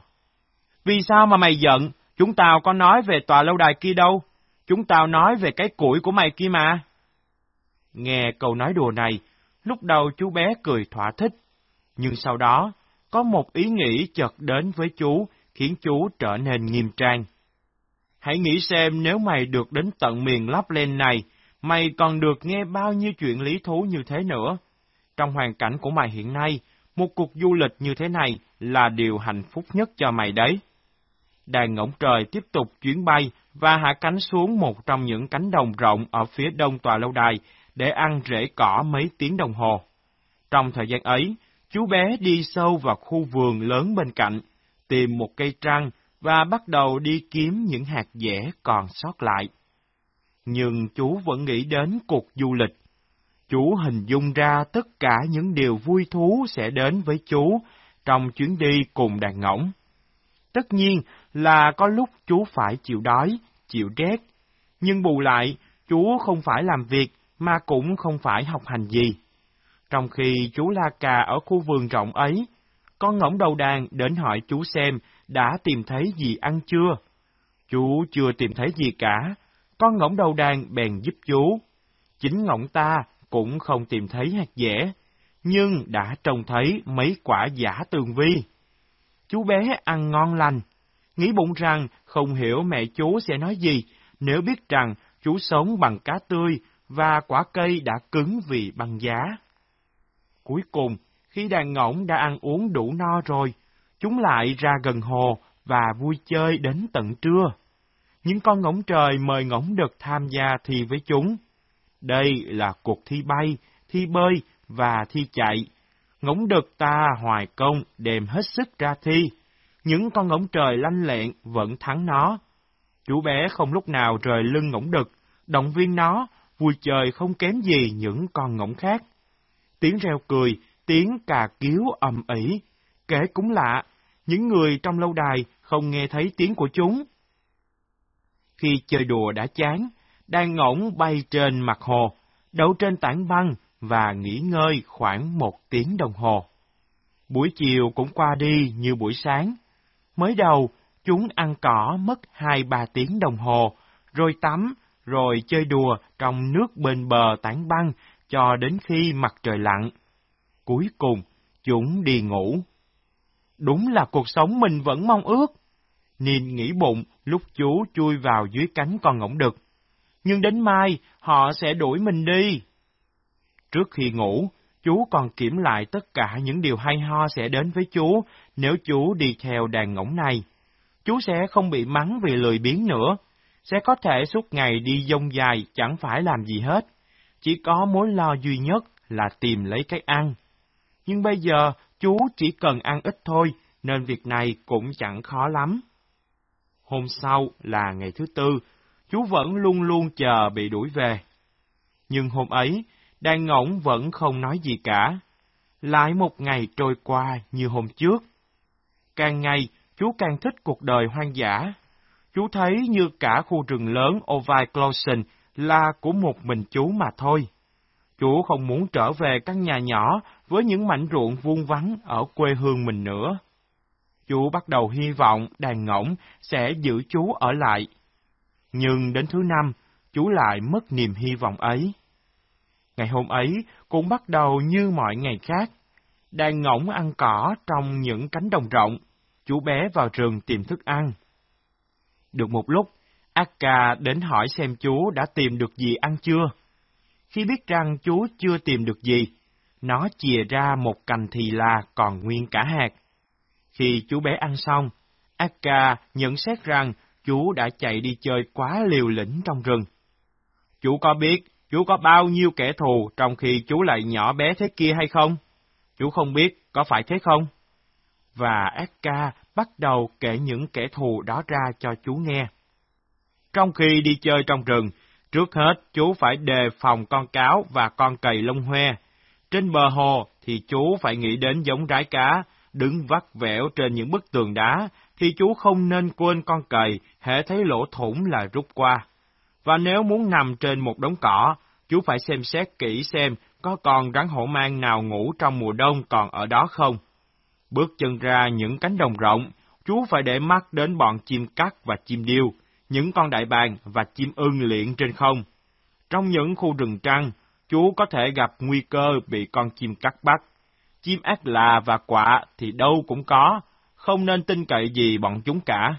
Vì sao mà mày giận? Chúng tao có nói về tòa lâu đài kia đâu. Chúng tao nói về cái củi của mày kia mà. Nghe câu nói đùa này, lúc đầu chú bé cười thỏa thích. Nhưng sau đó, có một ý nghĩ chợt đến với chú, khiến chú trở nên nghiêm trang. Hãy nghĩ xem nếu mày được đến tận miền Lapland này, mày còn được nghe bao nhiêu chuyện lý thú như thế nữa. Trong hoàn cảnh của mày hiện nay, một cuộc du lịch như thế này là điều hạnh phúc nhất cho mày đấy. Đàn ngỗng trời tiếp tục chuyến bay và hạ cánh xuống một trong những cánh đồng rộng ở phía đông tòa lâu đài để ăn rễ cỏ mấy tiếng đồng hồ. Trong thời gian ấy, chú bé đi sâu vào khu vườn lớn bên cạnh, tìm một cây trăng và bắt đầu đi kiếm những hạt dẻ còn sót lại. Nhưng chú vẫn nghĩ đến cuộc du lịch. Chú hình dung ra tất cả những điều vui thú sẽ đến với chú trong chuyến đi cùng đàn ngỗng. Tất nhiên là có lúc chú phải chịu đói, chịu rét, nhưng bù lại, chú không phải làm việc mà cũng không phải học hành gì. Trong khi chú La Cà ở khu vườn rộng ấy, con ngỗng đầu đàn đến hỏi chú xem đã tìm thấy gì ăn chưa. Chú chưa tìm thấy gì cả, con ngỗng đầu đàn bèn giúp chú. Chính ngỗng ta cũng không tìm thấy hạt dẻ, nhưng đã trông thấy mấy quả giả tường vi. Chú bé ăn ngon lành, nghĩ bụng rằng không hiểu mẹ chú sẽ nói gì nếu biết rằng chú sống bằng cá tươi và quả cây đã cứng vì băng giá. Cuối cùng, khi đàn ngỗng đã ăn uống đủ no rồi, chúng lại ra gần hồ và vui chơi đến tận trưa. Những con ngỗng trời mời ngỗng đực tham gia thi với chúng. Đây là cuộc thi bay, thi bơi và thi chạy. Ngỗng đực ta hoài công đem hết sức ra thi. Những con ngỗng trời lanh lẹn vẫn thắng nó. Chú bé không lúc nào rời lưng ngỗng đực, động viên nó, vui chơi không kém gì những con ngỗng khác. Tiếng reo cười, tiếng cà kiếu ầm ĩ. Kể cũng lạ, những người trong lâu đài không nghe thấy tiếng của chúng. Khi chơi đùa đã chán, đang ngỗng bay trên mặt hồ, đậu trên tảng băng và nghỉ ngơi khoảng một tiếng đồng hồ. Buổi chiều cũng qua đi như buổi sáng. Mới đầu, chúng ăn cỏ mất hai ba tiếng đồng hồ, rồi tắm, rồi chơi đùa trong nước bên bờ tảng băng cho đến khi mặt trời lặn. Cuối cùng, chúng đi ngủ. Đúng là cuộc sống mình vẫn mong ước nên nghĩ bụng lúc chú chui vào dưới cánh con ngỗng đực. Nhưng đến mai, họ sẽ đuổi mình đi. Trước khi ngủ, chú còn kiểm lại tất cả những điều hay ho sẽ đến với chú nếu chú đi theo đàn ngỗng này. Chú sẽ không bị mắng vì lười biếng nữa, sẽ có thể suốt ngày đi dông dài chẳng phải làm gì hết. Chỉ có mối lo duy nhất là tìm lấy cái ăn. Nhưng bây giờ chú chỉ cần ăn ít thôi, nên việc này cũng chẳng khó lắm. Hôm sau là ngày thứ tư, chú vẫn luôn luôn chờ bị đuổi về. Nhưng hôm ấy, đàn ngỗng vẫn không nói gì cả. Lại một ngày trôi qua như hôm trước. Càng ngày, chú càng thích cuộc đời hoang dã. Chú thấy như cả khu rừng lớn Ovi Clausen là của một mình chú mà thôi. Chú không muốn trở về căn nhà nhỏ với những mảnh ruộng vuông vắn ở quê hương mình nữa. Chú bắt đầu hy vọng đàn ngỗng sẽ giữ chú ở lại. Nhưng đến thứ năm, chú lại mất niềm hy vọng ấy. Ngày hôm ấy cũng bắt đầu như mọi ngày khác. Đàn ngỗng ăn cỏ trong những cánh đồng rộng. chú bé vào rừng tìm thức ăn. Được một lúc, Akka đến hỏi xem chú đã tìm được gì ăn chưa. Khi biết rằng chú chưa tìm được gì, nó chìa ra một cành thì là còn nguyên cả hạt. Khi chú bé ăn xong, Akka nhận xét rằng chú đã chạy đi chơi quá liều lĩnh trong rừng. Chú có biết chú có bao nhiêu kẻ thù trong khi chú lại nhỏ bé thế kia hay không? Chú không biết, có phải thế không? Và Akka bắt đầu kể những kẻ thù đó ra cho chú nghe. Trong khi đi chơi trong rừng, trước hết chú phải đề phòng con cáo và con cầy lông hoe. Trên bờ hồ thì chú phải nghĩ đến giống rái cá, đứng vắt vẻo trên những bức tường đá, thì chú không nên quên con cầy, hệ thấy lỗ thủng là rút qua. Và nếu muốn nằm trên một đống cỏ, chú phải xem xét kỹ xem có con rắn hổ mang nào ngủ trong mùa đông còn ở đó không. Bước chân ra những cánh đồng rộng, chú phải để mắt đến bọn chim cắt và chim điêu, những con đại bàng và chim ưng liện trên không. Trong những khu rừng trăng, chú có thể gặp nguy cơ bị con chim cắt bắt. Chim ác là và quạ thì đâu cũng có, không nên tin cậy gì bọn chúng cả.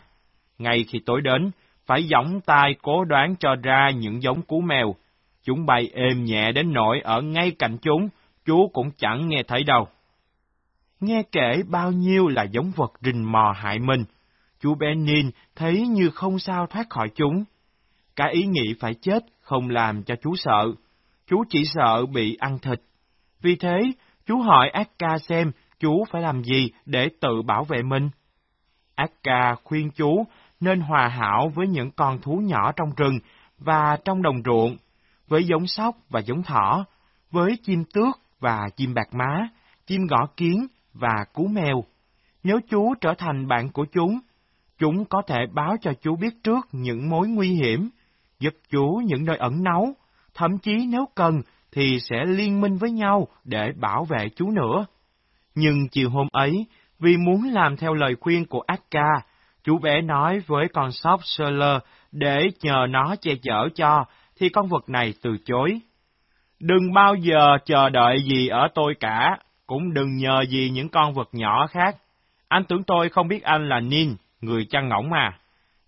Ngay khi tối đến, phải giỏng tai cố đoán cho ra những giống cú mèo. Chúng bay êm nhẹ đến nỗi ở ngay cạnh chúng, chú cũng chẳng nghe thấy đâu. Nghe kể bao nhiêu là giống vật rình mò hại mình, chú Benin thấy như không sao thoát khỏi chúng. Cả ý nghĩ phải chết không làm cho chú sợ, chú chỉ sợ bị ăn thịt. Vì thế, chú hỏi Akka xem chú phải làm gì để tự bảo vệ mình. Akka khuyên chú nên hòa hảo với những con thú nhỏ trong rừng và trong đồng ruộng, với giống sóc và giống thỏ, với chim tước và chim bạc má, chim gõ kiến và cú mèo. Nếu chú trở thành bạn của chúng, chúng có thể báo cho chú biết trước những mối nguy hiểm, giúp chú những nơi ẩn náu, thậm chí nếu cần thì sẽ liên minh với nhau để bảo vệ chú nữa. Nhưng chiều hôm ấy, vì muốn làm theo lời khuyên của Akka, chú bé nói với con sóc Sơ để nhờ nó che chở cho, thì con vật này từ chối. Đừng bao giờ chờ đợi gì ở tôi cả, cũng đừng nhờ gì những con vật nhỏ khác. Anh tưởng tôi không biết anh là Nin, người chăn ngỗng mà.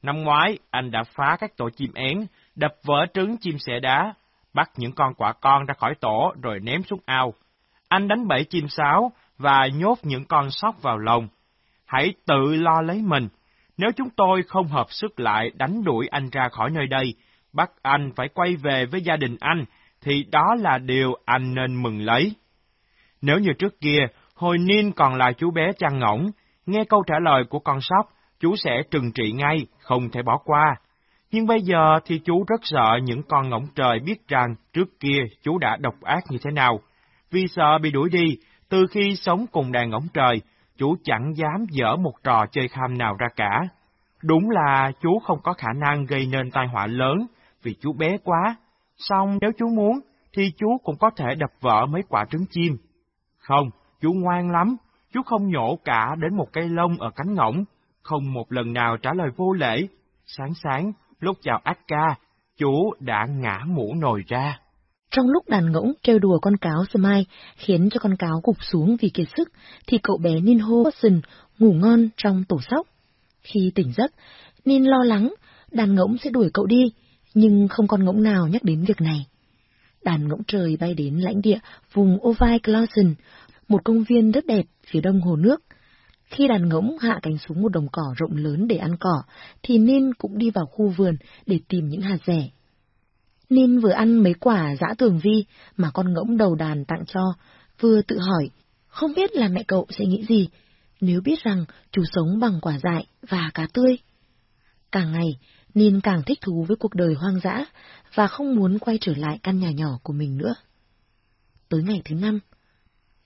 Năm ngoái, anh đã phá các tổ chim én, đập vỡ trứng chim sẻ đá, bắt những con quả con ra khỏi tổ rồi ném xuống ao. Anh đánh bẫy chim sáo và nhốt những con sóc vào lồng. Hãy tự lo lấy mình. Nếu chúng tôi không hợp sức lại đánh đuổi anh ra khỏi nơi đây, bắt anh phải quay về với gia đình anh, thì đó là điều anh nên mừng lấy. Nếu như trước kia, hồi Nin còn là chú bé chăn ngỗng, nghe câu trả lời của con sóc, chú sẽ trừng trị ngay, không thể bỏ qua. Nhưng bây giờ thì chú rất sợ những con ngỗng trời biết rằng trước kia chú đã độc ác như thế nào. Vì sợ bị đuổi đi, từ khi sống cùng đàn ngỗng trời, chú chẳng dám dở một trò chơi kham nào ra cả. Đúng là chú không có khả năng gây nên tai họa lớn, vì chú bé quá. Xong nếu chú muốn, thì chú cũng có thể đập vỡ mấy quả trứng chim. Không, chú ngoan lắm, chú không nhổ cả đến một cây lông ở cánh ngỗng, không một lần nào trả lời vô lễ. Sáng sáng, lúc chào Akka, chú đã ngã mũ nồi ra. Trong lúc đàn ngỗng trêu đùa con cáo Smile khiến cho con cáo gục xuống vì kiệt sức, thì cậu bé Ninho Watson ngủ ngon trong tổ sóc. Khi tỉnh giấc, Nin lo lắng đàn ngỗng sẽ đuổi cậu đi, nhưng không con ngỗng nào nhắc đến việc này. Đàn ngỗng trời bay đến lãnh địa vùng Ovai Clausen, một công viên rất đẹp phía đông hồ nước. Khi đàn ngỗng hạ cánh xuống một đồng cỏ rộng lớn để ăn cỏ, thì Nin cũng đi vào khu vườn để tìm những hạt rẻ. Nin vừa ăn mấy quả dã tường vi mà con ngỗng đầu đàn tặng cho, vừa tự hỏi, không biết là mẹ cậu sẽ nghĩ gì nếu biết rằng chú sống bằng quả dại và cá tươi. Càng ngày, Nin càng thích thú với cuộc đời hoang dã và không muốn quay trở lại căn nhà nhỏ của mình nữa. Tới ngày thứ năm,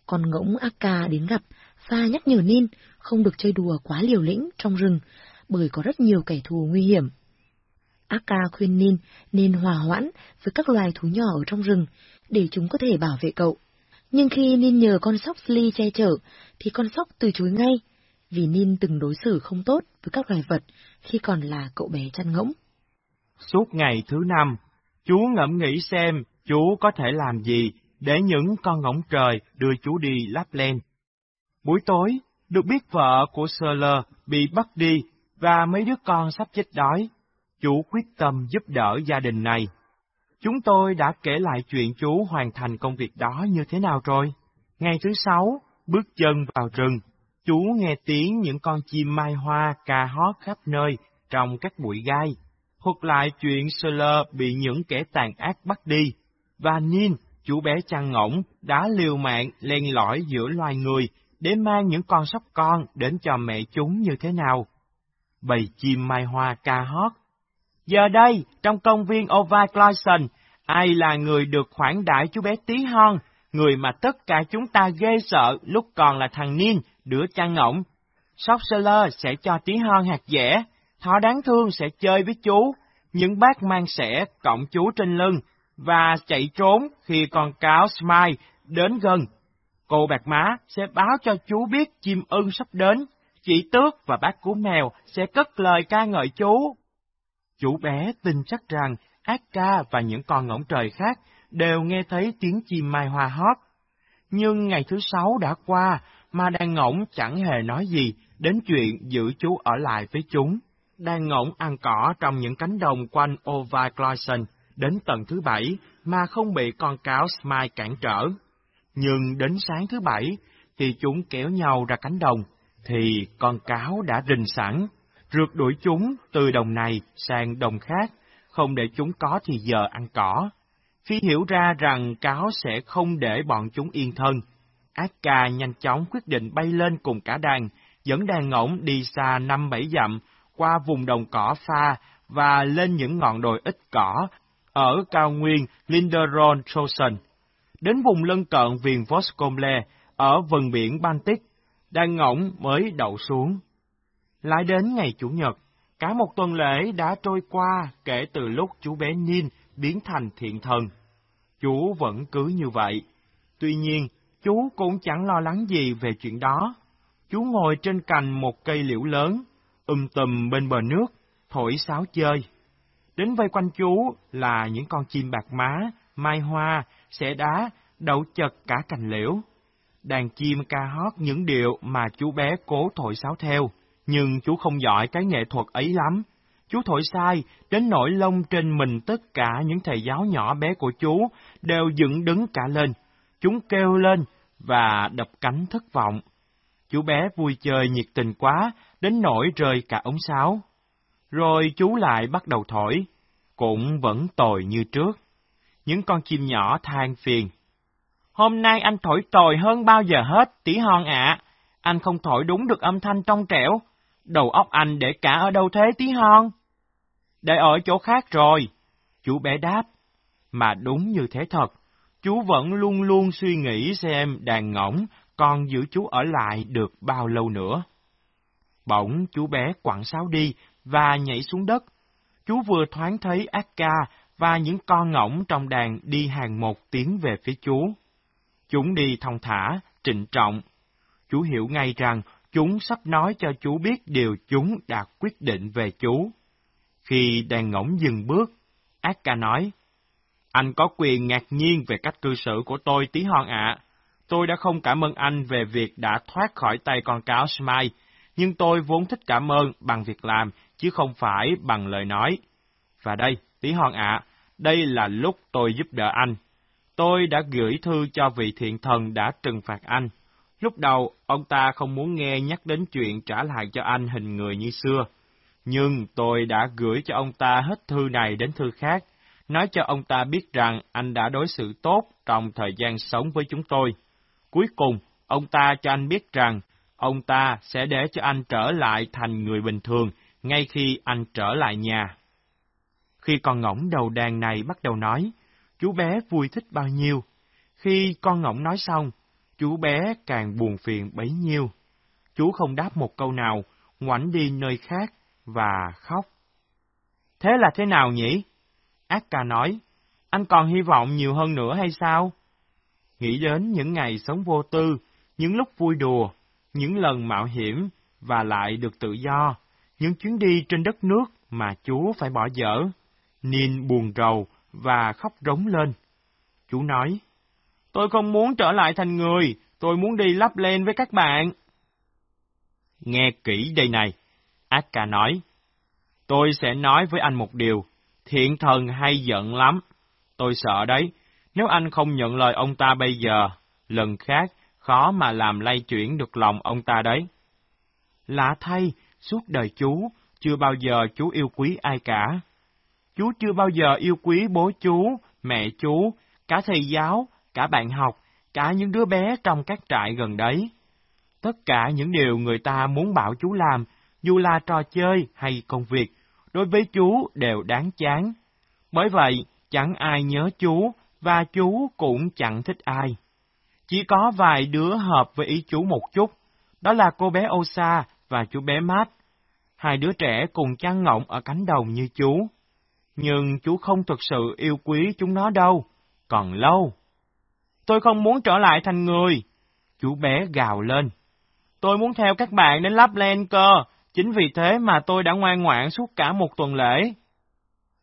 con ngỗng Akka đến gặp và nhắc nhở Nin không được chơi đùa quá liều lĩnh trong rừng bởi có rất nhiều kẻ thù nguy hiểm. Akka khuyên Nin nên hòa hoãn với các loài thú nhỏ ở trong rừng để chúng có thể bảo vệ cậu. Nhưng khi Nin nhờ con sóc Sly che chở, thì con sóc từ chối ngay, vì Nin từng đối xử không tốt với các loài vật khi còn là cậu bé chăn ngỗng. Suốt ngày thứ năm, chú ngẫm nghĩ xem chú có thể làm gì để những con ngỗng trời đưa chú đi lắp lên. Buổi tối, được biết vợ của Sơ bị bắt đi và mấy đứa con sắp chết đói. Chú quyết tâm giúp đỡ gia đình này. Chúng tôi đã kể lại chuyện chú hoàn thành công việc đó như thế nào rồi. Ngày thứ sáu, bước chân vào rừng, chú nghe tiếng những con chim mai hoa ca hót khắp nơi trong các bụi gai. Thuật lại chuyện Sơ bị những kẻ tàn ác bắt đi, và Nin, chú bé chăn ngỗng, đã liều mạng len lỏi giữa loài người để mang những con sóc con đến cho mẹ chúng như thế nào. Bầy chim mai hoa ca hót. Giờ đây, trong công viên Ova Cloyson, ai là người được khoản đại chú bé tí hon, người mà tất cả chúng ta ghê sợ lúc còn là thằng Niên, đứa chăn ngỗng. Sóc Seller sẽ cho tí hon hạt dẻ, thỏ đáng thương sẽ chơi với chú, những bác mang sẻ cộng chú trên lưng, và chạy trốn khi con cáo Smile đến gần Cô bạc má sẽ báo cho chú biết chim ưng sắp đến, chị Tước và bác cú mèo sẽ cất lời ca ngợi chú. Chú bé tin chắc rằng ác ca và những con ngỗng trời khác đều nghe thấy tiếng chim mai hoa hót. Nhưng ngày thứ sáu đã qua mà đàn ngỗng chẳng hề nói gì đến chuyện giữ chú ở lại với chúng. Đàn ngỗng ăn cỏ trong những cánh đồng quanh Ova Cloyson đến tầng thứ bảy mà không bị con cáo Smile cản trở. Nhưng đến sáng thứ bảy, thì chúng kéo nhau ra cánh đồng, thì con cáo đã rình sẵn, rượt đuổi chúng từ đồng này sang đồng khác, không để chúng có thì giờ ăn cỏ. phi hiểu ra rằng cáo sẽ không để bọn chúng yên thân, Ác ca nhanh chóng quyết định bay lên cùng cả đàn, dẫn đàn ngỗng đi xa năm bảy dặm, qua vùng đồng cỏ pha và lên những ngọn đồi ít cỏ ở cao nguyên Linderon Trosen đến vùng lân cận viền Voskomle ở vùng biển Baltic, đang ngỗng mới đậu xuống. Lại đến ngày Chủ nhật, cả một tuần lễ đã trôi qua kể từ lúc chú bé Nin biến thành thiện thần. Chú vẫn cứ như vậy. Tuy nhiên, chú cũng chẳng lo lắng gì về chuyện đó. Chú ngồi trên cành một cây liễu lớn, um tùm bên bờ nước, thổi sáo chơi. Đến vây quanh chú là những con chim bạc má, mai hoa, xẻ đá, đậu chật cả cành liễu. Đàn chim ca hót những điệu mà chú bé cố thổi sáo theo, nhưng chú không giỏi cái nghệ thuật ấy lắm. Chú thổi sai, đến nỗi lông trên mình tất cả những thầy giáo nhỏ bé của chú đều dựng đứng cả lên. Chúng kêu lên và đập cánh thất vọng. Chú bé vui chơi nhiệt tình quá, đến nỗi rơi cả ống sáo. Rồi chú lại bắt đầu thổi, cũng vẫn tồi như trước những con chim nhỏ than phiền. Hôm nay anh thổi tồi hơn bao giờ hết, tí hon ạ. Anh không thổi đúng được âm thanh trong trẻo. Đầu óc anh để cả ở đâu thế tí hon? Để ở chỗ khác rồi. Chú bé đáp. Mà đúng như thế thật. Chú vẫn luôn luôn suy nghĩ xem đàn ngỗng còn giữ chú ở lại được bao lâu nữa. Bỗng chú bé quẳng sáo đi và nhảy xuống đất. Chú vừa thoáng thấy Akka và những con ngỗng trong đàn đi hàng một tiếng về phía chú. Chúng đi thong thả, trịnh trọng. Chú hiểu ngay rằng chúng sắp nói cho chú biết điều chúng đã quyết định về chú. Khi đàn ngỗng dừng bước, Ác ca nói, Anh có quyền ngạc nhiên về cách cư xử của tôi tí hon ạ. Tôi đã không cảm ơn anh về việc đã thoát khỏi tay con cáo Smile, nhưng tôi vốn thích cảm ơn bằng việc làm, chứ không phải bằng lời nói. Và đây, tí Hoàng ạ, đây là lúc tôi giúp đỡ anh. Tôi đã gửi thư cho vị thiện thần đã trừng phạt anh. Lúc đầu, ông ta không muốn nghe nhắc đến chuyện trả lại cho anh hình người như xưa. Nhưng tôi đã gửi cho ông ta hết thư này đến thư khác, nói cho ông ta biết rằng anh đã đối xử tốt trong thời gian sống với chúng tôi. Cuối cùng, ông ta cho anh biết rằng ông ta sẽ để cho anh trở lại thành người bình thường ngay khi anh trở lại nhà. Khi con ngỗng đầu đàn này bắt đầu nói, chú bé vui thích bao nhiêu. Khi con ngỗng nói xong, chú bé càng buồn phiền bấy nhiêu. Chú không đáp một câu nào, ngoảnh đi nơi khác và khóc. Thế là thế nào nhỉ? Ác ca nói, anh còn hy vọng nhiều hơn nữa hay sao? Nghĩ đến những ngày sống vô tư, những lúc vui đùa, những lần mạo hiểm và lại được tự do, những chuyến đi trên đất nước mà chú phải bỏ dở. Nin buồn rầu và khóc rống lên. Chú nói, tôi không muốn trở lại thành người, tôi muốn đi lắp lên với các bạn. Nghe kỹ đây này. Akka nói. Tôi sẽ nói với anh một điều. Thiện thần hay giận lắm. Tôi sợ đấy. Nếu anh không nhận lời ông ta bây giờ, lần khác khó mà làm lay chuyển được lòng ông ta đấy. Lạ thay, suốt đời chú, chưa bao giờ chú yêu quý ai cả. Chú chưa bao giờ yêu quý bố chú, mẹ chú, cả thầy giáo, cả bạn học, cả những đứa bé trong các trại gần đấy. Tất cả những điều người ta muốn bảo chú làm, dù là trò chơi hay công việc, đối với chú đều đáng chán. Bởi vậy, chẳng ai nhớ chú, và chú cũng chẳng thích ai. Chỉ có vài đứa hợp với ý chú một chút, đó là cô bé Osa và chú bé Matt. Hai đứa trẻ cùng chăn ngọng ở cánh đồng như chú. Nhưng chú không thực sự yêu quý chúng nó đâu, còn lâu. Tôi không muốn trở lại thành người. Chú bé gào lên. Tôi muốn theo các bạn đến Lapland cơ, chính vì thế mà tôi đã ngoan ngoãn suốt cả một tuần lễ.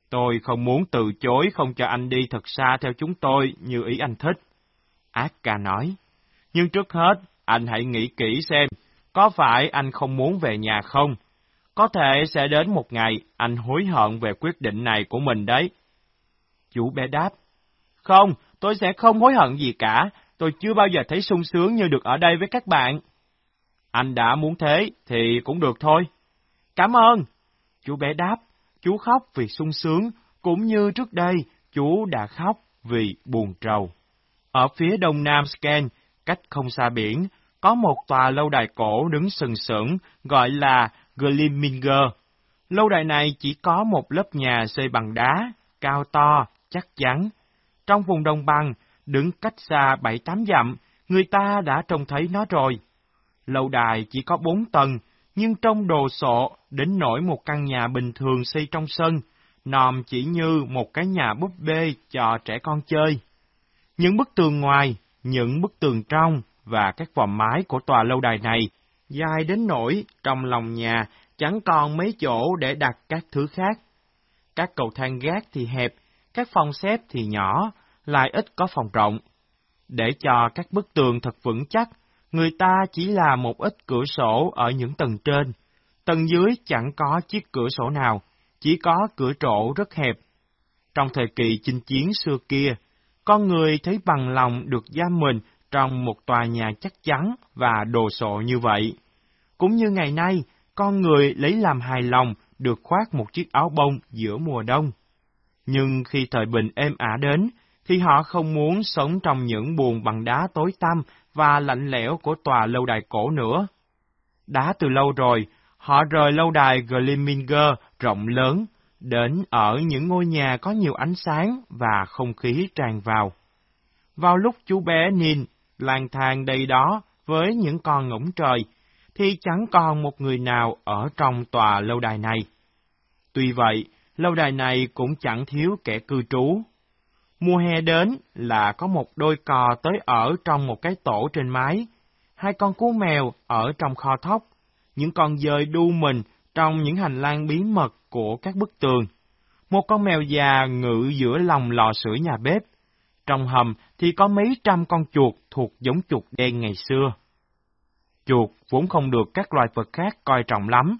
Tôi không muốn từ chối không cho anh đi thật xa theo chúng tôi như ý anh thích. Ác nói. Nhưng trước hết, anh hãy nghĩ kỹ xem, có phải anh không muốn về nhà không? Có thể sẽ đến một ngày anh hối hận về quyết định này của mình đấy. Chú bé đáp. Không, tôi sẽ không hối hận gì cả, tôi chưa bao giờ thấy sung sướng như được ở đây với các bạn. Anh đã muốn thế thì cũng được thôi. Cảm ơn. Chú bé đáp, chú khóc vì sung sướng, cũng như trước đây chú đã khóc vì buồn trầu. Ở phía đông nam Scan, cách không xa biển, có một tòa lâu đài cổ đứng sừng sững gọi là Glimminger. Lâu đài này chỉ có một lớp nhà xây bằng đá, cao to, chắc chắn. Trong vùng đồng bằng, đứng cách xa bảy tám dặm, người ta đã trông thấy nó rồi. Lâu đài chỉ có bốn tầng, nhưng trong đồ sộ đến nổi một căn nhà bình thường xây trong sân, nòm chỉ như một cái nhà búp bê cho trẻ con chơi. Những bức tường ngoài, những bức tường trong và các vòm mái của tòa lâu đài này dài đến nỗi trong lòng nhà chẳng còn mấy chỗ để đặt các thứ khác. Các cầu thang gác thì hẹp, các phòng xếp thì nhỏ, lại ít có phòng rộng. Để cho các bức tường thật vững chắc, người ta chỉ là một ít cửa sổ ở những tầng trên. Tầng dưới chẳng có chiếc cửa sổ nào, chỉ có cửa trổ rất hẹp. Trong thời kỳ chinh chiến xưa kia, con người thấy bằng lòng được giam mình trong một tòa nhà chắc chắn và đồ sộ như vậy. Cũng như ngày nay, con người lấy làm hài lòng được khoác một chiếc áo bông giữa mùa đông. Nhưng khi thời bình êm ả đến, thì họ không muốn sống trong những buồn bằng đá tối tăm và lạnh lẽo của tòa lâu đài cổ nữa. Đã từ lâu rồi, họ rời lâu đài Glimminger rộng lớn, đến ở những ngôi nhà có nhiều ánh sáng và không khí tràn vào. Vào lúc chú bé Nin lang thang đây đó với những con ngỗng trời, thì chẳng còn một người nào ở trong tòa lâu đài này. Tuy vậy, lâu đài này cũng chẳng thiếu kẻ cư trú. Mùa hè đến là có một đôi cò tới ở trong một cái tổ trên mái, hai con cú mèo ở trong kho thóc, những con dơi đu mình trong những hành lang bí mật của các bức tường. Một con mèo già ngự giữa lòng lò sưởi nhà bếp. Trong hầm thì có mấy trăm con chuột thuộc giống chuột đen ngày xưa. Chuột vốn không được các loài vật khác coi trọng lắm,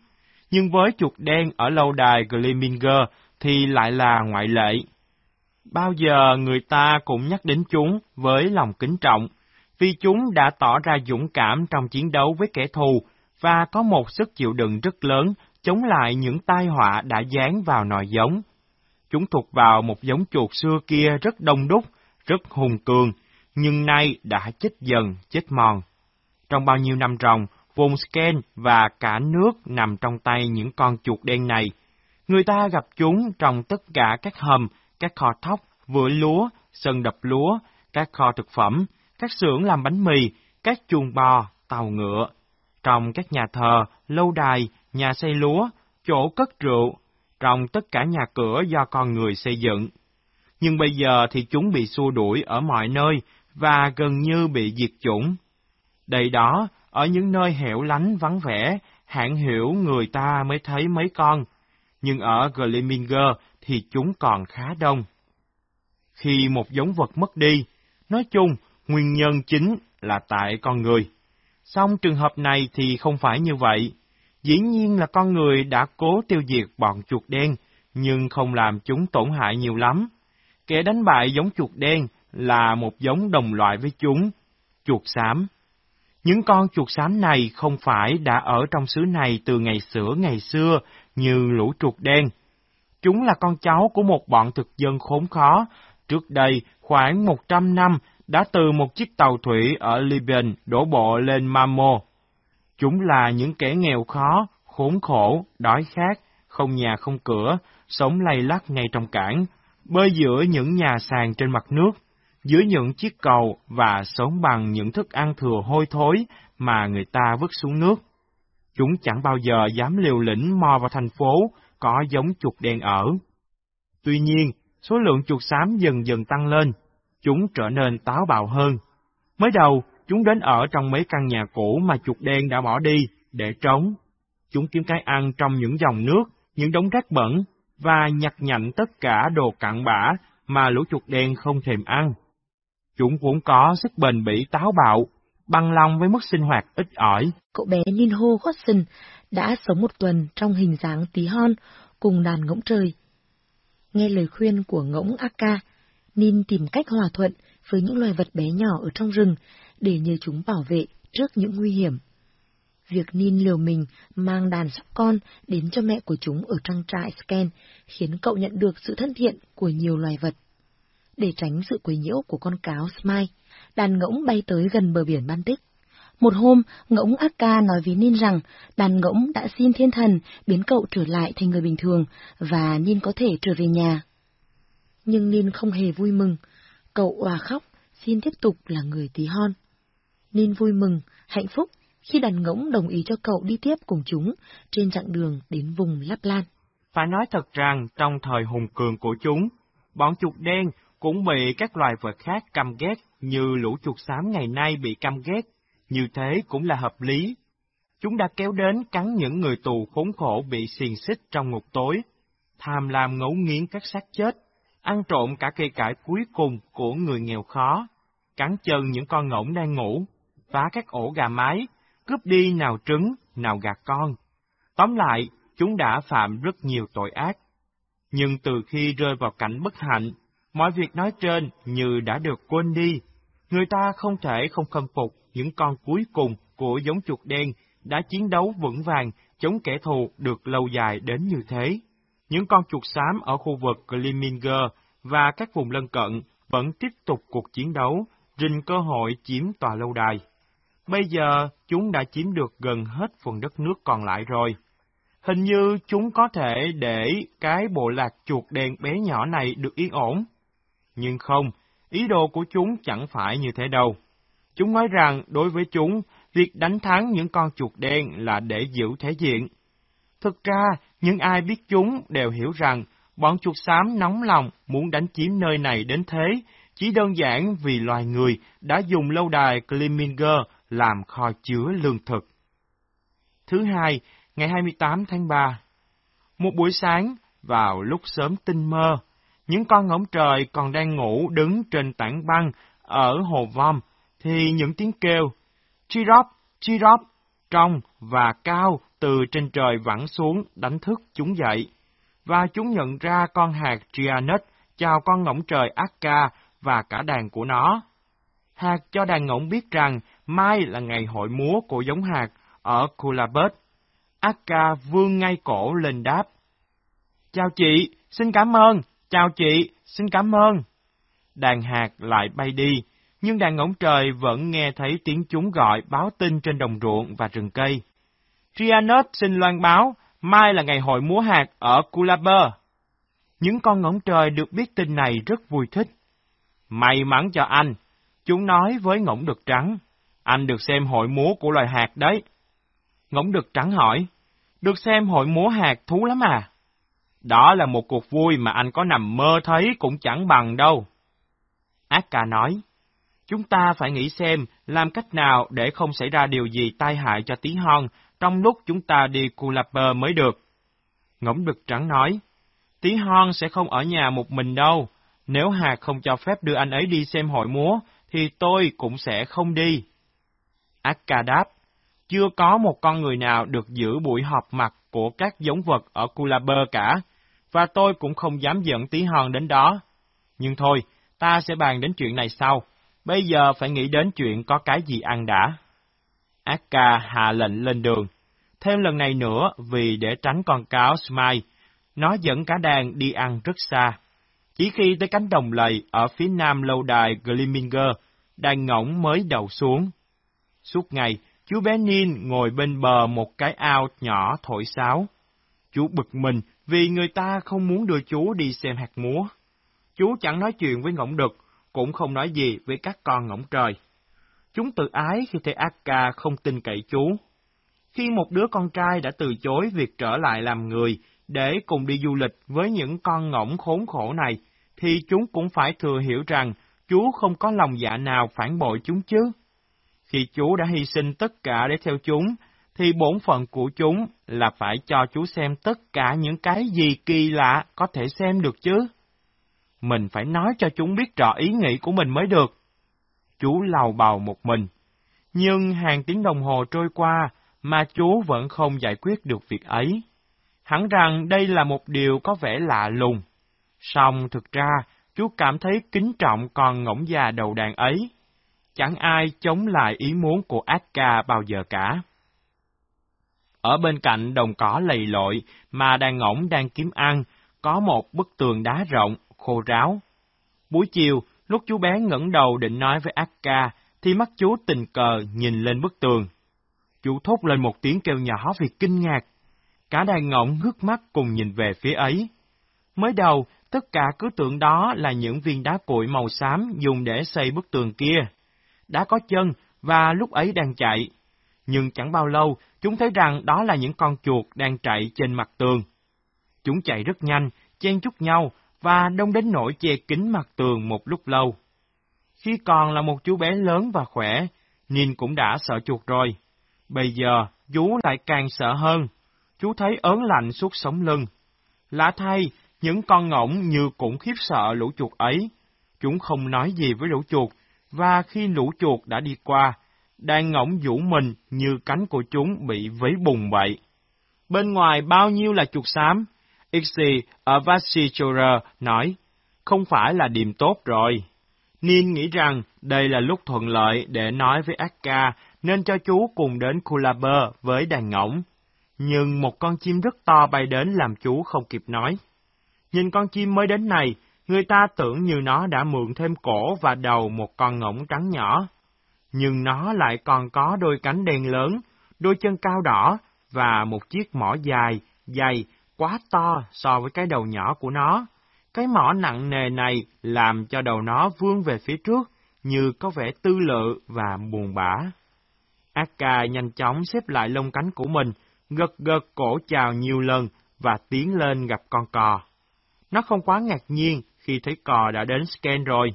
nhưng với chuột đen ở lâu đài Gleminger thì lại là ngoại lệ. Bao giờ người ta cũng nhắc đến chúng với lòng kính trọng, vì chúng đã tỏ ra dũng cảm trong chiến đấu với kẻ thù và có một sức chịu đựng rất lớn chống lại những tai họa đã dán vào nòi giống. Chúng thuộc vào một giống chuột xưa kia rất đông đúc, rất hùng cường, nhưng nay đã chết dần, chết mòn. Trong bao nhiêu năm ròng, vùng Sken và cả nước nằm trong tay những con chuột đen này. Người ta gặp chúng trong tất cả các hầm, các kho thóc, vựa lúa, sân đập lúa, các kho thực phẩm, các xưởng làm bánh mì, các chuồng bò, tàu ngựa. Trong các nhà thờ, lâu đài, nhà xây lúa, chỗ cất rượu, trong tất cả nhà cửa do con người xây dựng. Nhưng bây giờ thì chúng bị xua đuổi ở mọi nơi và gần như bị diệt chủng. Đây đó, ở những nơi hẻo lánh vắng vẻ, hạn hiểu người ta mới thấy mấy con, nhưng ở Gleminger thì chúng còn khá đông. Khi một giống vật mất đi, nói chung, nguyên nhân chính là tại con người. Song trường hợp này thì không phải như vậy. Dĩ nhiên là con người đã cố tiêu diệt bọn chuột đen, nhưng không làm chúng tổn hại nhiều lắm. Kẻ đánh bại giống chuột đen là một giống đồng loại với chúng, chuột xám. Những con chuột xám này không phải đã ở trong xứ này từ ngày xưa ngày xưa như lũ chuột đen. Chúng là con cháu của một bọn thực dân khốn khó, trước đây khoảng 100 năm đã từ một chiếc tàu thủy ở Libyan đổ bộ lên Mamo. Chúng là những kẻ nghèo khó, khốn khổ, đói khát, không nhà không cửa, sống lay lắc ngay trong cảng, bơi giữa những nhà sàn trên mặt nước, dưới những chiếc cầu và sống bằng những thức ăn thừa hôi thối mà người ta vứt xuống nước. Chúng chẳng bao giờ dám liều lĩnh mò vào thành phố có giống chuột đen ở. Tuy nhiên, số lượng chuột xám dần dần tăng lên, chúng trở nên táo bạo hơn. Mới đầu, chúng đến ở trong mấy căn nhà cũ mà chuột đen đã bỏ đi, để trống. Chúng kiếm cái ăn trong những dòng nước, những đống rác bẩn, và nhặt nhạnh tất cả đồ cặn bã mà lũ chuột đen không thèm ăn. Chúng vốn có sức bền bỉ táo bạo, bằng lòng với mức sinh hoạt ít ỏi. Cậu bé Ninho Watson đã sống một tuần trong hình dáng tí hon cùng đàn ngỗng trời. Nghe lời khuyên của ngỗng Akka, Nin tìm cách hòa thuận với những loài vật bé nhỏ ở trong rừng để nhờ chúng bảo vệ trước những nguy hiểm. Việc Nin liều mình mang đàn sóc con đến cho mẹ của chúng ở trang trại Scan khiến cậu nhận được sự thân thiện của nhiều loài vật. Để tránh sự quấy nhiễu của con cáo Smile, đàn ngỗng bay tới gần bờ biển Baltic. Một hôm, ngỗng Akka nói với Nin rằng đàn ngỗng đã xin thiên thần biến cậu trở lại thành người bình thường và Nin có thể trở về nhà. Nhưng Nin không hề vui mừng, cậu òa khóc, xin tiếp tục là người tí hon. Nin vui mừng, hạnh phúc khi đàn ngỗng đồng ý cho cậu đi tiếp cùng chúng trên chặng đường đến vùng Lắp Lan. Phải nói thật rằng trong thời hùng cường của chúng, bọn chuột đen cũng bị các loài vật khác căm ghét như lũ chuột xám ngày nay bị căm ghét, như thế cũng là hợp lý. Chúng đã kéo đến cắn những người tù khốn khổ bị xiềng xích trong ngục tối, tham lam ngấu nghiến các xác chết, ăn trộm cả cây cải cuối cùng của người nghèo khó, cắn chân những con ngỗng đang ngủ, phá các ổ gà mái, cướp đi nào trứng, nào gạt con. Tóm lại, chúng đã phạm rất nhiều tội ác. Nhưng từ khi rơi vào cảnh bất hạnh, mọi việc nói trên như đã được quên đi. Người ta không thể không khâm phục những con cuối cùng của giống chuột đen đã chiến đấu vững vàng chống kẻ thù được lâu dài đến như thế. Những con chuột xám ở khu vực Glimmingen và các vùng lân cận vẫn tiếp tục cuộc chiến đấu, rình cơ hội chiếm tòa lâu đài. Bây giờ, chúng đã chiếm được gần hết phần đất nước còn lại rồi. Hình như chúng có thể để cái bộ lạc chuột đen bé nhỏ này được yên ổn. Nhưng không, ý đồ của chúng chẳng phải như thế đâu. Chúng nói rằng đối với chúng, việc đánh thắng những con chuột đen là để giữ thể diện. Thực ra, những ai biết chúng đều hiểu rằng bọn chuột xám nóng lòng muốn đánh chiếm nơi này đến thế, chỉ đơn giản vì loài người đã dùng lâu đài kliminger làm kho chứa lương thực. Thứ hai, ngày 28 tháng 3. Một buổi sáng, vào lúc sớm tinh mơ, những con ngỗng trời còn đang ngủ đứng trên tảng băng ở hồ Vom, thì những tiếng kêu chirop, chirop, trong và cao từ trên trời vẳng xuống đánh thức chúng dậy. Và chúng nhận ra con hạt Trianet chào con ngỗng trời Akka và cả đàn của nó. Hạt cho đàn ngỗng biết rằng mai là ngày hội múa của giống hạt ở Kulabet. Akka vương ngay cổ lên đáp. Chào chị, xin cảm ơn, chào chị, xin cảm ơn. Đàn hạt lại bay đi, nhưng đàn ngỗng trời vẫn nghe thấy tiếng chúng gọi báo tin trên đồng ruộng và rừng cây. Trianos xin loan báo, mai là ngày hội múa hạt ở Kulaber. Những con ngỗng trời được biết tin này rất vui thích. May mắn cho anh, chúng nói với ngỗng đực trắng. Anh được xem hội múa của loài hạt đấy. Ngỗng đực trắng hỏi, được xem hội múa hạt thú lắm à? Đó là một cuộc vui mà anh có nằm mơ thấy cũng chẳng bằng đâu. Ác ca nói, chúng ta phải nghĩ xem làm cách nào để không xảy ra điều gì tai hại cho tí hon trong lúc chúng ta đi Kulapper mới được. Ngỗng đực trắng nói, tí hon sẽ không ở nhà một mình đâu. Nếu hạt không cho phép đưa anh ấy đi xem hội múa, thì tôi cũng sẽ không đi. Akkadab, đáp, chưa có một con người nào được giữ buổi họp mặt của các giống vật ở Kulaber cả, và tôi cũng không dám dẫn tí hon đến đó. Nhưng thôi, ta sẽ bàn đến chuyện này sau. Bây giờ phải nghĩ đến chuyện có cái gì ăn đã. Akka hạ lệnh lên đường. Thêm lần này nữa vì để tránh con cáo Smile, nó dẫn cả đàn đi ăn rất xa. Chỉ khi tới cánh đồng lầy ở phía nam lâu đài Gliminger, đàn ngỗng mới đầu xuống. Suốt ngày, chú bé Nin ngồi bên bờ một cái ao nhỏ thổi sáo. Chú bực mình vì người ta không muốn đưa chú đi xem hạt múa. Chú chẳng nói chuyện với ngỗng đực, cũng không nói gì với các con ngỗng trời. Chúng tự ái khi thấy Akka không tin cậy chú. Khi một đứa con trai đã từ chối việc trở lại làm người để cùng đi du lịch với những con ngỗng khốn khổ này, thì chúng cũng phải thừa hiểu rằng chú không có lòng dạ nào phản bội chúng chứ. Khi chú đã hy sinh tất cả để theo chúng, thì bổn phận của chúng là phải cho chú xem tất cả những cái gì kỳ lạ có thể xem được chứ. Mình phải nói cho chúng biết rõ ý nghĩ của mình mới được. Chú lầu bầu một mình. Nhưng hàng tiếng đồng hồ trôi qua mà chú vẫn không giải quyết được việc ấy. Hẳn rằng đây là một điều có vẻ lạ lùng. Song thực ra, chú cảm thấy kính trọng con ngỗng già đầu đàn ấy. Chẳng ai chống lại ý muốn của Akka bao giờ cả. Ở bên cạnh đồng cỏ lầy lội mà đàn ngỗng đang kiếm ăn, có một bức tường đá rộng, khô ráo. Buổi chiều, lúc chú bé ngẩng đầu định nói với Akka, thì mắt chú tình cờ nhìn lên bức tường. Chú thốt lên một tiếng kêu nhỏ vì kinh ngạc. Cả đàn ngỗng ngước mắt cùng nhìn về phía ấy. Mới đầu, tất cả cứ tưởng đó là những viên đá cuội màu xám dùng để xây bức tường kia. Đã có chân và lúc ấy đang chạy. Nhưng chẳng bao lâu, chúng thấy rằng đó là những con chuột đang chạy trên mặt tường. Chúng chạy rất nhanh, chen chúc nhau và đông đến nỗi che kín mặt tường một lúc lâu. Khi còn là một chú bé lớn và khỏe, Nin cũng đã sợ chuột rồi. Bây giờ, chú lại càng sợ hơn. Chú thấy ớn lạnh suốt sống lưng. Lạ thay, những con ngỗng như cũng khiếp sợ lũ chuột ấy. Chúng không nói gì với lũ chuột, và khi lũ chuột đã đi qua, đàn ngỗng vũ mình như cánh của chúng bị vấy bùng vậy. Bên ngoài bao nhiêu là chuột xám? Ixi ở Vasichora nói, không phải là điểm tốt rồi. Nin nghĩ rằng đây là lúc thuận lợi để nói với Akka nên cho chú cùng đến Kulaber với đàn ngỗng. Nhưng một con chim rất to bay đến làm chú không kịp nói. Nhìn con chim mới đến này, người ta tưởng như nó đã mượn thêm cổ và đầu một con ngỗng trắng nhỏ. Nhưng nó lại còn có đôi cánh đen lớn, đôi chân cao đỏ và một chiếc mỏ dài, dày, quá to so với cái đầu nhỏ của nó. Cái mỏ nặng nề này làm cho đầu nó vươn về phía trước, như có vẻ tư lự và buồn bã. Akka nhanh chóng xếp lại lông cánh của mình, gật gật cổ chào nhiều lần và tiến lên gặp con cò. Nó không quá ngạc nhiên khi thấy cò đã đến Scan rồi.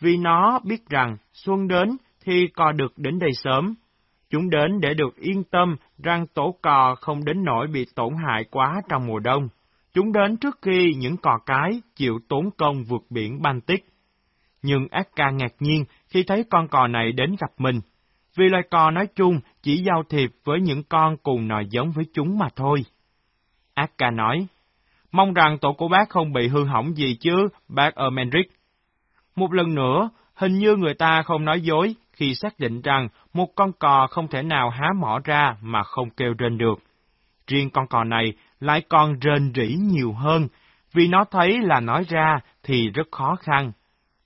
Vì nó biết rằng xuân đến thì cò được đến đây sớm. Chúng đến để được yên tâm rằng tổ cò không đến nỗi bị tổn hại quá trong mùa đông. Chúng đến trước khi những cò cái chịu tốn công vượt biển Baltic. Nhưng Akka ngạc nhiên khi thấy con cò này đến gặp mình, vì loài cò nói chung chỉ giao thiệp với những con cùng nòi giống với chúng mà thôi. Akka nói, mong rằng tổ của bác không bị hư hỏng gì chứ, bác Ermendrick. Một lần nữa, hình như người ta không nói dối khi xác định rằng một con cò không thể nào há mỏ ra mà không kêu rên được. Riêng con cò này lại còn rên rỉ nhiều hơn, vì nó thấy là nói ra thì rất khó khăn.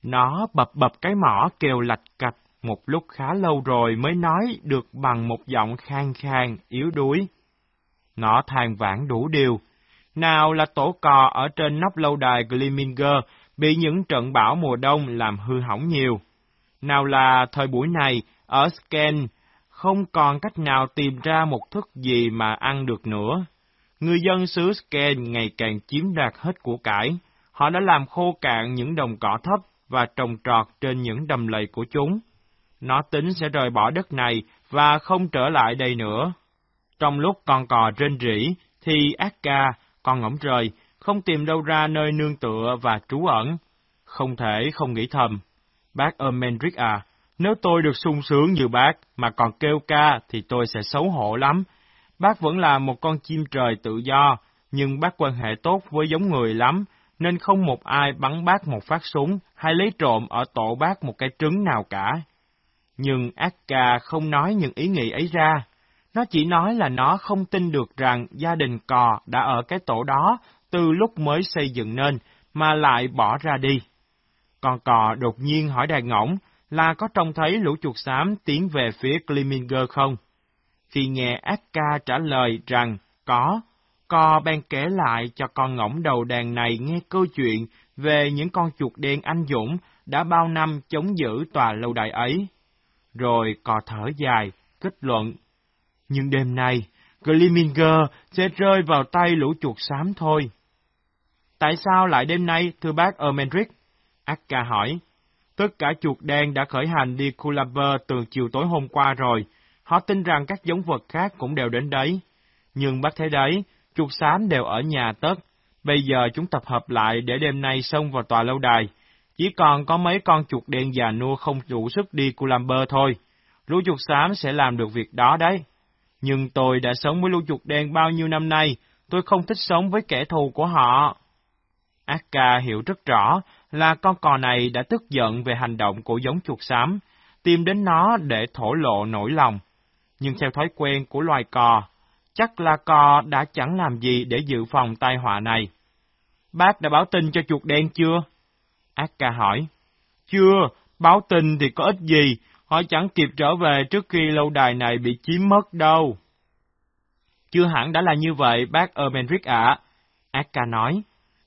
Nó bập bập cái mỏ kêu lạch cạch một lúc khá lâu rồi mới nói được bằng một giọng khang khang, yếu đuối. Nó than vãn đủ điều. Nào là tổ cò ở trên nóc lâu đài Gliminger bị những trận bão mùa đông làm hư hỏng nhiều. Nào là thời buổi này, ở Sken không còn cách nào tìm ra một thức gì mà ăn được nữa. Người dân xứ Sken ngày càng chiếm đoạt hết của cải. Họ đã làm khô cạn những đồng cỏ thấp và trồng trọt trên những đầm lầy của chúng. Nó tính sẽ rời bỏ đất này và không trở lại đây nữa. Trong lúc con cò rên rỉ, thì Akka, con ngỗng trời, không tìm đâu ra nơi nương tựa và trú ẩn. Không thể không nghĩ thầm. Bác Ermendrick à, Nếu tôi được sung sướng như bác mà còn kêu ca thì tôi sẽ xấu hổ lắm. Bác vẫn là một con chim trời tự do, nhưng bác quan hệ tốt với giống người lắm, nên không một ai bắn bác một phát súng hay lấy trộm ở tổ bác một cái trứng nào cả. Nhưng Akka không nói những ý nghĩ ấy ra. Nó chỉ nói là nó không tin được rằng gia đình cò đã ở cái tổ đó từ lúc mới xây dựng nên, mà lại bỏ ra đi. Con cò đột nhiên hỏi đàn ngỗng là có trông thấy lũ chuột xám tiến về phía Kliminger không? Khi nghe Akka trả lời rằng có, cò bèn kể lại cho con ngỗng đầu đàn này nghe câu chuyện về những con chuột đen anh dũng đã bao năm chống giữ tòa lâu đài ấy. Rồi cò thở dài, kết luận. Nhưng đêm nay, Gliminger sẽ rơi vào tay lũ chuột xám thôi. Tại sao lại đêm nay, thưa bác Ermendrick? Akka hỏi. Tất cả chuột đen đã khởi hành đi Kulaber từ chiều tối hôm qua rồi. Họ tin rằng các giống vật khác cũng đều đến đấy. Nhưng bác thấy đấy, chuột xám đều ở nhà tất. Bây giờ chúng tập hợp lại để đêm nay xông vào tòa lâu đài. Chỉ còn có mấy con chuột đen già nua không đủ sức đi Kulamber thôi. Lũ chuột xám sẽ làm được việc đó đấy. Nhưng tôi đã sống với lũ chuột đen bao nhiêu năm nay, tôi không thích sống với kẻ thù của họ. Akka hiểu rất rõ là con cò này đã tức giận về hành động của giống chuột xám, tìm đến nó để thổ lộ nỗi lòng. Nhưng theo thói quen của loài cò, chắc là cò đã chẳng làm gì để dự phòng tai họa này. Bác đã báo tin cho chuột đen chưa? Akka hỏi. Chưa, báo tin thì có ích gì, họ chẳng kịp trở về trước khi lâu đài này bị chiếm mất đâu. Chưa hẳn đã là như vậy, bác Ermenric ạ. Akka nói,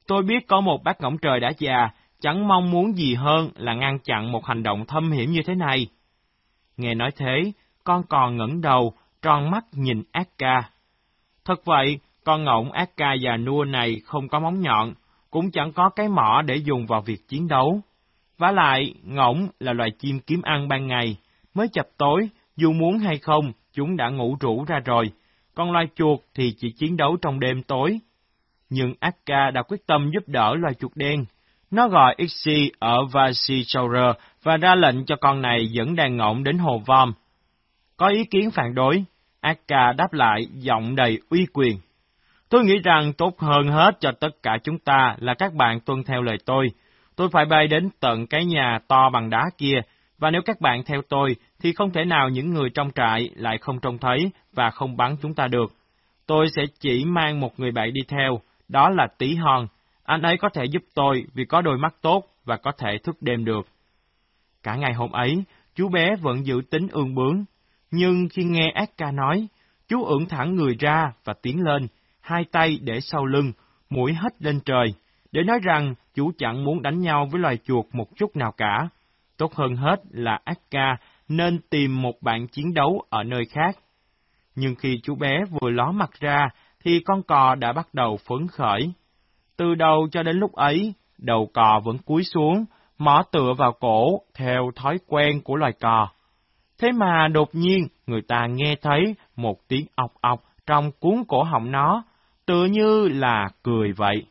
tôi biết có một bác ngỗng trời đã già, chẳng mong muốn gì hơn là ngăn chặn một hành động thâm hiểm như thế này. Nghe nói thế, con còn ngẩng đầu, tròn mắt nhìn Akka. Thật vậy, con ngỗng Akka già nua này không có móng nhọn, cũng chẳng có cái mỏ để dùng vào việc chiến đấu. Và lại, ngỗng là loài chim kiếm ăn ban ngày, mới chập tối, dù muốn hay không, chúng đã ngủ rũ ra rồi, còn loài chuột thì chỉ chiến đấu trong đêm tối. Nhưng Akka đã quyết tâm giúp đỡ loài chuột đen. Nó gọi Ixi ở Vasichaurer và ra lệnh cho con này dẫn đàn ngỗng đến hồ Vom. Có ý kiến phản đối, Akka đáp lại giọng đầy uy quyền. Tôi nghĩ rằng tốt hơn hết cho tất cả chúng ta là các bạn tuân theo lời tôi. Tôi phải bay đến tận cái nhà to bằng đá kia, và nếu các bạn theo tôi, thì không thể nào những người trong trại lại không trông thấy và không bắn chúng ta được. Tôi sẽ chỉ mang một người bạn đi theo, đó là Tí Hon. Anh ấy có thể giúp tôi vì có đôi mắt tốt và có thể thức đêm được. Cả ngày hôm ấy, chú bé vẫn giữ tính ương bướng. Nhưng khi nghe ác ca nói, chú ưỡn thẳng người ra và tiến lên, hai tay để sau lưng, mũi hết lên trời, để nói rằng chú chẳng muốn đánh nhau với loài chuột một chút nào cả. Tốt hơn hết là Akka nên tìm một bạn chiến đấu ở nơi khác. Nhưng khi chú bé vừa ló mặt ra, thì con cò đã bắt đầu phấn khởi. Từ đầu cho đến lúc ấy, đầu cò vẫn cúi xuống, mỏ tựa vào cổ theo thói quen của loài cò. Thế mà đột nhiên người ta nghe thấy một tiếng ọc ọc trong cuốn cổ họng nó, tựa như là cười vậy.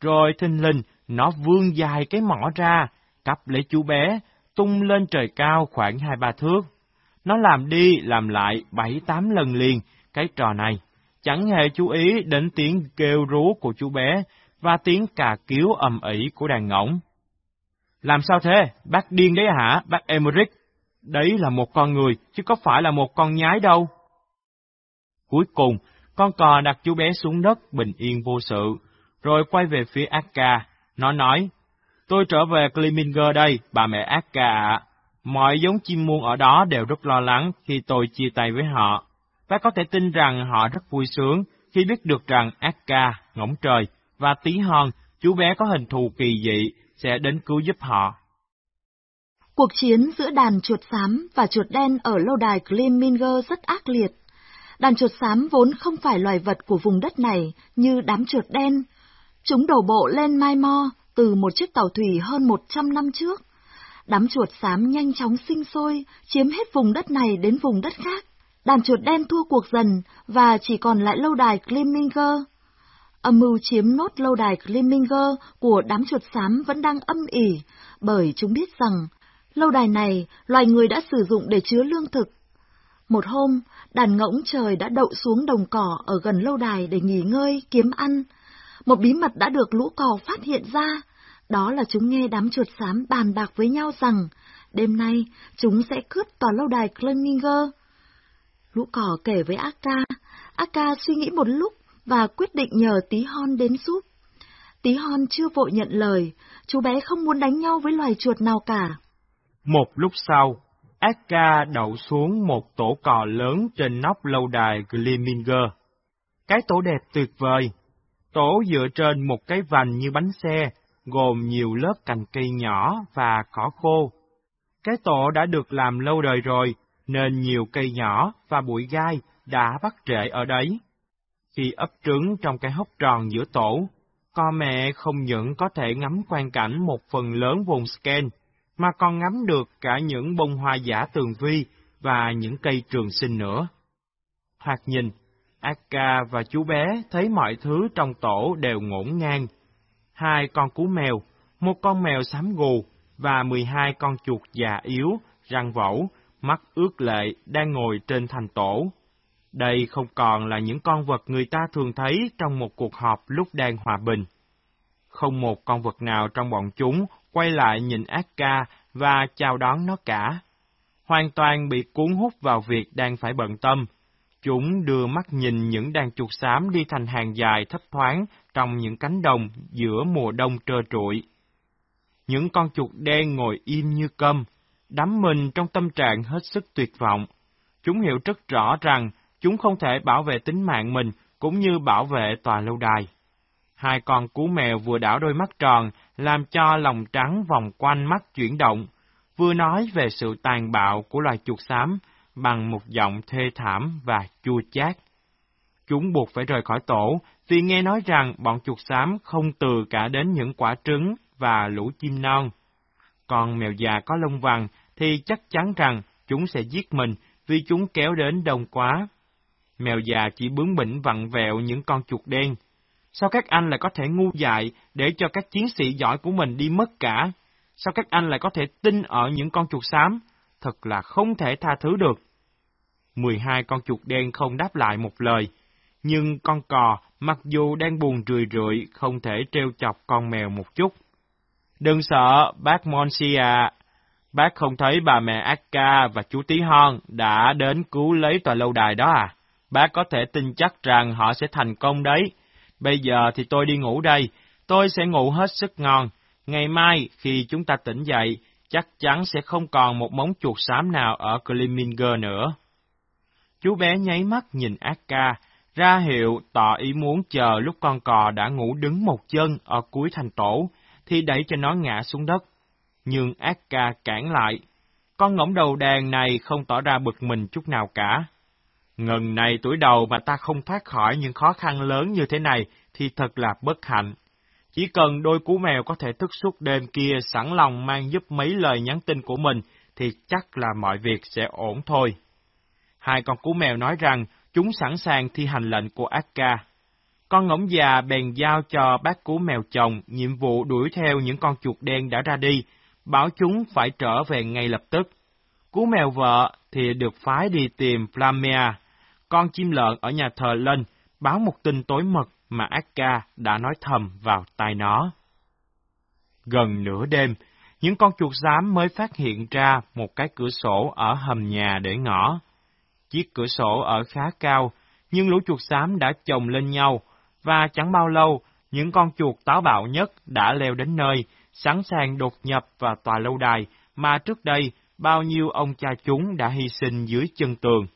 Rồi thinh linh nó vươn dài cái mỏ ra, cắp lấy chú bé, tung lên trời cao khoảng hai ba thước. Nó làm đi làm lại bảy tám lần liền cái trò này, chẳng hề chú ý đến tiếng kêu rú của chú bé và tiếng cà cứu ầm ĩ của đàn ngỗng. Làm sao thế, bác điên đấy hả, bác Emmerich? Đấy là một con người, chứ có phải là một con nhái đâu. Cuối cùng, con cò đặt chú bé xuống đất bình yên vô sự, rồi quay về phía Akka. Nó nói, tôi trở về Kliminger đây, bà mẹ Akka ạ. Mọi giống chim muôn ở đó đều rất lo lắng khi tôi chia tay với họ. Và có thể tin rằng họ rất vui sướng khi biết được rằng Akka, ngỗng trời và tí hon, chú bé có hình thù kỳ dị, sẽ đến cứu giúp họ. Cuộc chiến giữa đàn chuột xám và chuột đen ở lâu đài Kliminger rất ác liệt. Đàn chuột xám vốn không phải loài vật của vùng đất này như đám chuột đen. Chúng đổ bộ lên Mai Mo từ một chiếc tàu thủy hơn 100 năm trước. Đám chuột xám nhanh chóng sinh sôi, chiếm hết vùng đất này đến vùng đất khác. Đàn chuột đen thua cuộc dần và chỉ còn lại lâu đài Kliminger. Âm mưu chiếm nốt lâu đài Kliminger của đám chuột xám vẫn đang âm ỉ, bởi chúng biết rằng Lâu đài này, loài người đã sử dụng để chứa lương thực. Một hôm, đàn ngỗng trời đã đậu xuống đồng cỏ ở gần lâu đài để nghỉ ngơi, kiếm ăn. Một bí mật đã được lũ cò phát hiện ra, đó là chúng nghe đám chuột xám bàn bạc với nhau rằng, đêm nay chúng sẽ cướp tòa lâu đài Cleninger. Lũ cỏ kể với Akka, Akka suy nghĩ một lúc và quyết định nhờ Tí Hon đến giúp. Tí Hon chưa vội nhận lời, chú bé không muốn đánh nhau với loài chuột nào cả. Một lúc sau, Akka đậu xuống một tổ cò lớn trên nóc lâu đài Glimminger. Cái tổ đẹp tuyệt vời. Tổ dựa trên một cái vành như bánh xe, gồm nhiều lớp cành cây nhỏ và cỏ khô. Cái tổ đã được làm lâu đời rồi, nên nhiều cây nhỏ và bụi gai đã bắt rễ ở đấy. Khi ấp trứng trong cái hốc tròn giữa tổ, con mẹ không những có thể ngắm quan cảnh một phần lớn vùng scan, mà còn ngắm được cả những bông hoa giả tường vi và những cây trường sinh nữa. Thoạt nhìn, Akka và chú bé thấy mọi thứ trong tổ đều ngổn ngang. Hai con cú mèo, một con mèo xám gù và 12 con chuột già yếu, răng vẩu, mắt ướt lệ đang ngồi trên thành tổ. Đây không còn là những con vật người ta thường thấy trong một cuộc họp lúc đang hòa bình. Không một con vật nào trong bọn chúng quay lại nhìn Akka và chào đón nó cả. Hoàn toàn bị cuốn hút vào việc đang phải bận tâm. Chúng đưa mắt nhìn những đàn chuột xám đi thành hàng dài thấp thoáng trong những cánh đồng giữa mùa đông trơ trụi. Những con chuột đen ngồi im như câm, đắm mình trong tâm trạng hết sức tuyệt vọng. Chúng hiểu rất rõ rằng chúng không thể bảo vệ tính mạng mình cũng như bảo vệ tòa lâu đài. Hai con cú mèo vừa đảo đôi mắt tròn, làm cho lòng trắng vòng quanh mắt chuyển động, vừa nói về sự tàn bạo của loài chuột xám bằng một giọng thê thảm và chua chát. Chúng buộc phải rời khỏi tổ vì nghe nói rằng bọn chuột xám không từ cả đến những quả trứng và lũ chim non. Còn mèo già có lông vàng thì chắc chắn rằng chúng sẽ giết mình vì chúng kéo đến đông quá. Mèo già chỉ bướng bỉnh vặn vẹo những con chuột đen. Sao các anh lại có thể ngu dại để cho các chiến sĩ giỏi của mình đi mất cả? Sao các anh lại có thể tin ở những con chuột xám? Thật là không thể tha thứ được. Mười hai con chuột đen không đáp lại một lời, nhưng con cò, mặc dù đang buồn rười rượi, không thể treo chọc con mèo một chút. Đừng sợ, bác Monsia. Bác không thấy bà mẹ Akka và chú Tí Hon đã đến cứu lấy tòa lâu đài đó à? Bác có thể tin chắc rằng họ sẽ thành công đấy. Bây giờ thì tôi đi ngủ đây, tôi sẽ ngủ hết sức ngon. Ngày mai, khi chúng ta tỉnh dậy, chắc chắn sẽ không còn một móng chuột xám nào ở Kliminger nữa. Chú bé nháy mắt nhìn Akka, ra hiệu tỏ ý muốn chờ lúc con cò đã ngủ đứng một chân ở cuối thành tổ, thì đẩy cho nó ngã xuống đất. Nhưng Akka cản lại. Con ngỗng đầu đàn này không tỏ ra bực mình chút nào cả. Ngần này tuổi đầu mà ta không thoát khỏi những khó khăn lớn như thế này thì thật là bất hạnh. Chỉ cần đôi cú mèo có thể thức suốt đêm kia sẵn lòng mang giúp mấy lời nhắn tin của mình thì chắc là mọi việc sẽ ổn thôi. Hai con cú mèo nói rằng chúng sẵn sàng thi hành lệnh của Akka. Con ngỗng già bèn giao cho bác cú mèo chồng nhiệm vụ đuổi theo những con chuột đen đã ra đi, bảo chúng phải trở về ngay lập tức. Cú mèo vợ thì được phái đi tìm Flamia, con chim lợn ở nhà thờ lên, báo một tin tối mật mà Akka đã nói thầm vào tai nó. Gần nửa đêm, những con chuột xám mới phát hiện ra một cái cửa sổ ở hầm nhà để ngõ. Chiếc cửa sổ ở khá cao, nhưng lũ chuột xám đã chồng lên nhau, và chẳng bao lâu, những con chuột táo bạo nhất đã leo đến nơi, sẵn sàng đột nhập vào tòa lâu đài mà trước đây bao nhiêu ông cha chúng đã hy sinh dưới chân tường.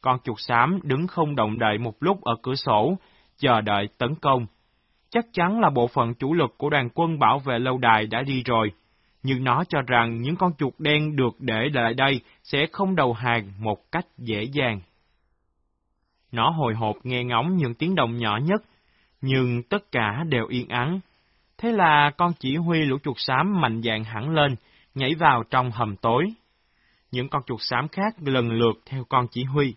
Con chuột xám đứng không động đậy một lúc ở cửa sổ, chờ đợi tấn công. Chắc chắn là bộ phận chủ lực của đoàn quân bảo vệ lâu đài đã đi rồi, nhưng nó cho rằng những con chuột đen được để lại đây sẽ không đầu hàng một cách dễ dàng. Nó hồi hộp nghe ngóng những tiếng động nhỏ nhất, nhưng tất cả đều yên ắng. Thế là con chỉ huy lũ chuột xám mạnh dạn hẳn lên, nhảy vào trong hầm tối. Những con chuột xám khác lần lượt theo con chỉ huy.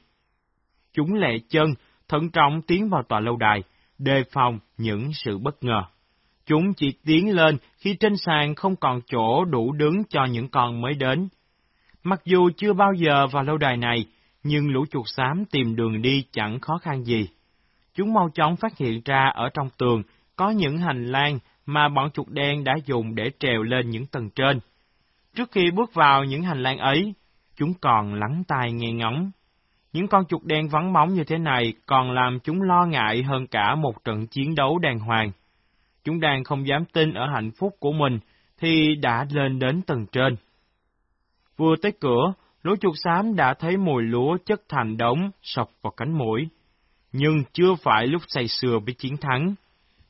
Chúng lệ chân, thận trọng tiến vào tòa lâu đài, đề phòng những sự bất ngờ. Chúng chỉ tiến lên khi trên sàn không còn chỗ đủ đứng cho những con mới đến. Mặc dù chưa bao giờ vào lâu đài này, nhưng lũ chuột xám tìm đường đi chẳng khó khăn gì. Chúng mau chóng phát hiện ra ở trong tường có những hành lang mà bọn chuột đen đã dùng để trèo lên những tầng trên. Trước khi bước vào những hành lang ấy, chúng còn lắng tai nghe ngóng. Những con chuột đen vắng bóng như thế này còn làm chúng lo ngại hơn cả một trận chiến đấu đàng hoàng. Chúng đang không dám tin ở hạnh phúc của mình thì đã lên đến tầng trên. Vừa tới cửa, lũ chuột xám đã thấy mùi lúa chất thành đống sọc vào cánh mũi. Nhưng chưa phải lúc say sưa với chiến thắng.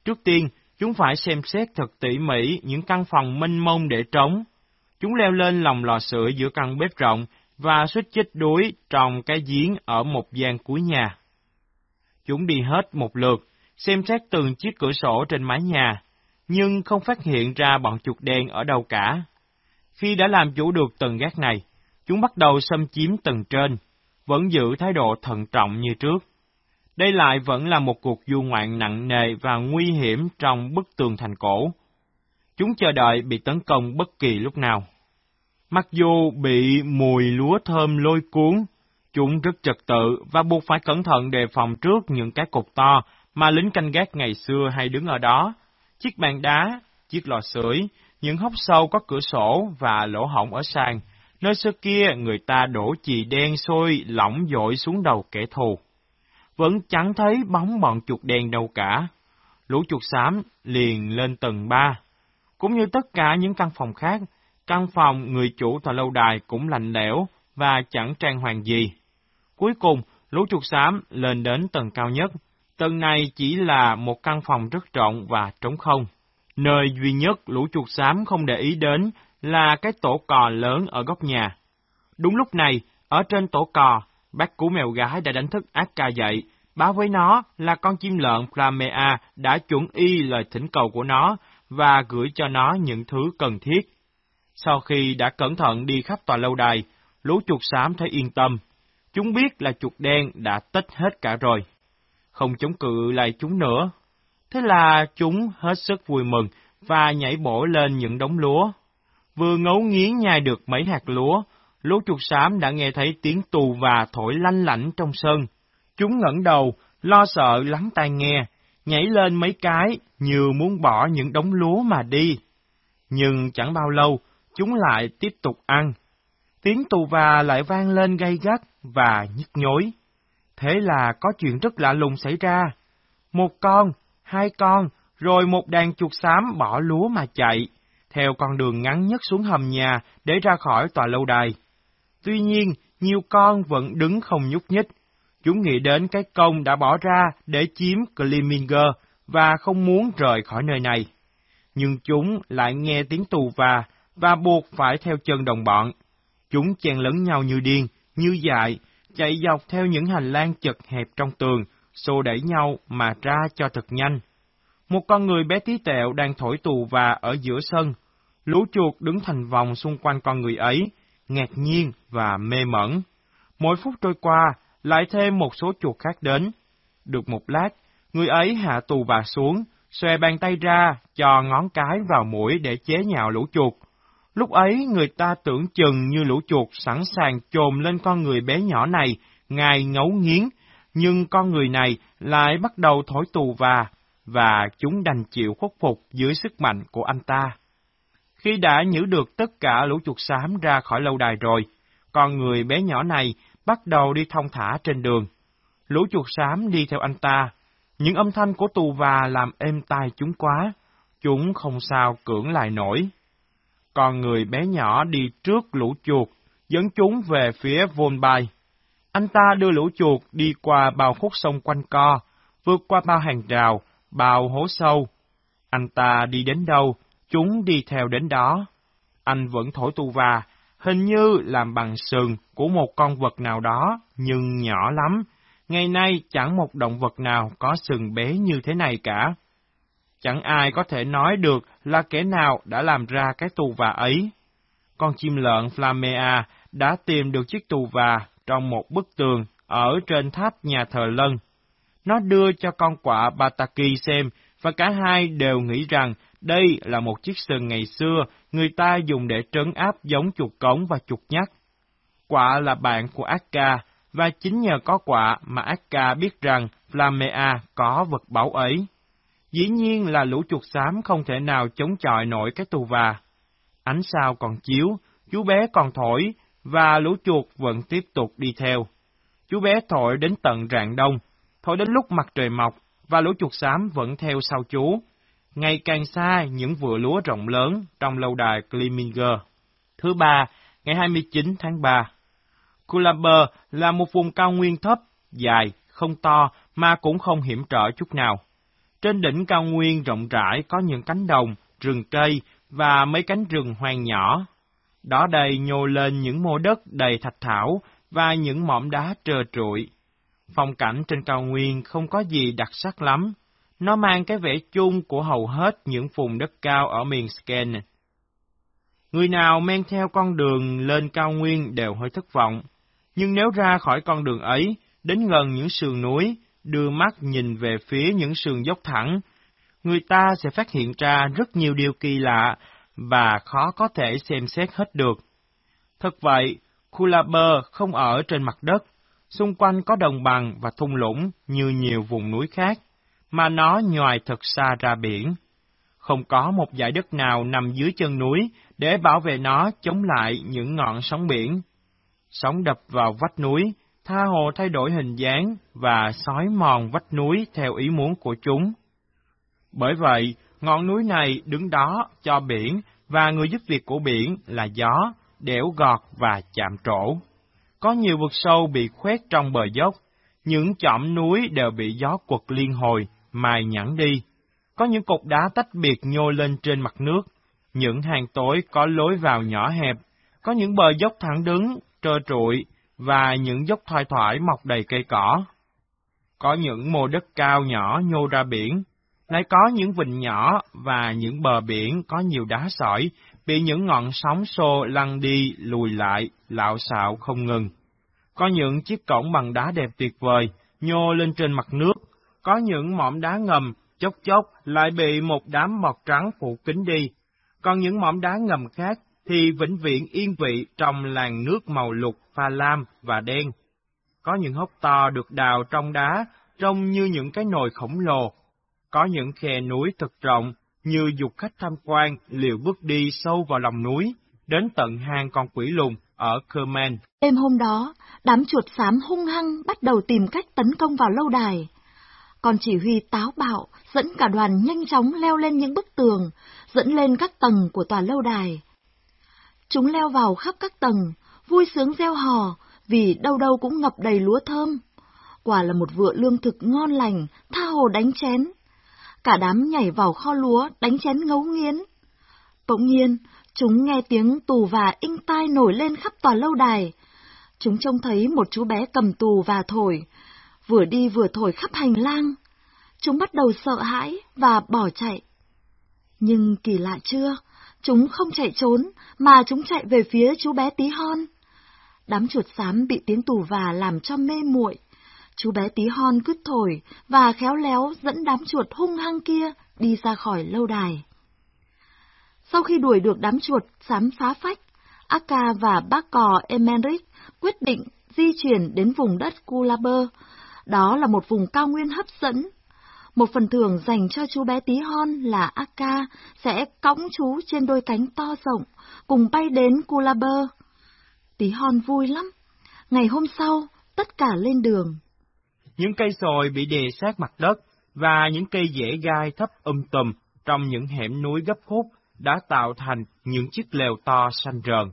Trước tiên, chúng phải xem xét thật tỉ mỉ những căn phòng mênh mông để trống. Chúng leo lên lòng lò sưởi giữa căn bếp rộng và suýt chết đuối trong cái giếng ở một gian cuối nhà. Chúng đi hết một lượt, xem xét từng chiếc cửa sổ trên mái nhà, nhưng không phát hiện ra bọn chuột đen ở đâu cả. Khi đã làm chủ được tầng gác này, chúng bắt đầu xâm chiếm tầng trên, vẫn giữ thái độ thận trọng như trước. Đây lại vẫn là một cuộc du ngoạn nặng nề và nguy hiểm trong bức tường thành cổ. Chúng chờ đợi bị tấn công bất kỳ lúc nào. Mặc dù bị mùi lúa thơm lôi cuốn, chúng rất trật tự và buộc phải cẩn thận đề phòng trước những cái cột to mà lính canh gác ngày xưa hay đứng ở đó. Chiếc bàn đá, chiếc lò sưởi, những hốc sâu có cửa sổ và lỗ hổng ở sàn, nơi xưa kia người ta đổ chì đen sôi lỏng dội xuống đầu kẻ thù. Vẫn chẳng thấy bóng bọn chuột đen đâu cả. Lũ chuột xám liền lên tầng ba. Cũng như tất cả những căn phòng khác, căn phòng người chủ tòa lâu đài cũng lạnh lẽo và chẳng trang hoàng gì. Cuối cùng, lũ chuột xám lên đến tầng cao nhất. Tầng này chỉ là một căn phòng rất rộng và trống không. Nơi duy nhất lũ chuột xám không để ý đến là cái tổ cò lớn ở góc nhà. Đúng lúc này, ở trên tổ cò, bác cú mèo gái đã đánh thức ác ca dậy, báo với nó là con chim lợn Flamea đã chuẩn y lời thỉnh cầu của nó và gửi cho nó những thứ cần thiết. Sau khi đã cẩn thận đi khắp tòa lâu đài, lũ chuột xám thấy yên tâm. Chúng biết là chuột đen đã tích hết cả rồi. Không chống cự lại chúng nữa. Thế là chúng hết sức vui mừng và nhảy bổ lên những đống lúa. Vừa ngấu nghiến nhai được mấy hạt lúa, lũ chuột xám đã nghe thấy tiếng tù và thổi lanh lảnh trong sân. Chúng ngẩng đầu, lo sợ lắng tai nghe, nhảy lên mấy cái như muốn bỏ những đống lúa mà đi. Nhưng chẳng bao lâu, chúng lại tiếp tục ăn. Tiếng tù và lại vang lên gay gắt và nhức nhối. Thế là có chuyện rất lạ lùng xảy ra. Một con, hai con, rồi một đàn chuột xám bỏ lúa mà chạy, theo con đường ngắn nhất xuống hầm nhà để ra khỏi tòa lâu đài. Tuy nhiên, nhiều con vẫn đứng không nhúc nhích. Chúng nghĩ đến cái công đã bỏ ra để chiếm Kliminger và không muốn rời khỏi nơi này. Nhưng chúng lại nghe tiếng tù và, và buộc phải theo chân đồng bọn. Chúng chen lấn nhau như điên, như dại, chạy dọc theo những hành lang chật hẹp trong tường, xô đẩy nhau mà ra cho thật nhanh. Một con người bé tí tẹo đang thổi tù và ở giữa sân. Lũ chuột đứng thành vòng xung quanh con người ấy, ngạc nhiên và mê mẩn. Mỗi phút trôi qua, lại thêm một số chuột khác đến. Được một lát, người ấy hạ tù và xuống, xòe bàn tay ra, cho ngón cái vào mũi để chế nhạo lũ chuột. Lúc ấy người ta tưởng chừng như lũ chuột sẵn sàng trồm lên con người bé nhỏ này, ngài ngấu nghiến, nhưng con người này lại bắt đầu thổi tù và, và chúng đành chịu khuất phục dưới sức mạnh của anh ta. Khi đã nhử được tất cả lũ chuột xám ra khỏi lâu đài rồi, con người bé nhỏ này bắt đầu đi thông thả trên đường. Lũ chuột xám đi theo anh ta. Những âm thanh của tù và làm êm tai chúng quá. Chúng không sao cưỡng lại nổi. Con người bé nhỏ đi trước lũ chuột, dẫn chúng về phía vôn bài. Anh ta đưa lũ chuột đi qua bao khúc sông quanh co, vượt qua bao hàng rào, bao hố sâu. Anh ta đi đến đâu, chúng đi theo đến đó. Anh vẫn thổi tu và, hình như làm bằng sừng của một con vật nào đó, nhưng nhỏ lắm. Ngày nay chẳng một động vật nào có sừng bé như thế này cả. Chẳng ai có thể nói được là kẻ nào đã làm ra cái tù và ấy. Con chim lợn Flamea đã tìm được chiếc tù và trong một bức tường ở trên tháp nhà thờ lân. Nó đưa cho con quạ Bataki xem và cả hai đều nghĩ rằng đây là một chiếc sừng ngày xưa người ta dùng để trấn áp giống chuột cống và chuột nhắt. Quạ là bạn của Akka, và chính nhờ có quạ mà Akka biết rằng Flamea có vật báu ấy. Dĩ nhiên là lũ chuột xám không thể nào chống chọi nổi cái tù và. Ánh sao còn chiếu, chú bé còn thổi, và lũ chuột vẫn tiếp tục đi theo. Chú bé thổi đến tận rạng đông, thổi đến lúc mặt trời mọc, và lũ chuột xám vẫn theo sau chú. Ngày càng xa những vựa lúa rộng lớn trong lâu đài Kliminger. Thứ ba, ngày 29 tháng 3. Kulaber là một vùng cao nguyên thấp, dài, không to mà cũng không hiểm trở chút nào. Trên đỉnh cao nguyên rộng rãi có những cánh đồng, rừng cây và mấy cánh rừng hoang nhỏ. Đó đầy nhô lên những mô đất đầy thạch thảo và những mỏm đá trơ trụi. Phong cảnh trên cao nguyên không có gì đặc sắc lắm. Nó mang cái vẻ chung của hầu hết những vùng đất cao ở miền Skene. Người nào men theo con đường lên cao nguyên đều hơi thất vọng. Nhưng nếu ra khỏi con đường ấy, đến gần những sườn núi, đưa mắt nhìn về phía những sườn dốc thẳng, người ta sẽ phát hiện ra rất nhiều điều kỳ lạ và khó có thể xem xét hết được. Thật vậy, Kulaber không ở trên mặt đất, xung quanh có đồng bằng và thung lũng như nhiều vùng núi khác, mà nó nhòi thật xa ra biển. Không có một dải đất nào nằm dưới chân núi để bảo vệ nó chống lại những ngọn sóng biển. Sóng đập vào vách núi, tha hồ thay đổi hình dáng và sói mòn vách núi theo ý muốn của chúng. Bởi vậy, ngọn núi này đứng đó cho biển và người giúp việc của biển là gió, đẽo gọt và chạm trổ. Có nhiều vực sâu bị khoét trong bờ dốc, những chỏm núi đều bị gió quật liên hồi, mài nhẵn đi. Có những cục đá tách biệt nhô lên trên mặt nước, những hàng tối có lối vào nhỏ hẹp, có những bờ dốc thẳng đứng, trơ trụi, và những dốc thoai thoải mọc đầy cây cỏ. Có những mô đất cao nhỏ nhô ra biển, lại có những vịnh nhỏ và những bờ biển có nhiều đá sỏi, bị những ngọn sóng xô lăn đi lùi lại, lạo xạo không ngừng. Có những chiếc cổng bằng đá đẹp tuyệt vời, nhô lên trên mặt nước, có những mỏm đá ngầm, chốc chốc lại bị một đám mọt trắng phủ kín đi, còn những mỏm đá ngầm khác thì vĩnh viễn yên vị trong làn nước màu lục pha lam và đen. Có những hốc to được đào trong đá, trông như những cái nồi khổng lồ. Có những khe núi thật rộng, như dục khách tham quan liều bước đi sâu vào lòng núi, đến tận hang con quỷ lùng ở Kerman. Đêm hôm đó, đám chuột xám hung hăng bắt đầu tìm cách tấn công vào lâu đài. Còn chỉ huy táo bạo dẫn cả đoàn nhanh chóng leo lên những bức tường, dẫn lên các tầng của tòa lâu đài. Chúng leo vào khắp các tầng, vui sướng gieo hò, vì đâu đâu cũng ngập đầy lúa thơm. Quả là một vựa lương thực ngon lành, tha hồ đánh chén. Cả đám nhảy vào kho lúa, đánh chén ngấu nghiến. Bỗng nhiên, chúng nghe tiếng tù và inh tai nổi lên khắp tòa lâu đài. Chúng trông thấy một chú bé cầm tù và thổi, vừa đi vừa thổi khắp hành lang. Chúng bắt đầu sợ hãi và bỏ chạy. Nhưng kỳ lạ chưa, Chúng không chạy trốn, mà chúng chạy về phía chú bé tí hon. Đám chuột xám bị tiếng tù và làm cho mê muội. Chú bé tí hon cứ thổi và khéo léo dẫn đám chuột hung hăng kia đi ra khỏi lâu đài. Sau khi đuổi được đám chuột xám phá phách, Akka và bác cò Emmerich quyết định di chuyển đến vùng đất Kulaber. Đó là một vùng cao nguyên hấp dẫn một phần thưởng dành cho chú bé tí hon là Akka sẽ cõng chú trên đôi cánh to rộng, cùng bay đến Kulaber. Tí hon vui lắm. Ngày hôm sau, tất cả lên đường. Những cây sồi bị đè sát mặt đất và những cây dễ gai thấp um tùm trong những hẻm núi gấp khúc đã tạo thành những chiếc lều to xanh rờn.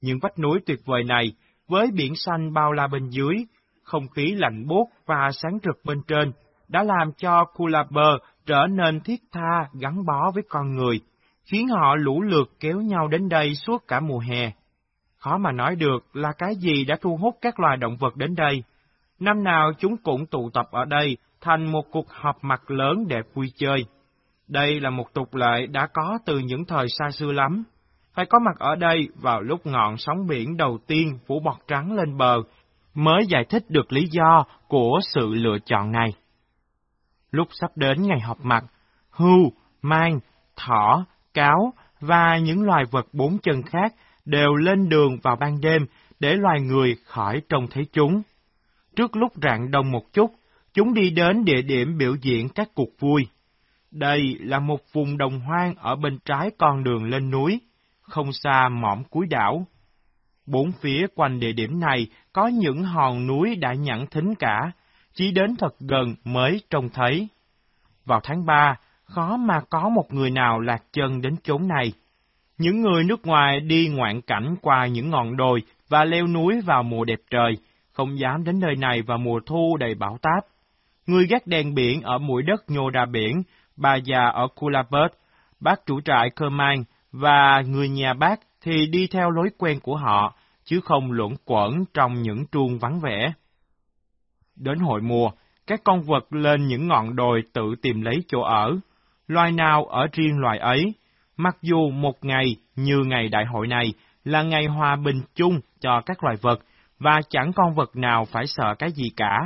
Những vách núi tuyệt vời này, với biển xanh bao la bên dưới, không khí lạnh buốt và sáng rực bên trên, đã làm cho Kulaber trở nên thiết tha gắn bó với con người, khiến họ lũ lượt kéo nhau đến đây suốt cả mùa hè. Khó mà nói được là cái gì đã thu hút các loài động vật đến đây. Năm nào chúng cũng tụ tập ở đây thành một cuộc họp mặt lớn để vui chơi. Đây là một tục lệ đã có từ những thời xa xưa lắm. Phải có mặt ở đây vào lúc ngọn sóng biển đầu tiên phủ bọt trắng lên bờ, mới giải thích được lý do của sự lựa chọn này. Lúc sắp đến ngày họp mặt, hưu, mang, thỏ, cáo và những loài vật bốn chân khác đều lên đường vào ban đêm để loài người khỏi trông thấy chúng. Trước lúc rạng đông một chút, chúng đi đến địa điểm biểu diễn các cuộc vui. Đây là một vùng đồng hoang ở bên trái con đường lên núi, không xa mỏm cuối đảo. Bốn phía quanh địa điểm này có những hòn núi đã nhẵn thính cả, chỉ đến thật gần mới trông thấy. Vào tháng ba, khó mà có một người nào lạc chân đến chốn này. Những người nước ngoài đi ngoạn cảnh qua những ngọn đồi và leo núi vào mùa đẹp trời, không dám đến nơi này vào mùa thu đầy bão táp. Người gác đèn biển ở mũi đất nhô ra biển, bà già ở Kulabert, bác chủ trại Cơ Mang và người nhà bác thì đi theo lối quen của họ, chứ không luẩn quẩn trong những truông vắng vẻ. Đến hội mùa, các con vật lên những ngọn đồi tự tìm lấy chỗ ở. Loài nào ở riêng loài ấy, mặc dù một ngày như ngày đại hội này là ngày hòa bình chung cho các loài vật, và chẳng con vật nào phải sợ cái gì cả.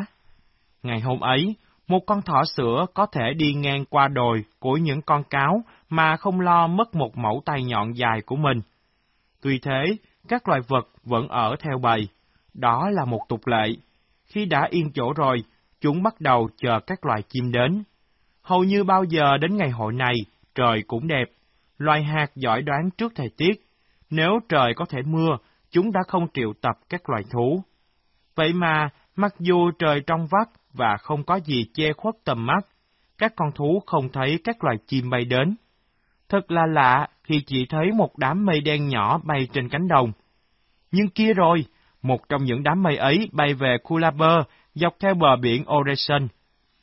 Ngày hôm ấy, một con thỏ sữa có thể đi ngang qua đồi của những con cáo mà không lo mất một mẫu tay nhọn dài của mình. Tuy thế, các loài vật vẫn ở theo bầy. Đó là một tục lệ. Khi đã yên chỗ rồi, chúng bắt đầu chờ các loài chim đến. Hầu như bao giờ đến ngày hội này, trời cũng đẹp. Loài hạt giỏi đoán trước thời tiết. Nếu trời có thể mưa, chúng đã không triệu tập các loài thú. Vậy mà, mặc dù trời trong vắt và không có gì che khuất tầm mắt, các con thú không thấy các loài chim bay đến. Thật là lạ khi chỉ thấy một đám mây đen nhỏ bay trên cánh đồng. Nhưng kia rồi, một trong những đám mây ấy bay về Kulaber, dọc theo bờ biển Oregon.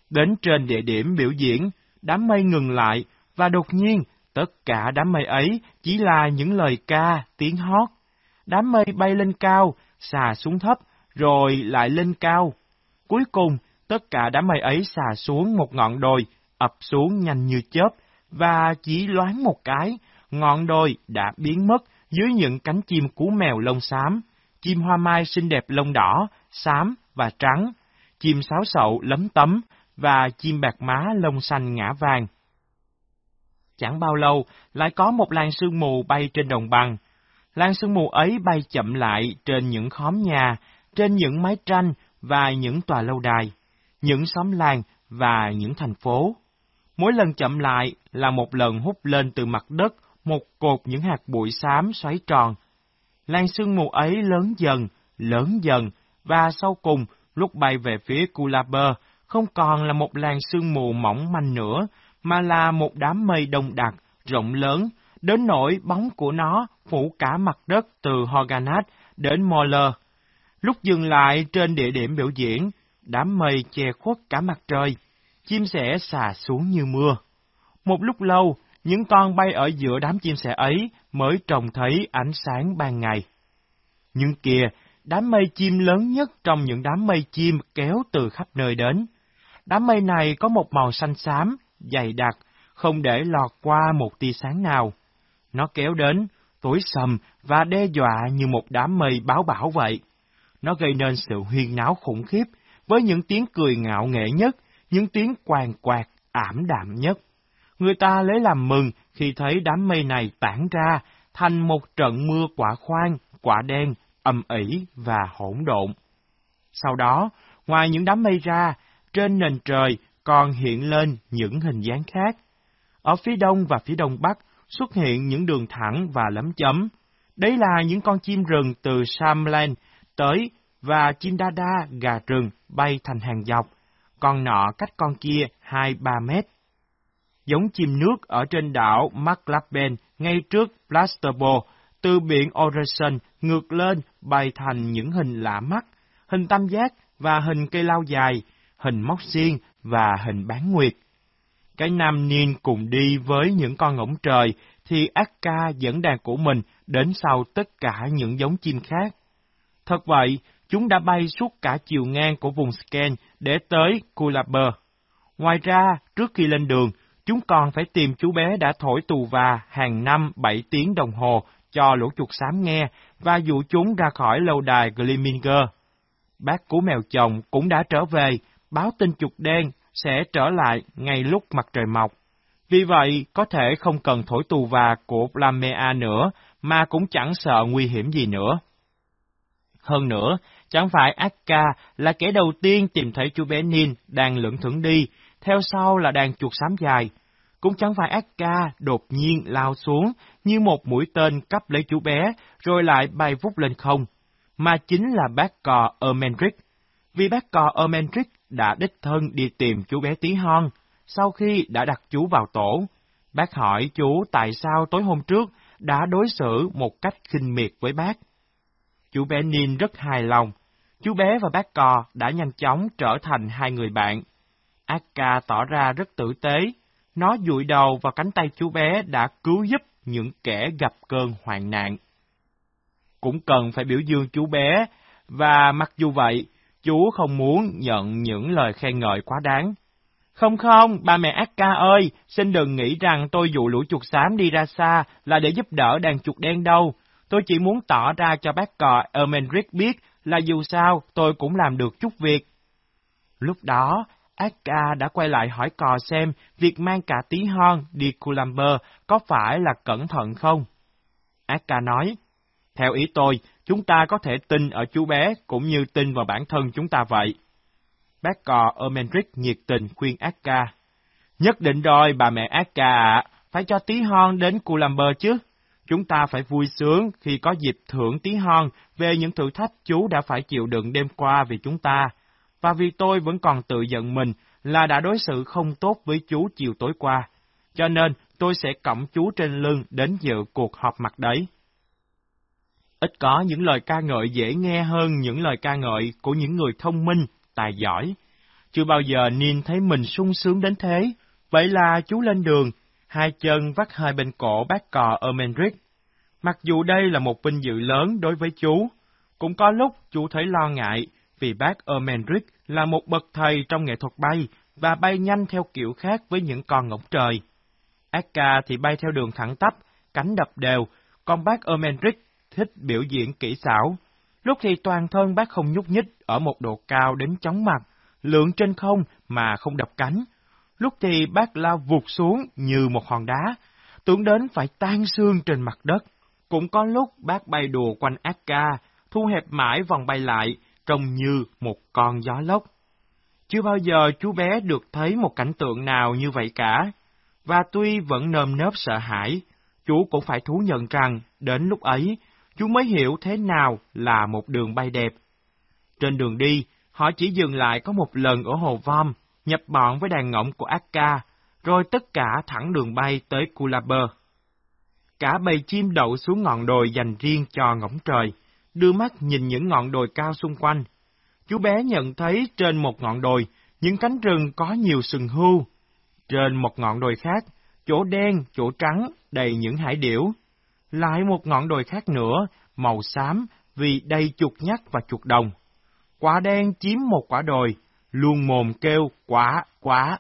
Đến trên địa điểm biểu diễn, đám mây ngừng lại, và đột nhiên, tất cả đám mây ấy chỉ là những lời ca, tiếng hót. Đám mây bay lên cao, xà xuống thấp, rồi lại lên cao. Cuối cùng, tất cả đám mây ấy xà xuống một ngọn đồi, ập xuống nhanh như chớp, và chỉ loáng một cái, ngọn đồi đã biến mất dưới những cánh chim cú mèo lông xám, chim hoa mai xinh đẹp lông đỏ, xám và trắng, chim sáo sậu lấm tấm và chim bạc má lông xanh ngã vàng. Chẳng bao lâu, lại có một làn sương mù bay trên đồng bằng. Làn sương mù ấy bay chậm lại trên những khóm nhà, trên những mái tranh và những tòa lâu đài, những xóm làng và những thành phố. Mỗi lần chậm lại là một lần hút lên từ mặt đất một cột những hạt bụi xám xoáy tròn. Làn sương mù ấy lớn dần, lớn dần, và sau cùng, lúc bay về phía Kulaber, không còn là một làn sương mù mỏng manh nữa, mà là một đám mây đông đặc, rộng lớn, đến nỗi bóng của nó phủ cả mặt đất từ Hoganat đến Moller. Lúc dừng lại trên địa điểm biểu diễn, đám mây che khuất cả mặt trời, chim sẻ xà xuống như mưa. Một lúc lâu, những con bay ở giữa đám chim sẻ ấy mới trông thấy ánh sáng ban ngày. Nhưng kìa, đám mây chim lớn nhất trong những đám mây chim kéo từ khắp nơi đến. Đám mây này có một màu xanh xám, dày đặc, không để lọt qua một tia sáng nào. Nó kéo đến, tối sầm và đe dọa như một đám mây báo bão vậy. Nó gây nên sự huyên náo khủng khiếp, với những tiếng cười ngạo nghệ nhất, những tiếng quàng quạt, ảm đạm nhất. Người ta lấy làm mừng khi thấy đám mây này tản ra thành một trận mưa quả khoan, quả đen, âm ỉ và hỗn độn. Sau đó, ngoài những đám mây ra, trên nền trời còn hiện lên những hình dáng khác. Ở phía đông và phía đông bắc xuất hiện những đường thẳng và lấm chấm. Đấy là những con chim rừng từ Samland tới và chim đa đa, gà rừng bay thành hàng dọc, con nọ cách con kia 2-3 mét. Giống chim nước ở trên đảo McLapen ngay trước Plasterbo, từ biển Orison ngược lên bay thành những hình lạ mắt, hình tam giác và hình cây lao dài, hình móc xiên và hình bán nguyệt. Cái nam niên cùng đi với những con ngỗng trời, thì Akka dẫn đàn của mình đến sau tất cả những giống chim khác. Thật vậy, chúng đã bay suốt cả chiều ngang của vùng Scan để tới Kulaber. Ngoài ra, trước khi lên đường, chúng còn phải tìm chú bé đã thổi tù và hàng năm 7 tiếng đồng hồ cho lũ chuột xám nghe và dụ chúng ra khỏi lâu đài Glimminger. Bác của mèo chồng cũng đã trở về, báo tin chuột đen sẽ trở lại ngay lúc mặt trời mọc. Vì vậy, có thể không cần thổi tù và của Lamea nữa, mà cũng chẳng sợ nguy hiểm gì nữa. Hơn nữa, chẳng phải Akka là kẻ đầu tiên tìm thấy chú bé Nin đang lững thững đi, theo sau là đàn chuột xám dài. Cũng chẳng phải Akka đột nhiên lao xuống như một mũi tên cấp lấy chú bé, rồi lại bay vút lên không, mà chính là bác cò Ermendrick. Vì bác cò Ermendrick đã đích thân đi tìm chú bé tí hon, sau khi đã đặt chú vào tổ. Bác hỏi chú tại sao tối hôm trước đã đối xử một cách khinh miệt với bác. Chú bé Nin rất hài lòng. Chú bé và bác cò đã nhanh chóng trở thành hai người bạn. Akka tỏ ra rất tử tế. Nó dụi đầu vào cánh tay chú bé đã cứu giúp những kẻ gặp cơn hoạn nạn. Cũng cần phải biểu dương chú bé, và mặc dù vậy, chú không muốn nhận những lời khen ngợi quá đáng. Không không, ba mẹ Akka ơi, xin đừng nghĩ rằng tôi dụ lũ chuột xám đi ra xa là để giúp đỡ đàn chuột đen đâu. Tôi chỉ muốn tỏ ra cho bác cò Ermenric biết là dù sao tôi cũng làm được chút việc. Lúc đó, Akka đã quay lại hỏi cò xem việc mang cả tí hon đi Culamber có phải là cẩn thận không. Akka nói, theo ý tôi, chúng ta có thể tin ở chú bé cũng như tin vào bản thân chúng ta vậy. Bác cò Ermenric nhiệt tình khuyên Akka. Nhất định rồi bà mẹ Akka ạ, phải cho tí hon đến Culamber chứ. Chúng ta phải vui sướng khi có dịp thưởng tí hon về những thử thách chú đã phải chịu đựng đêm qua vì chúng ta. Và vì tôi vẫn còn tự giận mình là đã đối xử không tốt với chú chiều tối qua. Cho nên tôi sẽ cõng chú trên lưng đến dự cuộc họp mặt đấy. Ít có những lời ca ngợi dễ nghe hơn những lời ca ngợi của những người thông minh, tài giỏi. Chưa bao giờ Nin thấy mình sung sướng đến thế. Vậy là chú lên đường, hai chân vắt hai bên cổ bác cò Ermenric. Mặc dù đây là một vinh dự lớn đối với chú, cũng có lúc chú thấy lo ngại vì bác Ermenric là một bậc thầy trong nghệ thuật bay và bay nhanh theo kiểu khác với những con ngỗng trời. Akka thì bay theo đường thẳng tắp, cánh đập đều, còn bác Ermenric thích biểu diễn kỹ xảo. Lúc thì toàn thân bác không nhúc nhích ở một độ cao đến chóng mặt, lượn trên không mà không đập cánh. Lúc thì bác lao vụt xuống như một hòn đá, tưởng đến phải tan xương trên mặt đất. Cũng có lúc bác bay đùa quanh Akka, thu hẹp mãi vòng bay lại, trông như một con gió lốc. Chưa bao giờ chú bé được thấy một cảnh tượng nào như vậy cả. Và tuy vẫn nơm nớp sợ hãi, chú cũng phải thú nhận rằng, đến lúc ấy, chú mới hiểu thế nào là một đường bay đẹp. Trên đường đi, họ chỉ dừng lại có một lần ở Hồ Vom, nhập bọn với đàn ngỗng của Akka, rồi tất cả thẳng đường bay tới Kulaber. Cả bầy chim đậu xuống ngọn đồi dành riêng cho ngỗng trời, đưa mắt nhìn những ngọn đồi cao xung quanh. Chú bé nhận thấy trên một ngọn đồi, những cánh rừng có nhiều sừng hưu. Trên một ngọn đồi khác, chỗ đen, chỗ trắng, đầy những hải điểu. Lại một ngọn đồi khác nữa, màu xám vì đầy chuột nhắt và chuột đồng. Quả đen chiếm một quả đồi, luôn mồm kêu quả, quả.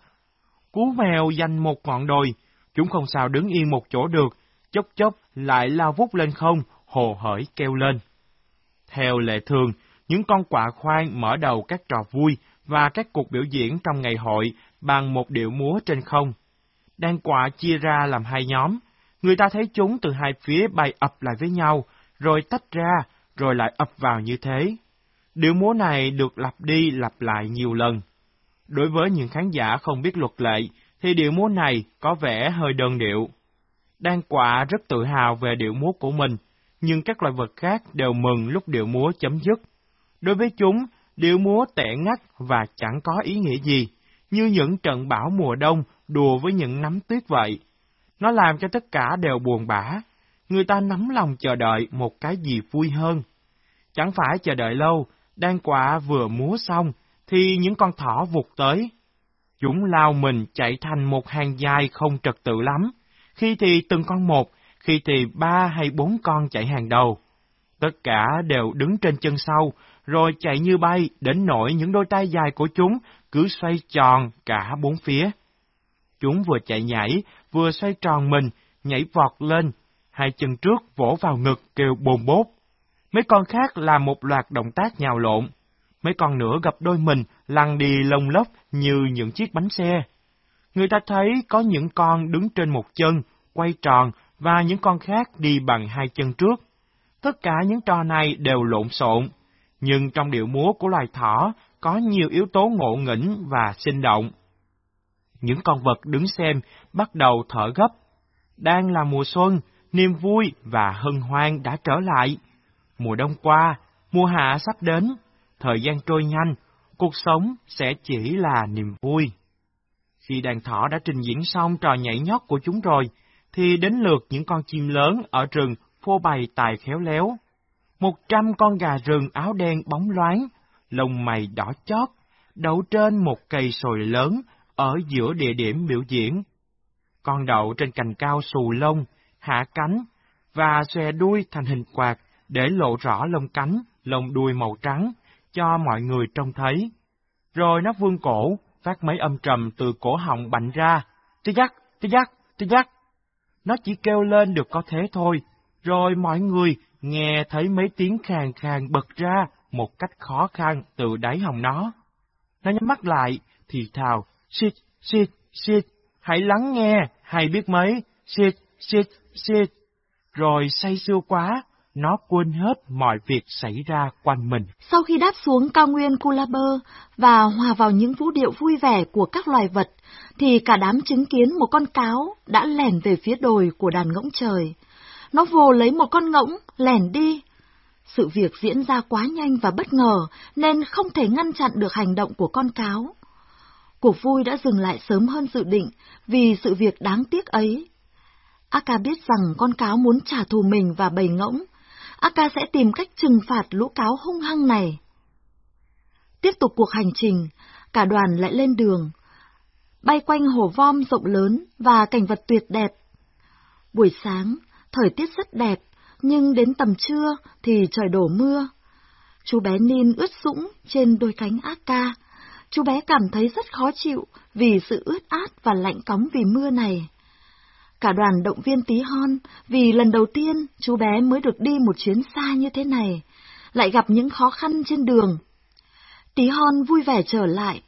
Cú mèo giành một ngọn đồi, chúng không sao đứng yên một chỗ được, chốc chốc lại lao vút lên không, hồ hởi kêu lên. Theo lệ thường, những con quạ khoan mở đầu các trò vui và các cuộc biểu diễn trong ngày hội bằng một điệu múa trên không. Đàn quạ chia ra làm hai nhóm, người ta thấy chúng từ hai phía bay ập lại với nhau, rồi tách ra, rồi lại ập vào như thế. Điệu múa này được lặp đi lặp lại nhiều lần. Đối với những khán giả không biết luật lệ, thì điệu múa này có vẻ hơi đơn điệu. Đan quạ rất tự hào về điệu múa của mình, nhưng các loài vật khác đều mừng lúc điệu múa chấm dứt. Đối với chúng, điệu múa tẻ ngắt và chẳng có ý nghĩa gì, như những trận bão mùa đông đùa với những nắm tuyết vậy. Nó làm cho tất cả đều buồn bã, người ta nắm lòng chờ đợi một cái gì vui hơn. Chẳng phải chờ đợi lâu, đang quả vừa múa xong, thì những con thỏ vụt tới. Chúng lao mình chạy thành một hàng dài không trật tự lắm, khi thì từng con một, khi thì ba hay bốn con chạy hàng đầu. Tất cả đều đứng trên chân sau, rồi chạy như bay đến nổi những đôi tay dài của chúng cứ xoay tròn cả bốn phía. Chúng vừa chạy nhảy, vừa xoay tròn mình, nhảy vọt lên, hai chân trước vỗ vào ngực kêu bồn bốt. Mấy con khác làm một loạt động tác nhào lộn. mấy con nữa gặp đôi mình lăn đi lông lốc như những chiếc bánh xe. Người ta thấy có những con đứng trên một chân, quay tròn, và những con khác đi bằng hai chân trước. Tất cả những trò này đều lộn xộn, nhưng trong điệu múa của loài thỏ có nhiều yếu tố ngộ nghĩnh và sinh động. Những con vật đứng xem bắt đầu thở gấp. Đang là mùa xuân, niềm vui và hân hoan đã trở lại. Mùa đông qua, mùa hạ sắp đến, thời gian trôi nhanh, cuộc sống sẽ chỉ là niềm vui. Khi đàn thỏ đã trình diễn xong trò nhảy nhót của chúng rồi, thì đến lượt những con chim lớn ở rừng phô bày tài khéo léo. Một trăm con gà rừng áo đen bóng loáng, lông mày đỏ chót, đậu trên một cây sồi lớn ở giữa địa điểm biểu diễn. Con đậu trên cành cao xù lông, hạ cánh, và xòe đuôi thành hình quạt để lộ rõ lông cánh, lông đuôi màu trắng, cho mọi người trông thấy. Rồi nó vươn cổ, phát mấy âm trầm từ cổ họng bạnh ra, tí giác, tí giác, tí giác nó chỉ kêu lên được có thế thôi, rồi mọi người nghe thấy mấy tiếng khàn khàn bật ra một cách khó khăn từ đáy hồng nó. Nó nhắm mắt lại, thì thào, shit, shit, shit, hãy lắng nghe, hay biết mấy, shit, shit, shit, Rồi say sưa quá, nó quên hết mọi việc xảy ra quanh mình. Sau khi đáp xuống cao nguyên Kulaber và hòa vào những vũ điệu vui vẻ của các loài vật, thì cả đám chứng kiến một con cáo đã lẻn về phía đồi của đàn ngỗng trời. Nó vồ lấy một con ngỗng, lẻn đi. Sự việc diễn ra quá nhanh và bất ngờ nên không thể ngăn chặn được hành động của con cáo. Cuộc vui đã dừng lại sớm hơn dự định vì sự việc đáng tiếc ấy. Aka biết rằng con cáo muốn trả thù mình và bầy ngỗng, Aka sẽ tìm cách trừng phạt lũ cáo hung hăng này. Tiếp tục cuộc hành trình, cả đoàn lại lên đường, bay quanh hồ vom rộng lớn và cảnh vật tuyệt đẹp. Buổi sáng, thời tiết rất đẹp, nhưng đến tầm trưa thì trời đổ mưa. Chú bé Nin ướt sũng trên đôi cánh Aka. Chú bé cảm thấy rất khó chịu vì sự ướt át và lạnh cóng vì mưa này. Cả đoàn động viên tí hon vì lần đầu tiên chú bé mới được đi một chuyến xa như thế này, lại gặp những khó khăn trên đường. Tí hon vui vẻ trở lại,